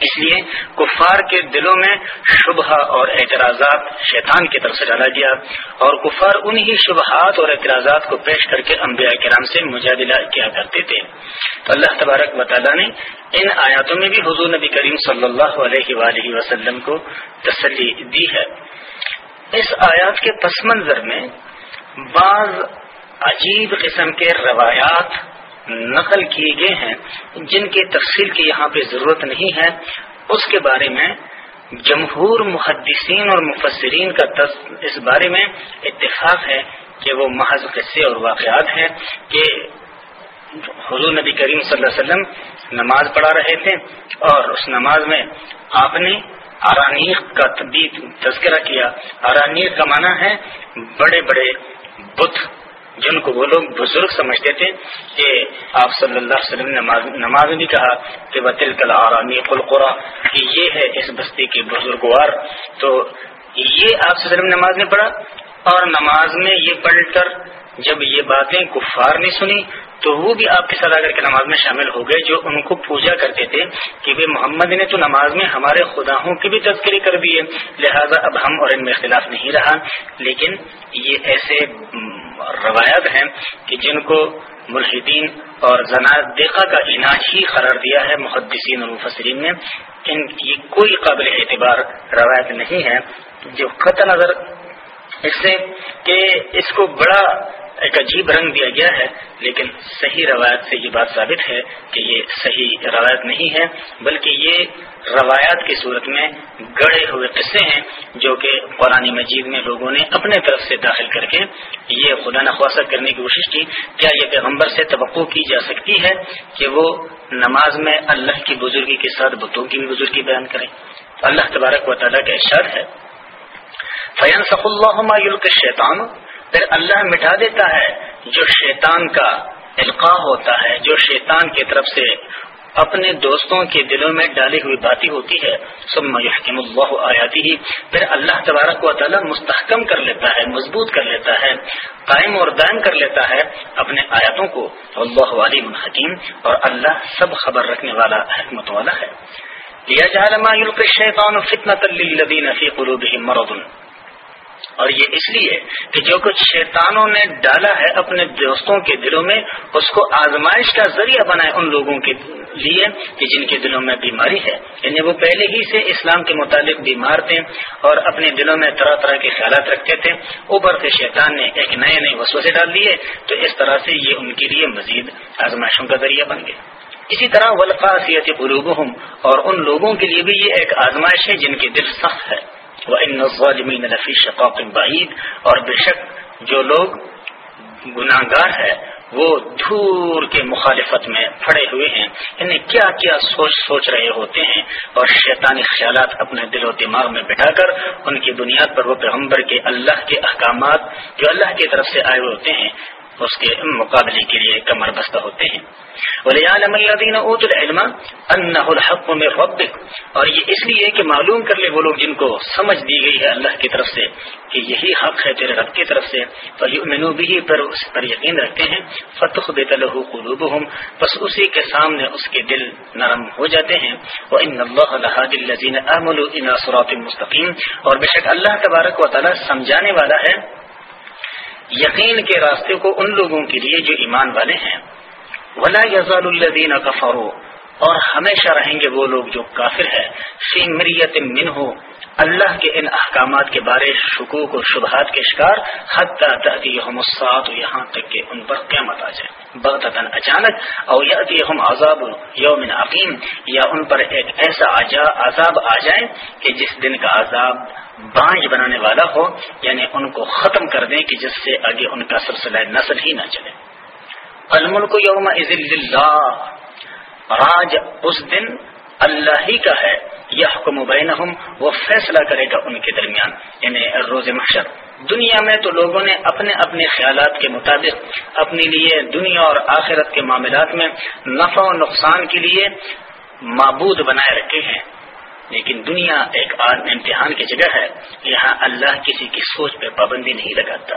اس لیے کفار کے دلوں میں شبہ اور اعتراضات شیطان کی طرف سے ڈالا گیا اور کفار انہی شبہات اور اعتراضات کو پیش کر کے انبیاء کرام سے مجادلہ کیا کرتے تھے۔ تو اللہ تبارک و تعالیٰ نے ان آیاتوں میں بھی حضور نبی کریم صلی اللہ علیہ وآلہ وسلم کو تسلی دی ہے۔ اس آیات کے پس منظر میں بعض عجیب قسم کے روایات نقل کیے گئے ہیں، جن کی تفصیل کی یہاں پہ ضرورت نہیں ہے۔ اس کے بارے میں جمہور محدثین اور مفسرین کا اس بارے میں اتفاق ہے کہ وہ محض قصے اور واقعات ہیں کہ حضور نبی کریم صلی اللہ علیہ وسلم نماز پڑھا رہے تھے اور اس نماز میں آپ نے ارانیق کا تذکرہ کیا۔ ارانیق کا معنی ہے بڑے بڑے بت جن کو وہ لوگ بزرگ سمجھتے تھے کہ آپ صلی اللہ علیہ وسلم نے نماز بھی کہا کہ وہ تلکل آرامی قلقرا کہ یہ ہے اس بستی کے بزرگوار۔ تو یہ آپ وسلم نماز نے پڑھا؟ اور نماز میں یہ پڑھ کر جب یہ باتیں کفار نے سنی تو وہ بھی آپ کے ساتھ آ کر کے نماز میں شامل ہو گئے جو ان کو پوجا کرتے تھے کہ محمد نے تو نماز میں ہمارے خداوں کی بھی تذکری کر دیے، لہذا اب ہم اور ان میں اختلاف نہیں رہا۔ لیکن یہ ایسے روایت ہیں کہ جن کو ملحدین اور دیکھا کا علاج ہی قرار دیا ہے محدثین اور مفسرین نے۔ ان کی کوئی قابل اعتبار روایت نہیں ہے۔ جو قطع نظر اس سے کہ اس کو بڑا ایک عجیب رنگ دیا گیا ہے، لیکن صحیح روایت سے یہ بات ثابت ہے کہ یہ صحیح روایت نہیں ہے، بلکہ یہ روایات کی صورت میں گڑے ہوئے قصے ہیں جو کہ قرآن مجید میں لوگوں نے اپنے طرف سے داخل کر کے یہ خدا نخواست کرنے کی کوشش کی۔ کیا یہ پیغمبر سے توقع کی جا سکتی ہے کہ وہ نماز میں اللہ کی بزرگی کے ساتھ بتوں کی بھی بزرگی بیان کریں اللہ تبارک و تعالیٰ کا ارشاد ہے۔ فیان صف اللہ شیطان پھر اللہ مٹا دیتا ہے جو شیطان کا القاع ہوتا ہے، جو شیطان کی طرف سے اپنے دوستوں کے دلوں میں ڈالی ہوئی باتیں ہوتی ہے۔ یحکم اللہ آیاتی ہی پھر اللہ تبارک و تعالیٰ مستحکم کر لیتا ہے، مضبوط کر لیتا ہے، قائم اور دائم کر لیتا ہے اپنے آیاتوں کو۔ اللہ علیم حکیم۔ اور اللہ سب خبر رکھنے والا حکمت والا ہے۔ شیطان فتنة للذین فی قلوبهم مرض۔ اور یہ اس لیے کہ جو کچھ شیطانوں نے ڈالا ہے اپنے دوستوں کے دلوں میں، اس کو آزمائش کا ذریعہ بنائے ان لوگوں کے لیے کہ جن کے دلوں میں بیماری ہے۔ یعنی وہ پہلے ہی سے اسلام کے متعلق بیمار تھے اور اپنے دلوں میں طرح طرح کے خیالات رکھتے تھے۔ اوپر کے شیطان نے ایک نئے نئے وسوسے ڈال دیے تو اس طرح سے یہ ان کے لیے مزید آزمائشوں کا ذریعہ بن گیا۔ اسی طرح ولقاسیت قلوب اور ان لوگوں کے لیے بھی یہ ایک آزمائش ہے جن کے دل سخت ہے۔ ان نفی شقاق بعید اور بے شک جو لوگ گناہ گار ہے وہ دھور کے مخالفت میں پڑے ہوئے ہیں۔ انہیں کیا کیا سوچ سوچ رہے ہوتے ہیں اور شیطانی خیالات اپنے دل و دماغ میں بٹھا کر ان کی بنیاد پر وہ پیغمبر کے اللہ کے احکامات جو اللہ کی طرف سے آئے ہوتے ہیں اس کے مقابلے کے لیے کمر بستہ ہوتے ہیں۔ اوت العلم الحق میں ربک اور یہ اس لیے کہ معلوم کر لے وہ لوگ جن کو سمجھ دی گئی ہے اللہ کی طرف سے کہ یہی حق ہے تیرے رب کی طرف سے۔ مینو بھی پر اس پر یقین رکھتے ہیں۔ فتح بے طلح قلوب بس اسی کے سامنے اس کے دل نرم ہو جاتے ہیں۔ وہ ان اللہ دلزین احمل سرات مستقیم اور بے شک اللہ تبارک و تعالیٰ سمجھانے والا ہے۔ یقین کے راستے کو ان لوگوں کے لیے جو ایمان والے ہیں۔ ولا یزال الدین کفرو اور ہمیشہ رہیں گے وہ لوگ جو کافر ہے فی مریت من ہو اللہ کے ان احکامات کے بارے شکوک و شبہات کے شکار، حتیٰ الساعت یہاں تک کہ ان پر قیامت آ جائے۔ بغتتاً اچانک اور یاتیہم عذاب یوم عقیم، یا ان پر ایک ایسا عذاب آ جائے کہ جس دن کا عذاب بانج بنانے والا ہو یعنی ان کو ختم کر دیں کہ جس سے آگے ان کا سلسلہ نسل ہی نہ چلے۔ الملک یوم اللہ راج اس دن اللہ ہی کا ہے یہ حکم بینہم، وہ فیصلہ کرے گا ان کے درمیان یعنی روز محشر۔ دنیا میں تو لوگوں نے اپنے اپنے خیالات کے مطابق اپنے لیے دنیا اور آخرت کے معاملات میں نفع و نقصان کے لیے معبود بنائے رکھے ہیں۔ لیکن دنیا ایک امتحان کی جگہ ہے، یہاں اللہ کسی کی سوچ پہ پابندی نہیں لگاتا۔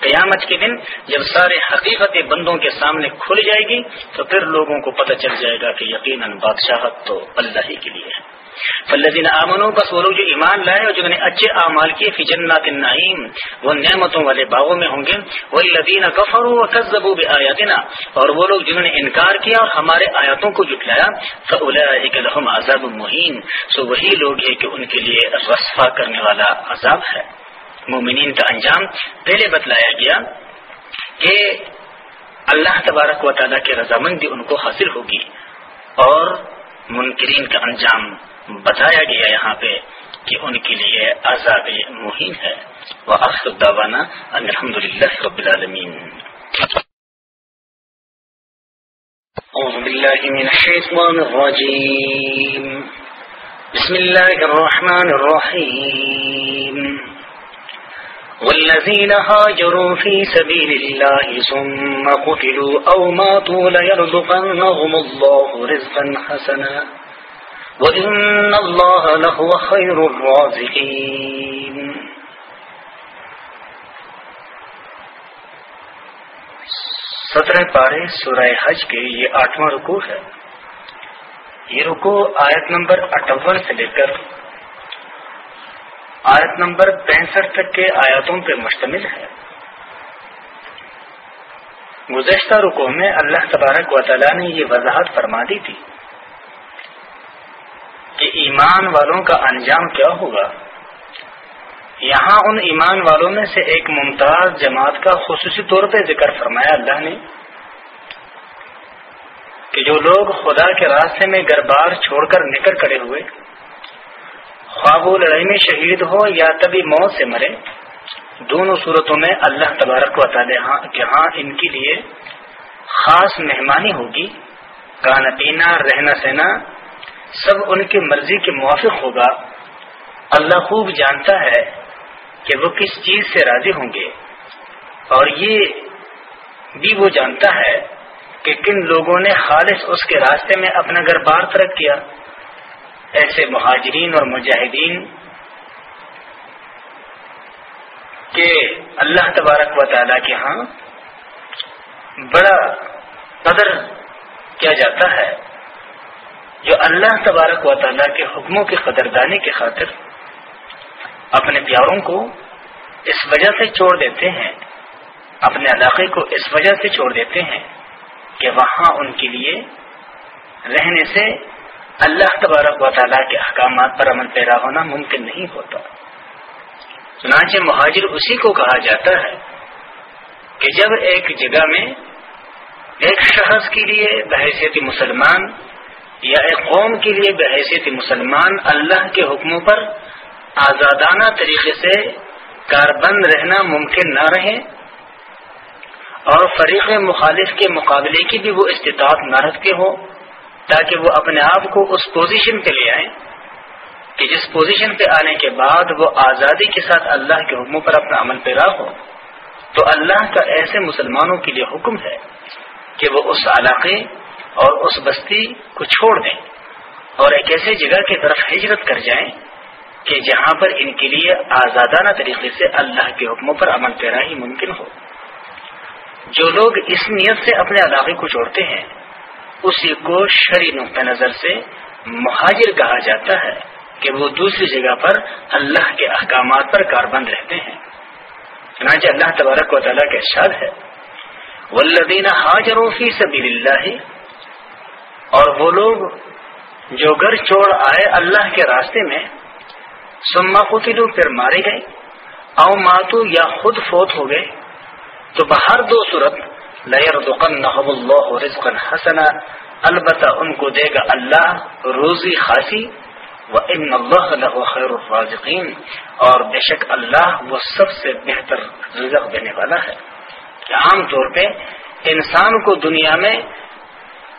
قیامت کے دن جب سارے حقیقت بندوں کے سامنے کھل جائے گی، تو پھر لوگوں کو پتہ چل جائے گا کہ یقیناً بادشاہت تو اللہ ہی کے لیے ہے۔ فلدین امن بس وہ لوگ جو ایمان لائے اور جنہوں نے اچھے اعمال کیے، فی جنات النعیم، وہ نعمتوں والے باغوں میں ہوں گے۔ وہ لدین کفر و بآیاتنا، اور وہ لوگ جنہوں نے انکار کیا اور ہمارے آیاتوں کو جھٹلایا فاولئک لهم عذاب مہین۔ سو وہی لوگ ہیں کہ ان کے لیے رسوا کرنے والا عذاب ہے۔ مومنین کا انجام پہلے بتلایا گیا کہ اللہ تبارک و تعالیٰ کی رضامندی ان کو حاصل ہوگی اور منکرین کا انجام بتایا گیا یہاں پہ کہ ان کے لیے عذاب مہین ہے۔ وہ داوانا الحمد للہ رب العالمین۔ أعوذ بالله من الشيطان الرجيم بسم الله الرحمن الرحيم والذين هاجروا في سبيل الله ثم قتلوا أو ماتوا ليرزقنهم الله رزقا حسنا وإن الله لهو خير الرازقين سترہ پارے سورہ حج کے یہ آٹھواں رکو ہے۔ یہ رکو آیت نمبر اٹھون سے لے کر آیت نمبر پینسٹھ تک کے آیاتوں پر مشتمل ہے۔ گزشتہ رکو میں اللہ تبارک و تعالیٰ نے یہ وضاحت فرما دی تھی کہ ایمان والوں کا انجام کیا ہوگا۔ یہاں ان ایمان والوں میں سے ایک ممتاز جماعت کا خصوصی طور پہ ذکر فرمایا اللہ نے کہ جو لوگ خدا کے راستے میں گھر بار چھوڑ کر نکل کڑے ہوئے خواب و لڑائی میں شہید ہو یا تبھی موت سے مرے، دونوں صورتوں میں اللہ تبارک و تعالی ہاں- کے ہاں ان کے لیے خاص مہمانی ہوگی۔ کھانا پینا، رہنا سہنا، سب ان کی مرضی کے موافق ہوگا۔ اللہ خوب جانتا ہے کہ وہ کس چیز سے راضی ہوں گے۔ اور یہ بھی وہ جانتا ہے کہ کن لوگوں نے خالص اس کے راستے میں اپنا گھر بار ترک کیا۔ ایسے مہاجرین اور مجاہدین کہ اللہ تبارک و تعالی کے ہاں بڑا قدر کیا جاتا ہے، جو اللہ تبارک و تعالیٰ کے حکموں کی قدردانی کی خاطر اپنے پیاروں کو اس وجہ سے چھوڑ دیتے ہیں، اپنے علاقے کو اس وجہ سے چھوڑ دیتے ہیں کہ وہاں ان کے لیے رہنے سے اللہ تبارک و تعالیٰ کے احکامات پر عمل پیرا ہونا ممکن نہیں ہوتا۔ چنانچہ مہاجر اسی کو کہا جاتا ہے کہ جب ایک جگہ میں ایک شخص کے لیے بحیثیت مسلمان یا ایک قوم کے لیے بحیثیت مسلمان اللہ کے حکموں پر آزادانہ طریقے سے کاربند رہنا ممکن نہ رہے اور فریق مخالف کے مقابلے کی بھی وہ استطاعت نہ رکھتے ہو تاکہ وہ اپنے آپ کو اس پوزیشن پہ لے آئیں کہ جس پوزیشن پہ آنے کے بعد وہ آزادی کے ساتھ اللہ کے حکموں پر اپنا عمل پیرا ہو، تو اللہ کا ایسے مسلمانوں کے لیے حکم ہے کہ وہ اس علاقے اور اس بستی کو چھوڑ دیں اور ایک ایسے جگہ کی طرف ہجرت کر جائیں کہ جہاں پر ان کے لیے آزادانہ طریقے سے اللہ کے حکموں پر عمل پیرا ہی ممکن ہو۔ جو لوگ اس نیت سے اپنے علاقے کو چھوڑتے ہیں اسی کو شری نقطۂ نظر سے مہاجر کہا جاتا ہے کہ وہ دوسری جگہ پر اللہ کے احکامات پر کاربند رہتے ہیں۔ چنانچہ اللہ تبارک و تعالیٰ کا ارشاد ہے ولدین حاجروں فی سبیل اللہ اور وہ لوگ جو گھر چھوڑ آئے اللہ کے راستے میں سما قتلو پھر مارے گئے او ماتو یا خود فوت ہو گئے، تو بہر دو صورت لیر اللہ رزق حسنا۔ البتہ ان کو دے گا اللہ روزی خاصی۔ و ان اللہ خیر الرازقین اور بے شک اللہ وہ سب سے بہتر رزق دینے والا ہے۔ عام طور پہ انسان کو دنیا میں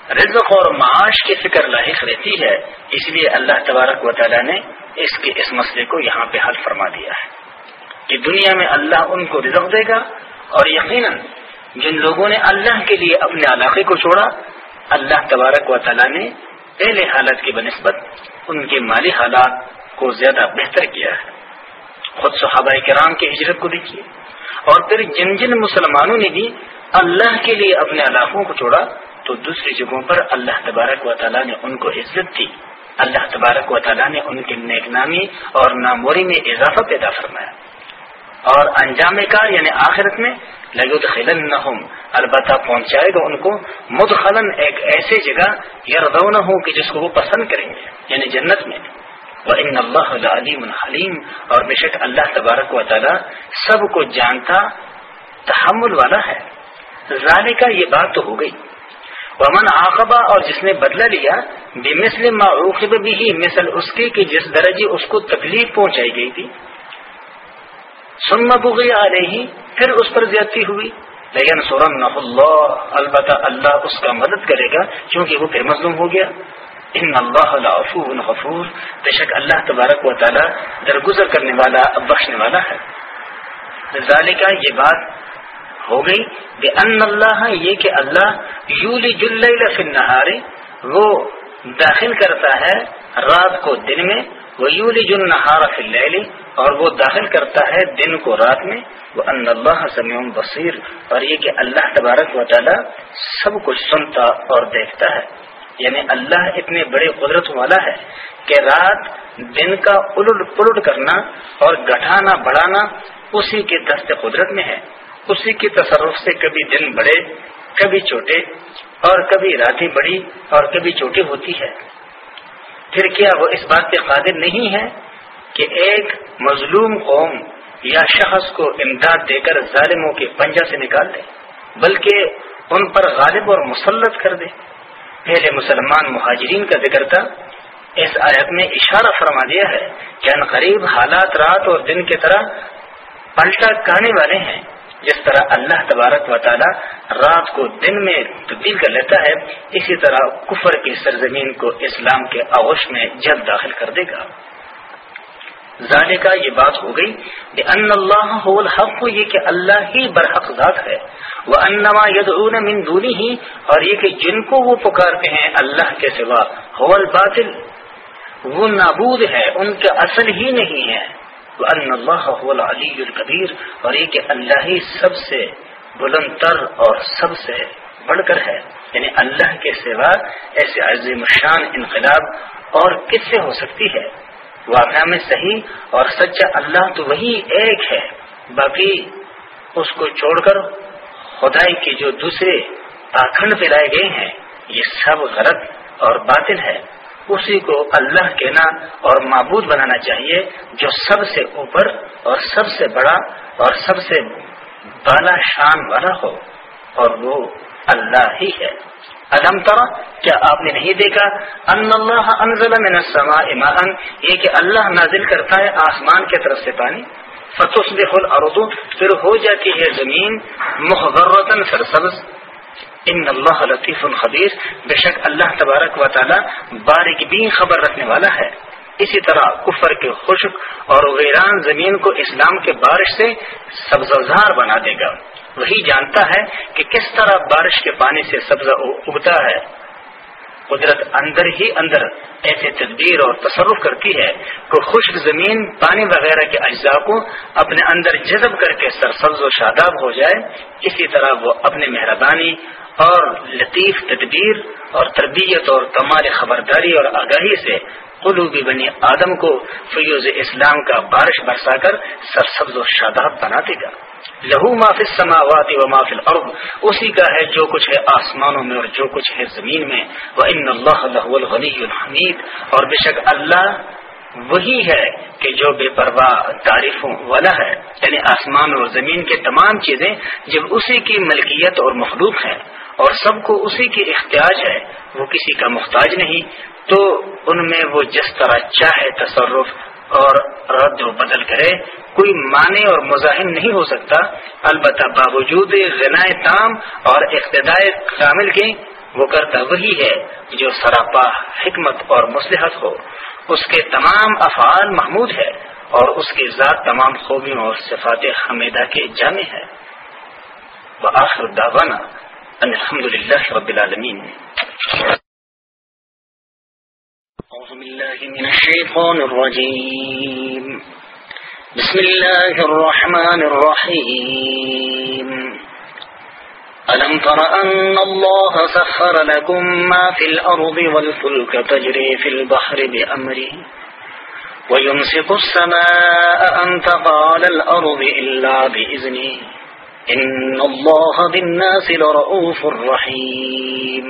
رزق اور معاش کی فکر لاحق رہتی ہے، اس لیے اللہ تبارک و تعالیٰ نے اس کے، اس مسئلے کو یہاں پہ حل فرما دیا ہے۔ کہ دنیا میں اللہ ان کو رزق دے گا اور یقیناً جن لوگوں نے اللہ کے لیے اپنے علاقے کو چھوڑا، اللہ تبارک و تعالیٰ نے پہلے حالت کی بنسبت ان کے مالی حالات کو زیادہ بہتر کیا ہے۔ خود صحابہ کرام کی ہجرت کو دیکھیے۔ اور پھر جن جن مسلمانوں نے بھی اللہ کے لیے اپنے علاقوں کو چھوڑا، تو دوسری جگہوں پر اللہ تبارک و تعالیٰ نے ان کو عزت دی۔ اللہ تبارک و تعالیٰ نے ان کے نیک نامی اور ناموری میں اضافہ پیدا فرمایا۔ اور انجام کار یعنی آخرت میں لگو خلن نہ البتہ پہنچائے گا ان کو مدخلن ایک ایسی جگہ یا نہ ہو کہ جس کو وہ پسند کریں گے یعنی جنت میں۔ وہ ان اللہ علیم الحلیم اور بے شک اللہ تبارک و تعالیٰ سب کو جانتا تحمل والا ہے۔ ظاہر کا یہ بات تو ہو گئی۔ ومن آقبہ اور جس نے بدلہ لیا بے مسل معوقب بھی ہی مثل اس کی کہ جس درجے اس کو تکلیف پہنچائی گئی تھی۔ سنما بغی آ رہی پھر اس پر زیادتی ہوئی۔ لیکن سورن اللہ البتہ اللہ اس کا مدد کرے گا کیونکہ وہ پھر مظلوم ہو گیا۔ ان اللہ عفو غفور۔ بے شک اللہ تبارک و تعالی درگزر کرنے والا بخشنے والا ہے۔ ذالکہ یہ بات ہو گئی بے ان اللہ، یہ کہ اللہ یولی جل فی نہارے وہ داخل کرتا ہے رات کو، دن میں وہ یولی جل نہارا فل اور وہ داخل کرتا ہے دن کو رات میں وہ ان اللہ سمیع بصیر اور یہ کہ اللہ تبارک و تعالی سب کچھ سنتا اور دیکھتا ہے۔ یعنی اللہ اتنے بڑے قدرت والا ہے کہ رات دن کا الٹ پلٹ کرنا اور گٹھانا بڑھانا اسی کے دست قدرت میں ہے۔ اسی کی تصرف سے کبھی دن بڑے، کبھی چھوٹے اور کبھی راتیں بڑی اور کبھی چھوٹی ہوتی ہے۔ پھر کیا وہ اس بات پہ قادر نہیں ہے کہ ایک مظلوم قوم یا شخص کو امداد دے کر ظالموں کے پنجہ سے نکال دے، بلکہ ان پر غالب اور مسلط کر دے۔ پہلے مسلمان مہاجرین کا ذکر تھا، اس آیت میں اشارہ فرما دیا ہے کہ ان قریب حالات رات اور دن کی طرح پلٹا کہنے والے ہیں۔ جس طرح اللہ تبارک و تعالی رات کو دن میں تبدیل کر لیتا ہے، اسی طرح کفر کی سرزمین کو اسلام کے آغوش میں جلد داخل کر دے گا۔ زانے کا یہ بات ہو گئی کہ ان اللہ الحق، یہ کہ اللہ ہی برحق ذات ہے۔ وہ انما ید من دونی ہی اور یہ کہ جن کو وہ پکارتے ہیں اللہ کے سوا ہو الباطل۔ وہ نابود ہے، ان کا اصل ہی نہیں ہے۔ اللہ علی القبیر اور یہ کہ اللہ ہی سب سے بلند تر اور سب سے بڑھ کر ہے۔ یعنی اللہ کے سوا ایسے عظیم شان انقلاب اور کس سے ہو سکتی ہے؟ واقعہ میں صحیح اور سچا اللہ تو وہی ایک ہے، باقی اس کو چھوڑ کر خدائی کے جو دوسرے آکھنڈ پہ لائے گئے ہیں، یہ سب غلط اور باطل ہے۔ اسی کو اللہ کہنا اور معبود بنانا چاہیے جو سب سے اوپر اور سب سے بڑا اور سب سے بالا شان والا ہو، اور وہ اللہ ہی ہے۔ علم کیا آپ نے نہیں دیکھا؟ ان اللہ انزل من السماء ماء، یہ کہ اللہ نازل کرتا ہے آسمان کی طرف سے پانی۔ فتح الارض، پھر ہو جاتی ہے زمین محرتن سرسبز ان اللہ لطیف الخبیر، بے شک اللہ تبارک و تعالی باریک بھی خبر رکھنے والا ہے۔ اسی طرح کفر کے خشک اور ویران زمین کو اسلام کے بارش سے سبزار بنا دے گا۔ وہی جانتا ہے کہ کس طرح بارش کے پانی سے سبزہ اگتا ہے۔ قدرت اندر ہی اندر ایسے تدبیر اور تصرف کرتی ہے کہ خشک زمین پانی وغیرہ کے اجزاء کو اپنے اندر جذب کر کے سرسبز و شاداب ہو جائے۔ اسی طرح وہ اپنی مہربانی اور لطیف تدبیر اور تربیت اور کمال خبرداری اور آگاہی سے قلوبی بنی آدم کو فیوز اسلام کا بارش برسا کر سرسبز و شاداب بنا دے گا۔ لہو معاف سماوات و معاف الارض۔ اسی کا ہے جو کچھ ہے آسمانوں میں اور جو کچھ ہے زمین میں۔ وہ ان اللہ الغنی الحمید۔ اور بے شک اللہ وہی ہے کہ جو بے پرواہ تعریفوں والا ہے۔ یعنی آسمان اور زمین کے تمام چیزیں جب اسی کی ملکیت اور مخلوق ہے اور سب کو اسی کی احتیاج ہے، وہ کسی کا محتاج نہیں۔ تو ان میں وہ جس طرح چاہے تصرف اور رد و بدل کرے، کوئی معنی اور مزاحم نہیں ہو سکتا۔ البتہ باوجود غنائے تام اور اقتدائے کامل کے، وہ کرتا وہی ہے جو سراپا حکمت اور مصلحت ہو۔ اس کے تمام افعال محمود ہے اور اس کی ذات تمام خوبیوں اور صفات حمیدہ کے جامع ہے وآخر دعوانا الحمد للہ رب العالمین أعوذ بالله من الشيطان الرجيم. بسم الله الرحمن الرحيم. ألم تر أن الله سخر لكم ما في الأرض والفلك تجري في البحر بأمره ويمسك السماء أن تقال الأرض إلا بإذنه. إن الله بالناس لرؤوف الرحيم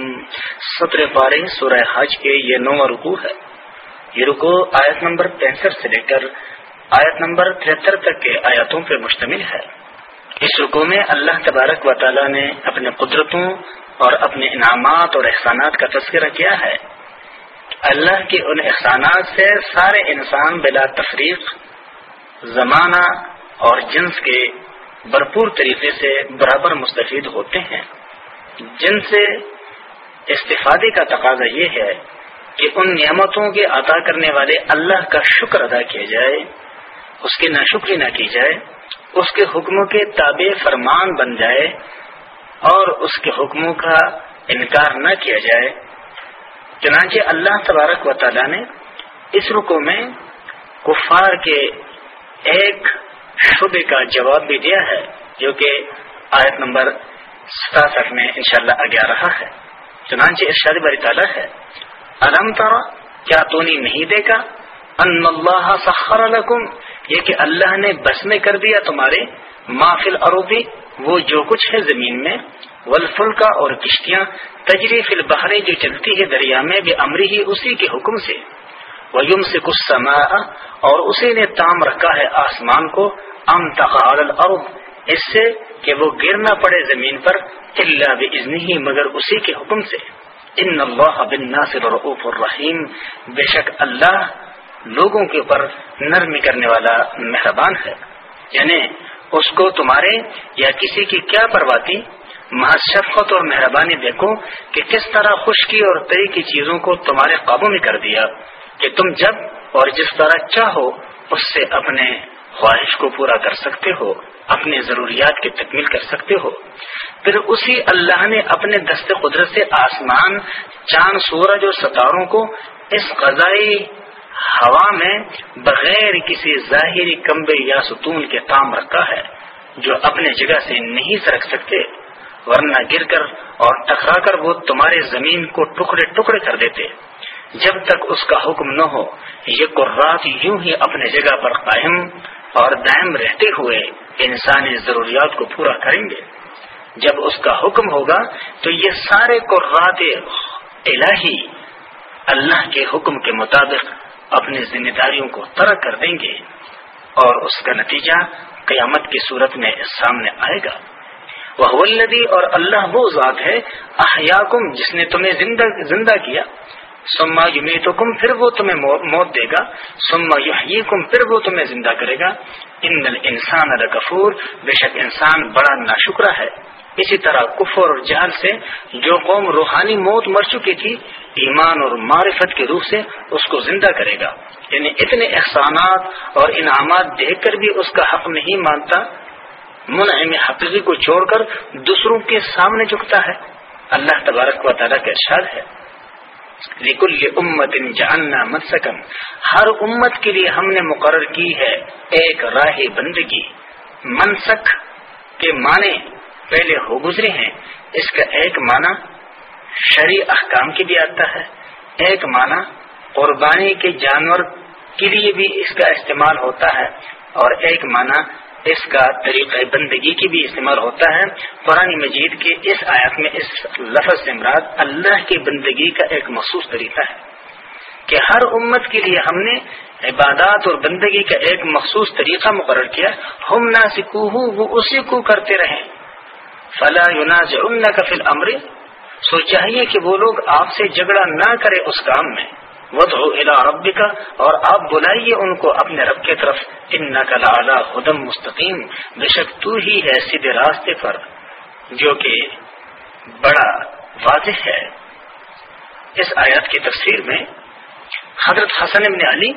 سطر پارے سورہ حج کے یہ نو رکو ہے۔ یہ رکو آیت نمبر پینسٹھ سے لے کر آیت نمبر تہتر تک کے آیاتوں پر مشتمل ہے۔ اس رکو میں اللہ تبارک و تعالی نے اپنے قدرتوں اور اپنے انعامات اور احسانات کا تذکرہ کیا ہے۔ اللہ کے ان احسانات سے سارے انسان بلا تفریق، زمانہ اور جنس کے بھرپور طریقے سے برابر مستفید ہوتے ہیں۔ جن سے استفادے کا تقاضا یہ ہے کہ ان نعمتوں کے عطا کرنے والے اللہ کا شکر ادا کیا جائے، اس کی ناشکری نہ کی جائے، اس کے حکموں کے تابع فرمان بن جائے اور اس کے حکموں کا انکار نہ کیا جائے۔ چنانچہ اللہ تبارک و تعالی نے اس رکو میں کفار کے ایک شعبے کا جواب بھی دیا ہے، جو کہ آیت نمبر ستاسٹھ میں انشاءاللہ شاء آگے آ رہا ہے۔ چنانچہ ارشاد بری تعالیٰ ہے، الم تارا کیا تو نہیں دیکھا؟ ان اللہ سخر لکم، یہ کہ اللہ نے بس میں کر دیا تمہارے مافل اروبی وہ جو کچھ ہے زمین میں۔ ولفل کا اور کشتیاں تجریف البحر جو چلتی ہے دریا میں بے امری ہی اسی کے حکم سے۔ ویم سے کچھ سما اور اسی نے تام رکھا ہے آسمان کو ام تقال الارض اس سے کہ وہ گر نہ پڑے زمین پر اللہ بزن ہی مگر اسی کے حکم سے۔ ان اللہ بن ناصر رعوف الرحیم بے شک اللہ لوگوں کے اوپر نرمی کرنے والا مہربان ہے۔ یعنی اس کو تمہارے یا کسی کی کیا پرواتی محض شفقت اور مہربانی دیکھو کہ کس طرح خشکی اور تئی کی چیزوں کو تمہارے قابو میں کر دیا۔ کہ تم جب اور جس طرح چاہو، اس سے اپنے خواہش کو پورا کر سکتے ہو اپنے ضروریات کی تکمیل کر سکتے ہو۔ پھر اسی اللہ نے اپنے دست قدرت سے آسمان، چاند، سورج اور ستاروں کو اس قضائی ہوا میں بغیر کسی ظاہری کمبے یا ستون کے کام رکھا ہے، جو اپنے جگہ سے نہیں سرک سکتے۔ ورنہ گر کر اور ٹکرا کر وہ تمہارے زمین کو ٹکڑے ٹکڑے کر دیتے۔ جب تک اس کا حکم نہ ہو، یہ قرات یوں ہی اپنے جگہ پر قائم اور دائم رہتے ہوئے انسانی ضروریات کو پورا کریں گے۔ جب اس کا حکم ہوگا تو یہ سارے قرات الہی اللہ کے حکم کے مطابق اپنی ذمہ داریوں کو ترک کر دیں گے اور اس کا نتیجہ قیامت کی صورت میں سامنے آئے گا۔ وہ ولدی اور اللہ وہ ذات ہے، احیاکم، جس نے تمہیں زندہ زندہ کیا۔ سما یمی تو کم پھر وہ تمہیں موت دے گا۔ سما یو کم پھر وہ تمہیں زندہ کرے گا۔ ان انسان الکفور بے شک انسان بڑا ناشکرا ہے۔ اسی طرح کفر اور جہل سے جو قوم روحانی موت مر چکی تھی، ایمان اور معرفت کے روح سے اس کو زندہ کرے گا۔ یعنی اتنے احسانات اور انعامات دیکھ کر بھی اس کا حق نہیں مانتا۔ منعم حقیقی کو چھوڑ کر دوسروں کے سامنے جھکتا ہے۔ اللہ تبارک و تعالیٰ کا ارشاد ہے۔ امت جاننا مسکن ہر امت کے لیے ہم نے مقرر کی ہے ایک راہ بندگی۔ منسک کے معنی پہلے ہو گزرے ہیں۔ اس کا ایک معنی شرع احکام کی بھی آتا ہے۔ ایک معنی قربانی کے جانور کے لیے بھی اس کا استعمال ہوتا ہے۔ اور ایک معنی اس کا طریقہ بندگی کی بھی استعمال ہوتا ہے۔ قرآن مجید کے اس آیت میں اس لفظ سے مراد اللہ کی بندگی کا ایک مخصوص طریقہ ہے کہ ہر امت کے لیے ہم نے عبادات اور بندگی کا ایک مخصوص طریقہ مقرر کیا۔ ہم نہ سکو وہ اسی کو کرتے رہیں۔ فلاں کا فل امر سو چاہیے کہ وہ لوگ آپ سے جھگڑا نہ کرے اس کام میں۔ الا رب کا اور آپ بلائیے ان کو اپنے رب کی طرف ان نقل اعلیٰ ہدم مستقیم بے شک تو ہی ہے سیدھے راستے پر جو کہ بڑا واضح ہے۔ اس آیات کی تفسیر میں حضرت حسن ابن علی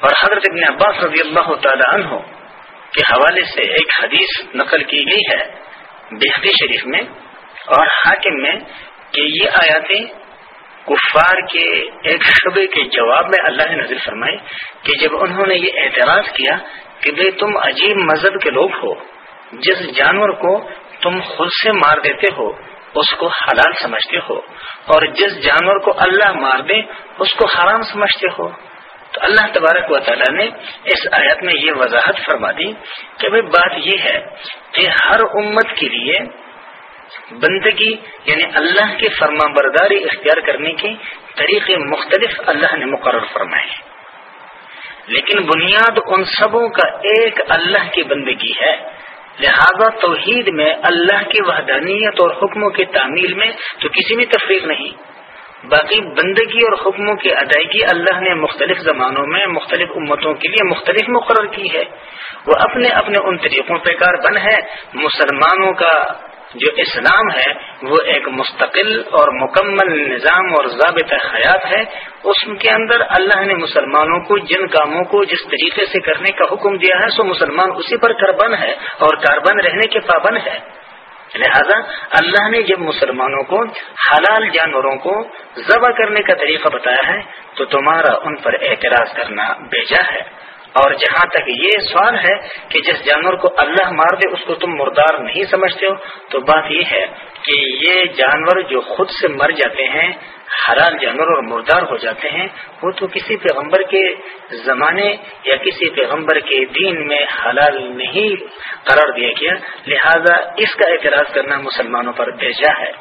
اور حضرت ابن عباس رضی اللہ تعالی عنہ کے حوالے سے ایک حدیث نقل کی گئی ہے بحقی شریف میں اور حاکم میں کہ یہ آیاتیں کفار کے ایک شبے کے جواب میں اللہ نے نظر فرمائی کہ جب انہوں نے یہ اعتراض کیا کہ بھائی تم عجیب مذہب کے لوگ ہو، جس جانور کو تم خود سے مار دیتے ہو، اس کو حلال سمجھتے ہو، اور جس جانور کو اللہ مار دے، اس کو حرام سمجھتے ہو۔ تو اللہ تبارک و تعالیٰ نے اس آیت میں یہ وضاحت فرما دی کہ بھائی بات یہ ہے کہ ہر امت کے لیے بندگی یعنی اللہ کی فرما برداری اختیار کرنے کے طریقے مختلف اللہ نے مقرر فرمائے لیکن بنیاد ان سبوں کا ایک اللہ کی بندگی ہے۔ لہذا توحید میں اللہ کی وحدانیت اور حکموں کی تعمیل میں تو کسی میں تفریق نہیں۔ باقی بندگی اور حکموں کی ادائیگی اللہ نے مختلف زمانوں میں مختلف امتوں کے لیے مختلف مقرر کی ہے۔ وہ اپنے اپنے ان طریقوں پہ کار بن ہے۔ مسلمانوں کا جو اسلام ہے، وہ ایک مستقل اور مکمل نظام اور ضابط حیات ہے۔ اس کے اندر اللہ نے مسلمانوں کو، جن کاموں کو جس طریقے سے کرنے کا حکم دیا ہے، سو مسلمان اسی پر کاربن ہے اور کاربن رہنے کے پابند ہے۔ لہذا اللہ نے جب مسلمانوں کو، حلال جانوروں کو ذبح کرنے کا طریقہ بتایا ہے، تو تمہارا ان پر اعتراض کرنا بیجا ہے۔ اور جہاں تک یہ سوال ہے کہ جس جانور کو اللہ مار دے، اس کو تم مردار نہیں سمجھتے ہو، تو بات یہ ہے کہ یہ جانور جو خود سے مر جاتے ہیں، حلال جانور اور مردار ہو جاتے ہیں، وہ تو کسی پیغمبر کے زمانے یا کسی پیغمبر کے دین میں حلال نہیں قرار دیا گیا۔ لہذا اس کا اعتراض کرنا مسلمانوں پر بھیجا ہے۔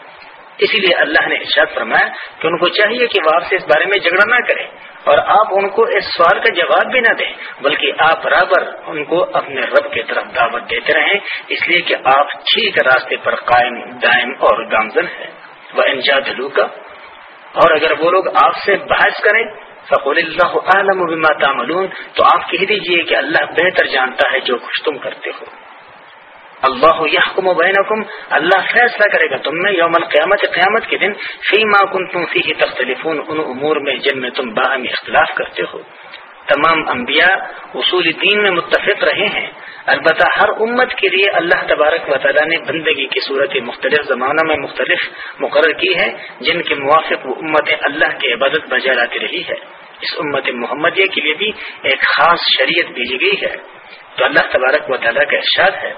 اسی لیے اللہ نے ارشاد فرمایا کہ ان کو چاہیے کہ وہ آپ سے اس بارے میں جھگڑا نہ کریں اور آپ ان کو اس سوال کا جواب بھی نہ دیں، بلکہ آپ برابر ان کو اپنے رب کی طرف دعوت دیتے رہیں، اس لیے کہ آپ ٹھیک راستے پر قائم، دائم اور گامزن ہے وہ انجا دلو کا اور اگر وہ لوگ آپ سے بحث کریں فقول اللہ عالم تعملون، تو آپ کہہ دیجیے کہ اللہ بہتر جانتا ہے جو کچھ تم کرتے ہو۔ اللہ یحکم و بینکم، اللہ فیصلہ کرے گا تم میں یوم القیامت، قیامت کے دن فی ما کن تم تختلفون، ان امور میں جن میں تم باہمی اختلاف کرتے ہو۔ تمام انبیاء اصول دین میں متفق رہے ہیں۔ البتہ ہر امت کے لیے اللہ تبارک و تعالیٰ نے بندگی کی صورت مختلف زمانوں میں مختلف مقرر کی ہے، جن کے موافق وہ امت اللہ کی عبادت بجا لاتی رہی ہے۔ اس امت محمدیہ کے لیے بھی ایک خاص شریعت بھیجی گئی ہے۔ تو اللہ تبارک و تعالیٰ کا ارشاد ہے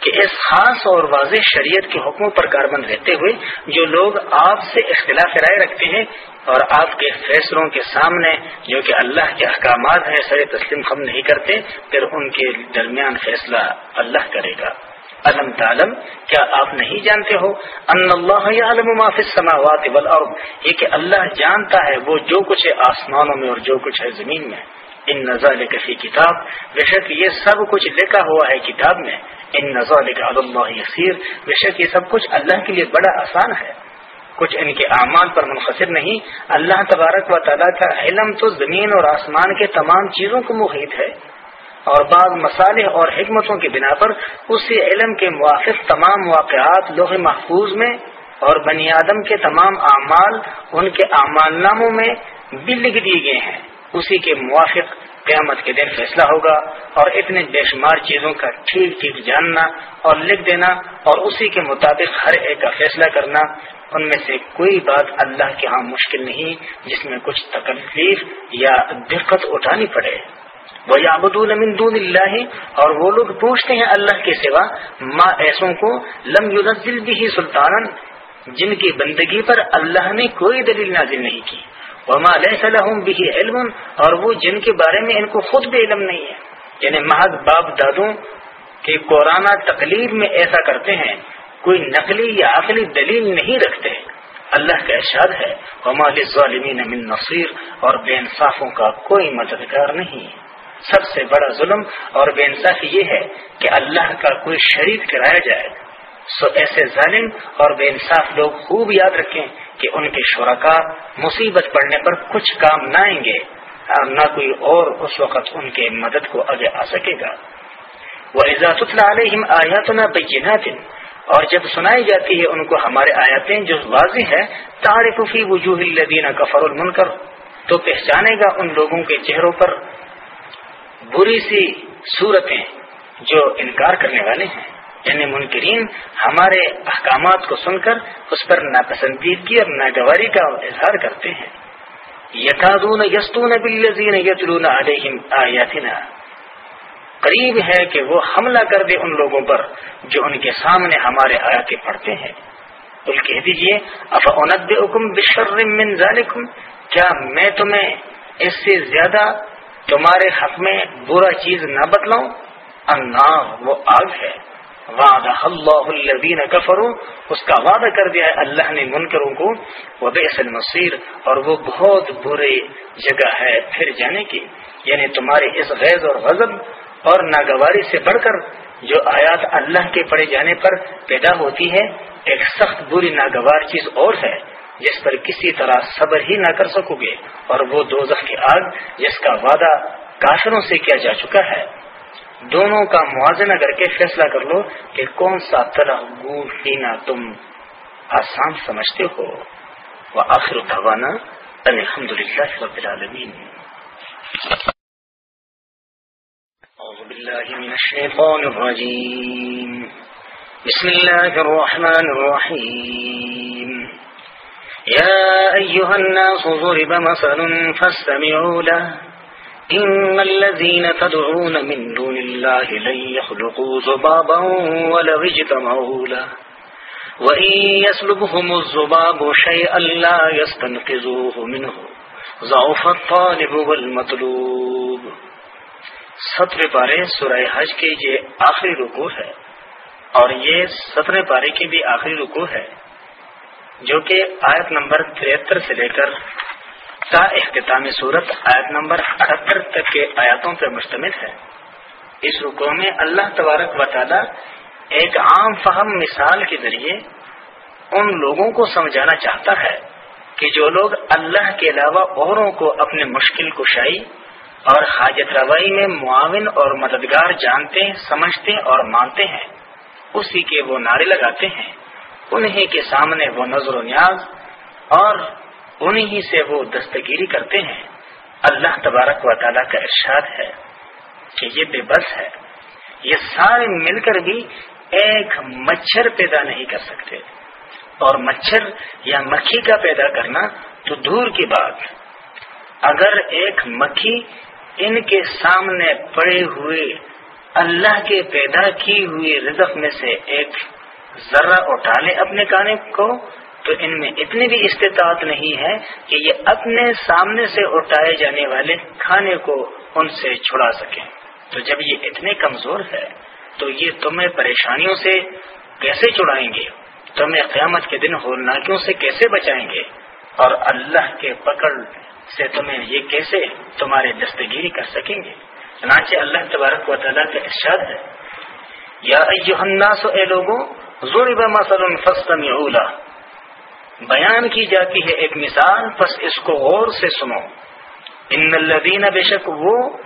کہ اس خاص اور واضح شریعت کے حکموں پر کاربند رہتے ہوئے جو لوگ آپ سے اختلاف رائے رکھتے ہیں اور آپ کے فیصلوں کے سامنے جو کہ اللہ کے احکامات ہیں سر تسلیم ہم نہیں کرتے، پھر ان کے درمیان فیصلہ اللہ کرے گا۔ علم تعلم؟ کیا آپ نہیں جانتے ہو؟ ان اللہ علم السماوات والارض۔ یہ کہ اللہ جانتا ہے وہ جو کچھ ہے آسمانوں میں اور جو کچھ ہے زمین میں۔ ان نظر کسی کتاب بے شک یہ سب کچھ لکھا ہوا ہے کتاب میں۔ ان نظر اللہ یسیر بے شک یہ سب کچھ اللہ کے لیے بڑا آسان ہے۔ کچھ ان کے اعمال پر منحصر نہیں۔ اللہ تبارک و تعالیٰ کا علم تو زمین اور آسمان کے تمام چیزوں کو محیط ہے۔ اور بعض مسالح اور حکمتوں کی بنا پر اسی علم کے موافق تمام واقعات لوح محفوظ میں اور بنی آدم کے تمام اعمال ان کے اعمال ناموں میں بھی لکھ دیے گئے ہیں۔ اسی کے موافق قیامت کے دن فیصلہ ہوگا اور اتنے بے شمار چیزوں کا ٹھیک ٹھیک جاننا اور لکھ دینا اور اسی کے مطابق ہر ایک کا فیصلہ کرنا، ان میں سے کوئی بات اللہ کے ہاں مشکل نہیں جس میں کچھ تکلیف یا دقت اٹھانی پڑے۔ وہ یابد دون اللہ اور وہ لوگ پوچھتے ہیں اللہ کے سوا ماں ایسوں کو؟ لم یونزل بھی سلطان جن کی بندگی پر اللہ نے کوئی دلیل نازل نہیں کی۔ وما ليس لهم به علم، اور وہ جن کے بارے میں ان کو خود بھی علم نہیں ہے۔ یعنی محض باپ دادوں کے قرآن تقلید میں ایسا کرتے ہیں، کوئی نقلی یا عقلی دلیل نہیں رکھتے۔ اللہ کا ارشاد ہے ہمال ظالمین من نصیر، اور بے انصافوں کا کوئی مددگار نہیں سب سے بڑا ظلم اور بے انصافی یہ ہے کہ اللہ کا کوئی شریک کرایا جائے۔ سو ایسے ظالم اور بے انصاف لوگ خوب یاد رکھیں۔ کہ ان کے شرکا مصیبت پڑنے پر کچھ کام نہ آئیں گے اور نہ کوئی اور اس وقت ان کے مدد کو آگے آ سکے گا۔ وہ اعزاز علیہم آیات نہ اور جب سنائی جاتی ہے ان کو ہمارے آیاتیں جو واضح ہے تعریف فی وجوہ الذین کفر المنکر تو پہچانے گا ان لوگوں کے چہروں پر بری سی صورتیں جو انکار کرنے والے ہیں۔ یعنی منکرین ہمارے احکامات کو سن کر اس پر ناپسندیدگی اور ناگواری کا اظہار کرتے ہیں۔ یقادون یستون بالذین یتلون علیہم آیاتنا۔ قریب ہے کہ وہ حملہ کر دے ان لوگوں پر جو ان کے سامنے ہمارے آیاتیں پڑھتے ہیں۔ بول کہہ دیجیے افعنب حکم بشر من ذالکم؟ کیا میں تمہیں اس سے زیادہ تمہارے حق میں برا چیز نہ بتلاؤں؟ النار، وہ آگ ہے۔ وعدہ اللہ الذین کفروا اس کا وعدہ کر دیا ہے اللہ نے منکروں کو وہ بے المصیر، اور وہ بہت برے جگہ ہے پھر جانے کی۔ یعنی تمہارے اس غیظ اور غضب اور ناگواری سے بڑھ کر جو آیات اللہ کے پڑے جانے پر پیدا ہوتی ہے، ایک سخت بری ناگوار چیز اور ہے، جس پر کسی طرح صبر ہی نہ کر سکو گے۔ اور وہ دوزخ کی آگ، جس کا وعدہ کافروں سے کیا جا چکا ہے۔ دونوں کا موازنہ کر کے فیصلہ کر لو کہ کون سا طرح گور تم آسان سمجھتے ہو۔ وہ آخر دھوانا الحمد للہ رب العالمین بسم الله الرحمن الرحيم يا أيها الناس ضرب مثل فاستمعوا له۔ إن الذين تدعون من دون الله لن يخلقوا ذبابا ولو اجتمعوا له. وإن يسلبهم الذباب شيئا لا يستنقذوه منه. ضعف الطالب والمطلوب. ستر پارے سورہ حج کے یہ آخری رکو ہے اور یہ سترہ پارے کی بھی آخری رکو ہے جو کہ آیت نمبر تریہتر سے لے کر تا اختتام صورت آیت نمبر اٹھہتر تک کے آیاتوں پر مشتمل ہے۔ اس رکو میں اللہ تبارک و تعالی ایک عام فہم مثال کے ذریعے ان لوگوں کو سمجھانا چاہتا ہے کہ جو لوگ اللہ کے علاوہ اوروں کو اپنے مشکل کشائی اور حاجت روائی میں معاون اور مددگار جانتے، سمجھتے اور مانتے ہیں، اسی کے وہ نعرے لگاتے ہیں انہیں کے سامنے وہ نظر و نیاز اور انہی سے وہ دستگیری کرتے ہیں۔ اللہ تبارک و تعالیٰ کا ارشاد ہے کہ یہ بے بس ہے۔ یہ سارے مل کر بھی ایک مچھر پیدا نہیں کر سکتے۔ اور مچھر یا مکھی کا پیدا کرنا تو دور کی بات۔ اگر ایک مکھی ان کے سامنے پڑے ہوئے اللہ کے پیدا کی ہوئی رزق میں سے ایک ذرہ اٹھا لے اپنے کانے کو تو ان میں اتنی بھی استطاعت نہیں ہے کہ یہ اپنے سامنے سے اٹھائے جانے والے کھانے کو ان سے چھڑا سکیں۔ تو جب یہ اتنے کمزور ہے، تو یہ تمہیں پریشانیوں سے کیسے چھڑائیں گے؟ تمہیں قیامت کے دن ہولناکیوں سے کیسے بچائیں گے؟ اور اللہ کے پکڑ سے تمہیں یہ کیسے تمہارے دستگیری کر سکیں گے؟ چنانچہ اللہ تبارک و تعالیٰ کا ارشاد ہے، یا الناس اے لوگوں، ضرب مثلا فاستمعوا له۔ بیان کی جاتی ہے ایک مثال، پس اس کو غور سے سنو۔ ان الذین بے شک وہ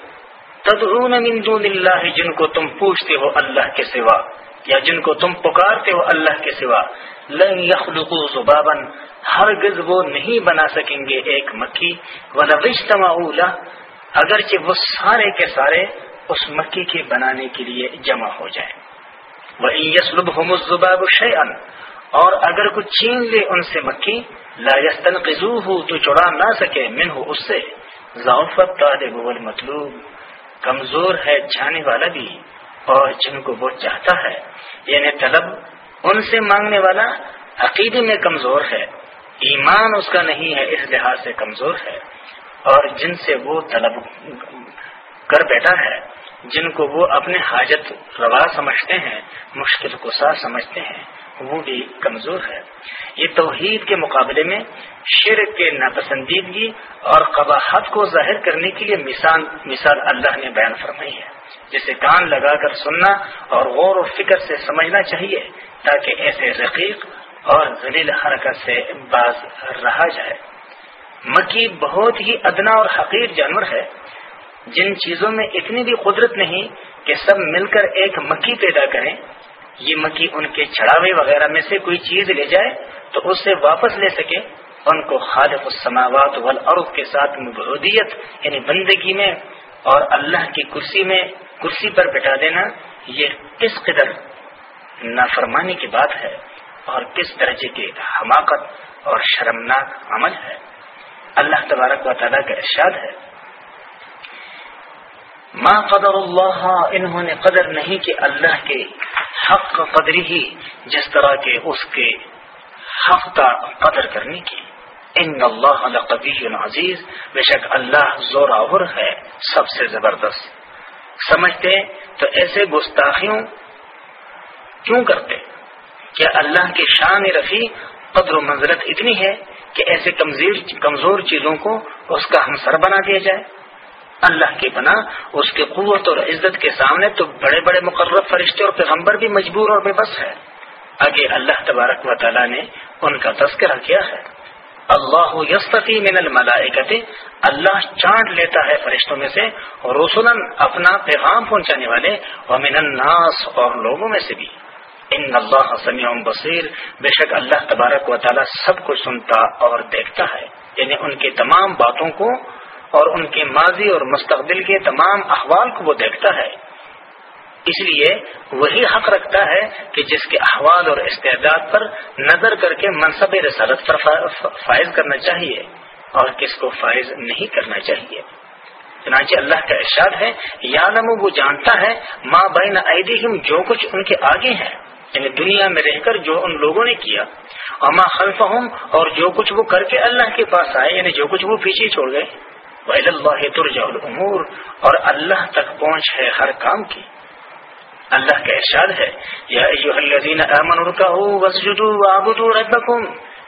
تدعون من دون اللہ، جن کو تم پوچھتے ہو اللہ کے سوا، یا جن کو تم پکارتے ہو اللہ کے سوا۔ لن یخلقوا ذبابا، ہرگز وہ نہیں بنا سکیں گے ایک مکھی۔ ولو اجتمعوا اگرچہ وہ سارے کے سارے اس مکھی کے بنانے کے لیے جمع ہو جائیں۔ وَإِن يَسْلُبْهُمُ الذُّبَابُ شَيْئًا اور اگر کچھ چھین لے ان سے مکھی، لا ہو تو چڑا نہ سکے من ہو اس سے۔ ضعفت طالب مطلوب کمزور ہے جانے والا بھی، اور جن کو وہ چاہتا ہے یعنی طلب، ان سے مانگنے والا عقیدے میں کمزور ہے۔ ایمان اس کا نہیں ہے، اس لحاظ سے کمزور ہے۔ اور جن سے وہ طلب کر بیٹھا ہے، جن کو وہ اپنے حاجت روا سمجھتے ہیں، مشکل کو سا سمجھتے ہیں۔ وہ بھی کمزور ہے۔ یہ توحید کے مقابلے میں شرک کے ناپسندیدگی اور قباحت کو ظاہر کرنے کے لیے مثال مثال اللہ نے بیان فرمائی ہے۔ جسے کان لگا کر سننا اور غور و فکر سے سمجھنا چاہیے تاکہ ایسے رقیق اور ذلیل حرکت سے باز رہا جائے۔ مکی بہت ہی ادنا اور حقیر جانور ہے۔ جن چیزوں میں اتنی بھی قدرت نہیں کہ سب مل کر ایک مکی پیدا کریں۔ یہ مکی ان کے چڑھاوے وغیرہ میں سے کوئی چیز لے جائے تو اس سے واپس لے سکے ان کو خالق السماوات والارض کے ساتھ مبعودیت یعنی بندگی میں اور اللہ کی کرسی میں کرسی پر بٹھا دینا، یہ کس قدر نافرمانی کی بات ہے اور کس درجے کی حماقت اور شرمناک عمل ہے۔ اللہ تبارک و تعالیٰ کا ارشاد ہے ما قدر اللہ انہوں نے قدر نہیں کہ اللہ کے حق قدری ہی جس طرح کے اس کے حق کا قدر کرنے کی۔ ان اللہ قبی عزیز، بے شک اللہ زور آور ہے سب سے زبردست۔ سمجھتے تو ایسے گستاخیوں کیوں کرتے؟ کیا اللہ کی شان رفیع قدر و منظرت اتنی ہے کہ ایسے کمزور چیزوں کو اس کا ہمسر بنا دیا جائے؟ اللہ کی بنا اس کی قوت اور عزت کے سامنے تو بڑے بڑے مقرر فرشتے اور پیغمبر بھی مجبور اور بے بس ہے۔ آگے اللہ تبارک و تعالیٰ نے ان کا تذکرہ کیا ہے۔ اللہ یستی من الملائکت اللہ چانٹ لیتا ہے فرشتوں میں سے رسولن اپنا پیغام پہنچانے والے، ومن الناس اور لوگوں میں سے بھی۔ ان اللہ سمیع بصیر، بے شک اللہ تبارک و تعالیٰ سب کو سنتا اور دیکھتا ہے۔ یعنی ان کی تمام باتوں کو اور ان کے ماضی اور مستقبل کے تمام احوال کو وہ دیکھتا ہے۔ اس لیے وہی حق رکھتا ہے کہ جس کے احوال اور استعداد پر نظر کر کے منصب رسالت پر فائز کرنا چاہیے اور کس کو فائز نہیں کرنا چاہیے۔ چنانچہ اللہ کا ارشاد ہے یا وہ جانتا ہے ماں بہن عیدیم جو کچھ ان کے آگے ہیں یعنی دنیا میں رہ کر جو ان لوگوں نے کیا۔ اور ماں خلف اور جو کچھ وہ کر کے اللہ کے پاس آئے یعنی جو کچھ وہ پیچھے چھوڑ گئے۔ اللہ ترجع الامور اور اللہ تک پہنچ ہے ہر کام کی۔ اللہ کا ارشاد ہے، یا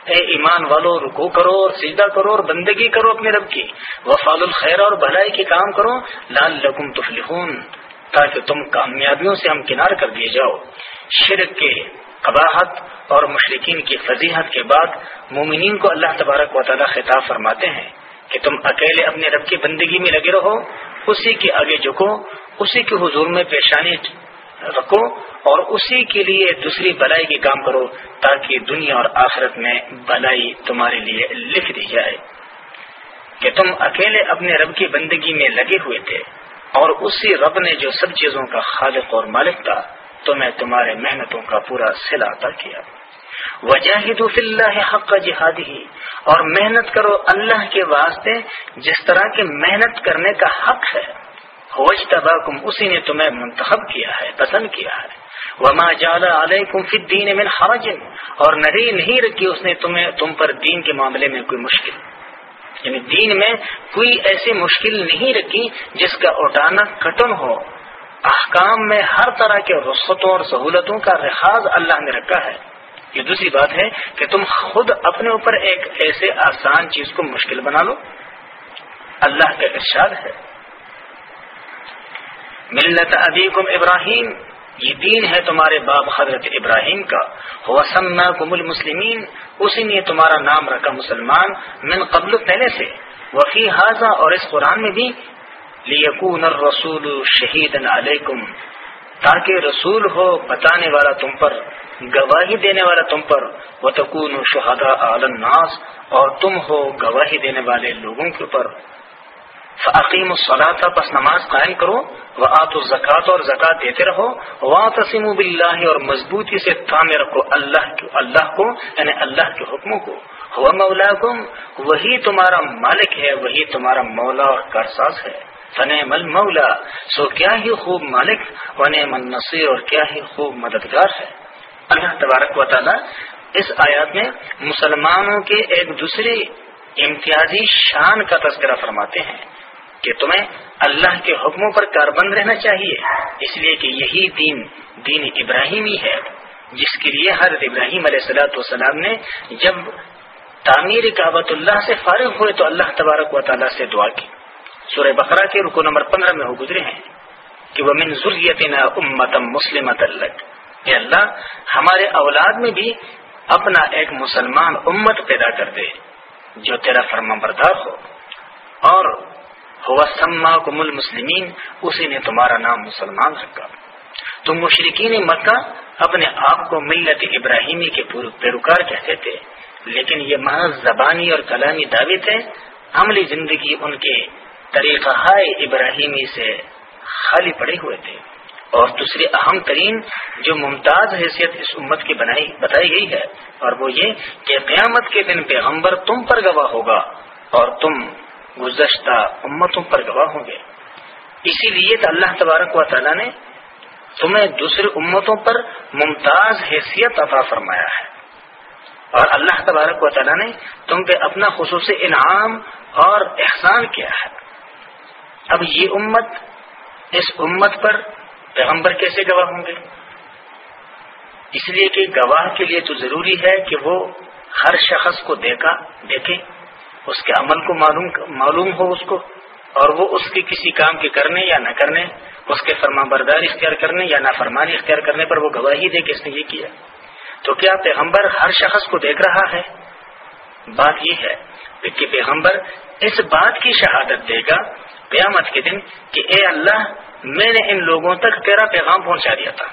اے ایمان والو رکو کرو اور سجدہ کرو اور بندگی کرو اپنے رب کی۔ وفاد الخیر اور بھلائی کے کام کرو۔ لال لکم تفلحون۔ تاکہ تم کامیابیوں سے ہم کنار کر دیے جاؤ۔ شرک کے قباحت اور مشرقین کی فضیحت کے بعد مومنین کو اللہ تبارک و تعالی خطاب فرماتے ہیں۔ کہ تم اکیلے اپنے رب کی بندگی میں لگے رہو، اسی کے آگے جھکو، اسی کے حضور میں پیشانی رکھو اور اسی کے لیے دوسری بلائی کے کام کرو تاکہ دنیا اور آخرت میں بلائی تمہارے لیے لکھ دی جائے۔ کہ تم اکیلے اپنے رب کی بندگی میں لگے ہوئے تھے اور اسی رب نے جو سب چیزوں کا خالق اور مالک تھا تمہیں تمہارے محنتوں کا پورا سلا عطا کیا۔ وجاہد اللہ حق جہاد ہی اور محنت کرو اللہ کے واسطے جس طرح کے محنت کرنے کا حق ہے۔ تباکم اسی نے تمہیں منتخب کیا ہے، پسند کیا ہے۔ وما جالا علیکم فی الدین من حرج، اور نری نہیں رکھی اس نے تمہیں، تم پر دین کے معاملے میں کوئی مشکل۔ یعنی دین میں کوئی ایسی مشکل نہیں رکھی جس کا اٹھانا کٹن ہو۔ احکام میں ہر طرح کے رخصتوں اور سہولتوں کا رخاص اللہ نے رکھا ہے۔ یہ دوسری بات ہے کہ تم خود اپنے اوپر ایک ایسے آسان چیز کو مشکل بنا لو۔ اللہ کا ارشاد ہے۔ ملت ابیکم ابراہیم، یہ دین ہے تمہارے باپ حضرت ابراہیم کا۔ وسما کم المسلمین، اسی نے تمہارا نام رکھا مسلمان من قبل، پہلے سے۔ وفی حاضہ اور اس قرآن میں بھی۔ لیکون الرسول شہید علیکم تاکہ رسول ہو، بتانے والا تم پر۔ گواہی دینے والا تم پر وہ تکون شہدا الناس، اور تم ہو گواہی دینے والے لوگوں کے اوپر۔ فعقیم الصلاح پس نماز قائم کرو۔ وہ آت الزکات اور زکات دیتے رہو۔ وا تسیم بلّہ اور مضبوطی سے تھامے رکھو اللہ کو اللہ کو یعنی اللہ کے حکموں کو۔ ہوا مولا وہی تمہارا مالک ہے، وہی تمہارا مولا اور کارساز ہے۔ فن مل مولا سو کیا ہی خوب مالک ون من نصیر اور کیا ہی خوب مددگار ہے۔ اللہ تبارک و تعالی اس آیات میں مسلمانوں کے ایک دوسرے امتیازی شان کا تذکرہ فرماتے ہیں کہ تمہیں اللہ کے حکموں پر کاربند رہنا چاہیے۔ اس لیے کہ یہی دین دین ابراہیمی ہے، جس کے لیے حضرت ابراہیم علیہ السلاۃ والسلام نے جب تعمیر کعبۃ اللہ سے فارغ ہوئے تو اللہ تبارک و تعالیٰ سے دعا کی۔ سورہ بقرہ کے رکو نمبر پندرہ میں وہ گزرے ہیں کہ وہ من ضروریت امتم مسلم اے اللہ ہمارے اولاد میں بھی اپنا ایک مسلمان امت پیدا کر دے جو تیرا فرما بردار ہو۔ اور ہوا سما کو مل مسلمین اسی نے تمہارا نام مسلمان رکھا۔ تم مشرقین مکہ اپنے آپ کو ملت ابراہیمی کے پیروکار کہتے تھے، لیکن یہ محض زبانی اور کلامی دعوے تھے۔ عملی زندگی ان کے طریقہ ابراہیمی سے خالی پڑے ہوئے تھے۔ اور دوسری اہم ترین جو ممتاز حیثیت اس امت کی بنائی بتائی گئی ہے، اور وہ یہ کہ قیامت کے دن پیغمبر تم پر گواہ ہوگا اور تم گزشتہ امتوں پر گواہ ہوں گے۔ اسی لیے تو اللہ تبارک و تعالیٰ نے تمہیں دوسری امتوں پر ممتاز حیثیت عطا فرمایا ہے۔ اور اللہ تبارک و تعالیٰ نے تم پہ اپنا خصوصی انعام اور احسان کیا ہے۔ اب یہ امت اس امت پر پیغمبر کیسے گواہ ہوں گے؟ اس لیے کہ گواہ کے لیے تو ضروری ہے کہ وہ ہر شخص کو دیکھا، دیکھے، اس کے عمل کو معلوم معلوم ہو اس کو، اور وہ اس کے کسی کام کے کرنے یا نہ کرنے، اس کے فرما بردار اختیار کرنے یا نہ فرمانی اختیار کرنے پر وہ گواہی دے کہ اس نے یہ کیا۔ تو کیا پیغمبر ہر شخص کو دیکھ رہا ہے؟ بات یہ ہے کہ پیغمبر اس بات کی شہادت دے گا قیامت کے دن کہ اے اللہ میں نے ان لوگوں تک تیرا پیغام پہنچا دیا تھا۔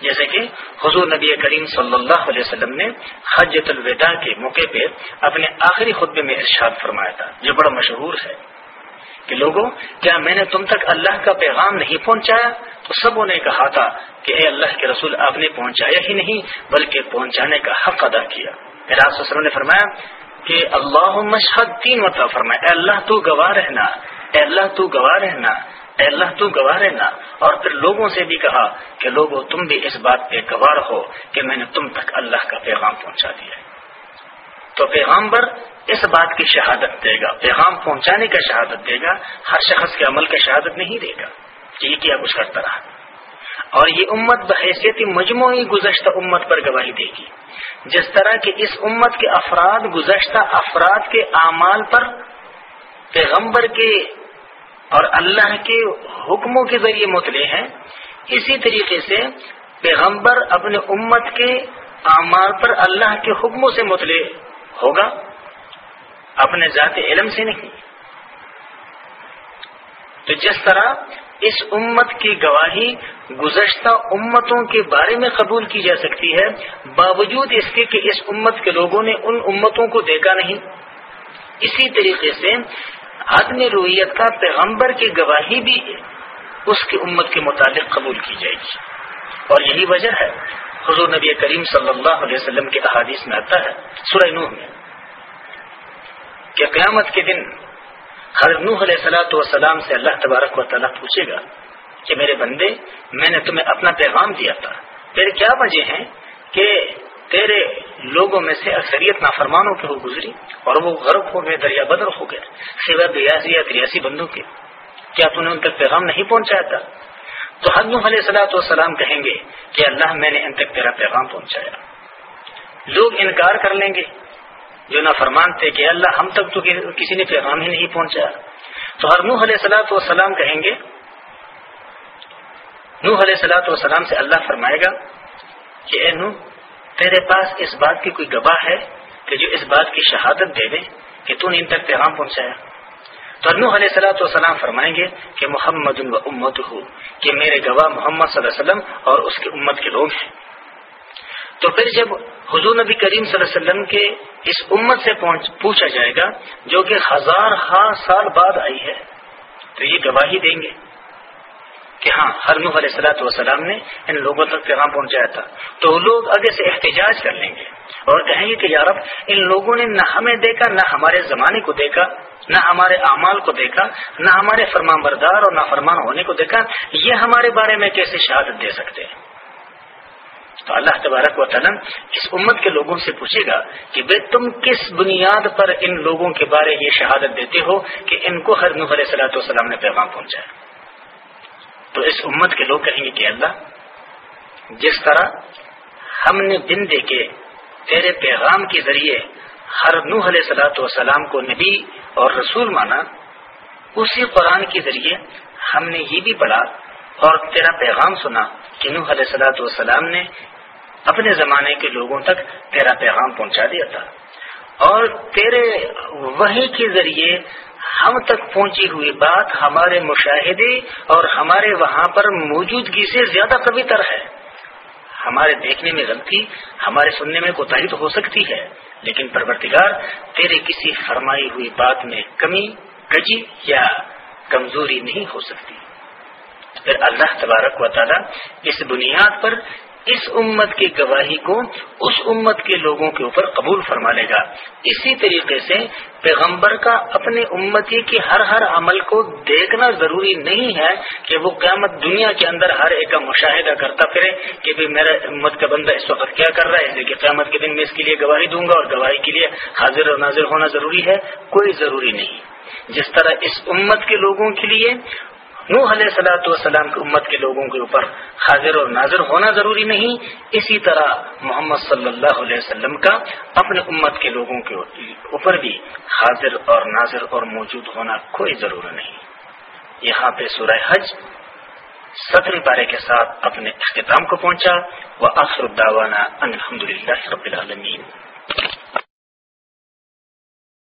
جیسے کہ حضور نبی کریم صلی اللہ علیہ وسلم نے حجت الوداع کے موقع پہ اپنے آخری خطبے میں ارشاد فرمایا تھا، جو بڑا مشہور ہے۔ کہ لوگوں، کیا میں نے تم تک اللہ کا پیغام نہیں پہنچایا؟ تو سبوں نے کہا تھا کہ اے اللہ کے رسول، آپ نے پہنچایا ہی نہیں، بلکہ پہنچانے کا حق ادا کیا۔ وسلم نے فرمایا کہ اللہ مشہد تین مطلب فرمایا، اے اللہ تو گواہ رہنا، اے اللہ تو گواہ رہنا۔ اے اللہ تو گواہ رہنا اور پھر لوگوں سے بھی کہا کہ لوگوں تم بھی اس بات پہ گوار ہو کہ میں نے تم تک اللہ کا پیغام پہنچا دیا تو پیغامبر اس بات کی شہادت دے گا۔ پیغام پہنچانے کا شہادت دے گا۔ ہر شخص کے عمل کا شہادت نہیں دے گا۔ کہ یہ کیا کچھ کرتا رہا۔ اور یہ امت بحیثیت مجموعی گزشتہ امت پر گواہی دے گی۔ جس طرح کہ اس امت کے افراد گزشتہ افراد کے اعمال پر پیغمبر کے اور اللہ کے حکموں کے ذریعے مطلع ہیں۔ اسی طریقے سے پیغمبر اپنے امت کے اعمال پر اللہ کے حکموں سے مطلع ہوگا۔ اپنے ذات علم سے نہیں۔ تو جس طرح اس امت کی گواہی گزشتہ امتوں کے بارے میں قبول کی جا سکتی ہے، باوجود اس کے کہ اس امت کے لوگوں نے ان امتوں کو دیکھا نہیں۔ اسی طریقے سے عدم رویت کا پیغمبر کی گواہی بھی اس کی امت کے متعلق قبول کی جائے گی۔ اور یہی وجہ ہے، حضور نبی کریم صلی اللہ علیہ وسلم کے احادیث میں آتا ہے، سورہ نوح میں، کہ قیامت کے دن حضرت نوح علیہ سلاۃ والسلام سے اللہ تبارک و تعالیٰ پوچھے گا کہ میرے بندے، میں نے تمہیں اپنا پیغام دیا تھا۔ پھر کیا وجہ ہیں کہ تیرے لوگوں میں سے اکثریت نافرمانوں کے ہو گزری اور وہ غرب ہو گئے دریا بدر ہو گئے۔ سوائے بیاسی یا تریاسی بندوں کے۔ کیا تم نے ان تک پیغام نہیں پہنچایا تھا؟ تو حد علیہ صلاح والسلام کہیں گے کہ اللہ میں نے ان تک تیرا پیغام پہنچایا۔ لوگ انکار کر لیں گے۔ جو نافرمان تھے کہ اللہ ہم تک تو کسی نے پیغام ہی نہیں پہنچایا۔ تو ہر نوح علیہ سلاۃ والسلام کہیں گے، نوح علیہ سلاۃ والسلام سے اللہ فرمائے گا کہ اے نوح تیرے پاس اس بات کی کوئی گواہ ہے کہ جو اس بات کی شہادت دے دے کہ تو نے ان تک پیغام پہنچایا؟ تو انو علیہ صلاح وسلام فرمائیں گے کہ محمد و امت ہو کہ میرے گواہ محمد صلی اللہ علیہ وسلم اور اس کی امت کے لوگ ہیں۔ تو پھر جب حضور نبی کریم صلی اللہ علیہ وسلم کے اس امت سے پوچھا جائے گا جو کہ ہزار ہاں سال بعد آئی ہے، تو یہ گواہی دیں گے۔ کہ ہاں ہر نوح علیہ السلاۃ والسلام نے ان لوگوں تک پیغام پہنچایا تھا۔ تو لوگ آگے سے احتجاج کر لیں گے اور کہیں گے کہ یارب ان لوگوں نے نہ ہمیں دیکھا، نہ ہمارے زمانے کو دیکھا، نہ ہمارے اعمال کو دیکھا، نہ ہمارے فرمان بردار اور نہ فرمان ہونے کو دیکھا۔ یہ ہمارے بارے میں کیسے شہادت دے سکتے؟ ہیں تو اللہ تبارک و تعالیٰ اس امت کے لوگوں سے پوچھے گا کہ بے، تم کس بنیاد پر ان لوگوں کے بارے یہ شہادت دیتے ہو کہ ان کو ہر نوح علیہ صلاح والسلام نے پیغام پہنچایا؟ تو اس امت کے لوگ کہیں گے کہ اللہ، جس طرح ہم نے بن دے کے تیرے پیغام کے ذریعے ہر نوح علیہ سلاۃ والسلام کو نبی اور رسول مانا، اسی قرآن کے ذریعے ہم نے یہ بھی پڑھا اور تیرا پیغام سنا کہ نوح علیہ سلاۃ والسلام نے اپنے زمانے کے لوگوں تک تیرا پیغام پہنچا دیا تھا۔ اور تیرے وہی کے ذریعے ہم تک پہنچی ہوئی بات ہمارے مشاہدے اور ہمارے وہاں پر موجودگی سے زیادہ کبھی تر ہے۔ ہمارے دیکھنے میں غلطی، ہمارے سننے میں کوتا تو ہو سکتی ہے، لیکن پرورتگار تیرے کسی فرمائی ہوئی بات میں کمی، کجی یا کمزوری نہیں ہو سکتی۔ پھر اللہ تبارک و تعالی اس بنیاد پر اس امت کی گواہی کو اس امت کے لوگوں کے اوپر قبول فرما لے گا۔ اسی طریقے سے پیغمبر کا اپنے امتی کے ہر ہر عمل کو دیکھنا ضروری نہیں ہے کہ وہ قیامت دنیا کے اندر ہر ایک کا مشاہدہ کرتا پھرے کہ بھی میرا امت کا بندہ اس وقت کیا کر رہا ہے یعنی کہ قیامت کے دن میں اس کے لیے گواہی دوں گا اور گواہی کے لیے حاضر اور ناظر ہونا ضروری ہے، کوئی ضروری نہیں۔ جس طرح اس امت کے لوگوں کے لیے نوح علیہ سلاۃ والسلام کی امت کے لوگوں کے اوپر حاضر اور ناظر ہونا ضروری نہیں، اسی طرح محمد صلی اللہ علیہ وسلم کا اپنے امت کے لوگوں کے اوپر بھی حاضر اور ناظر اور موجود ہونا کوئی ضروری نہیں۔ یہاں پہ سورہ حج ستر پارے کے ساتھ اپنے اختتام کو پہنچا۔ وہ الداوانہ الحمد للہ رب العالمین۔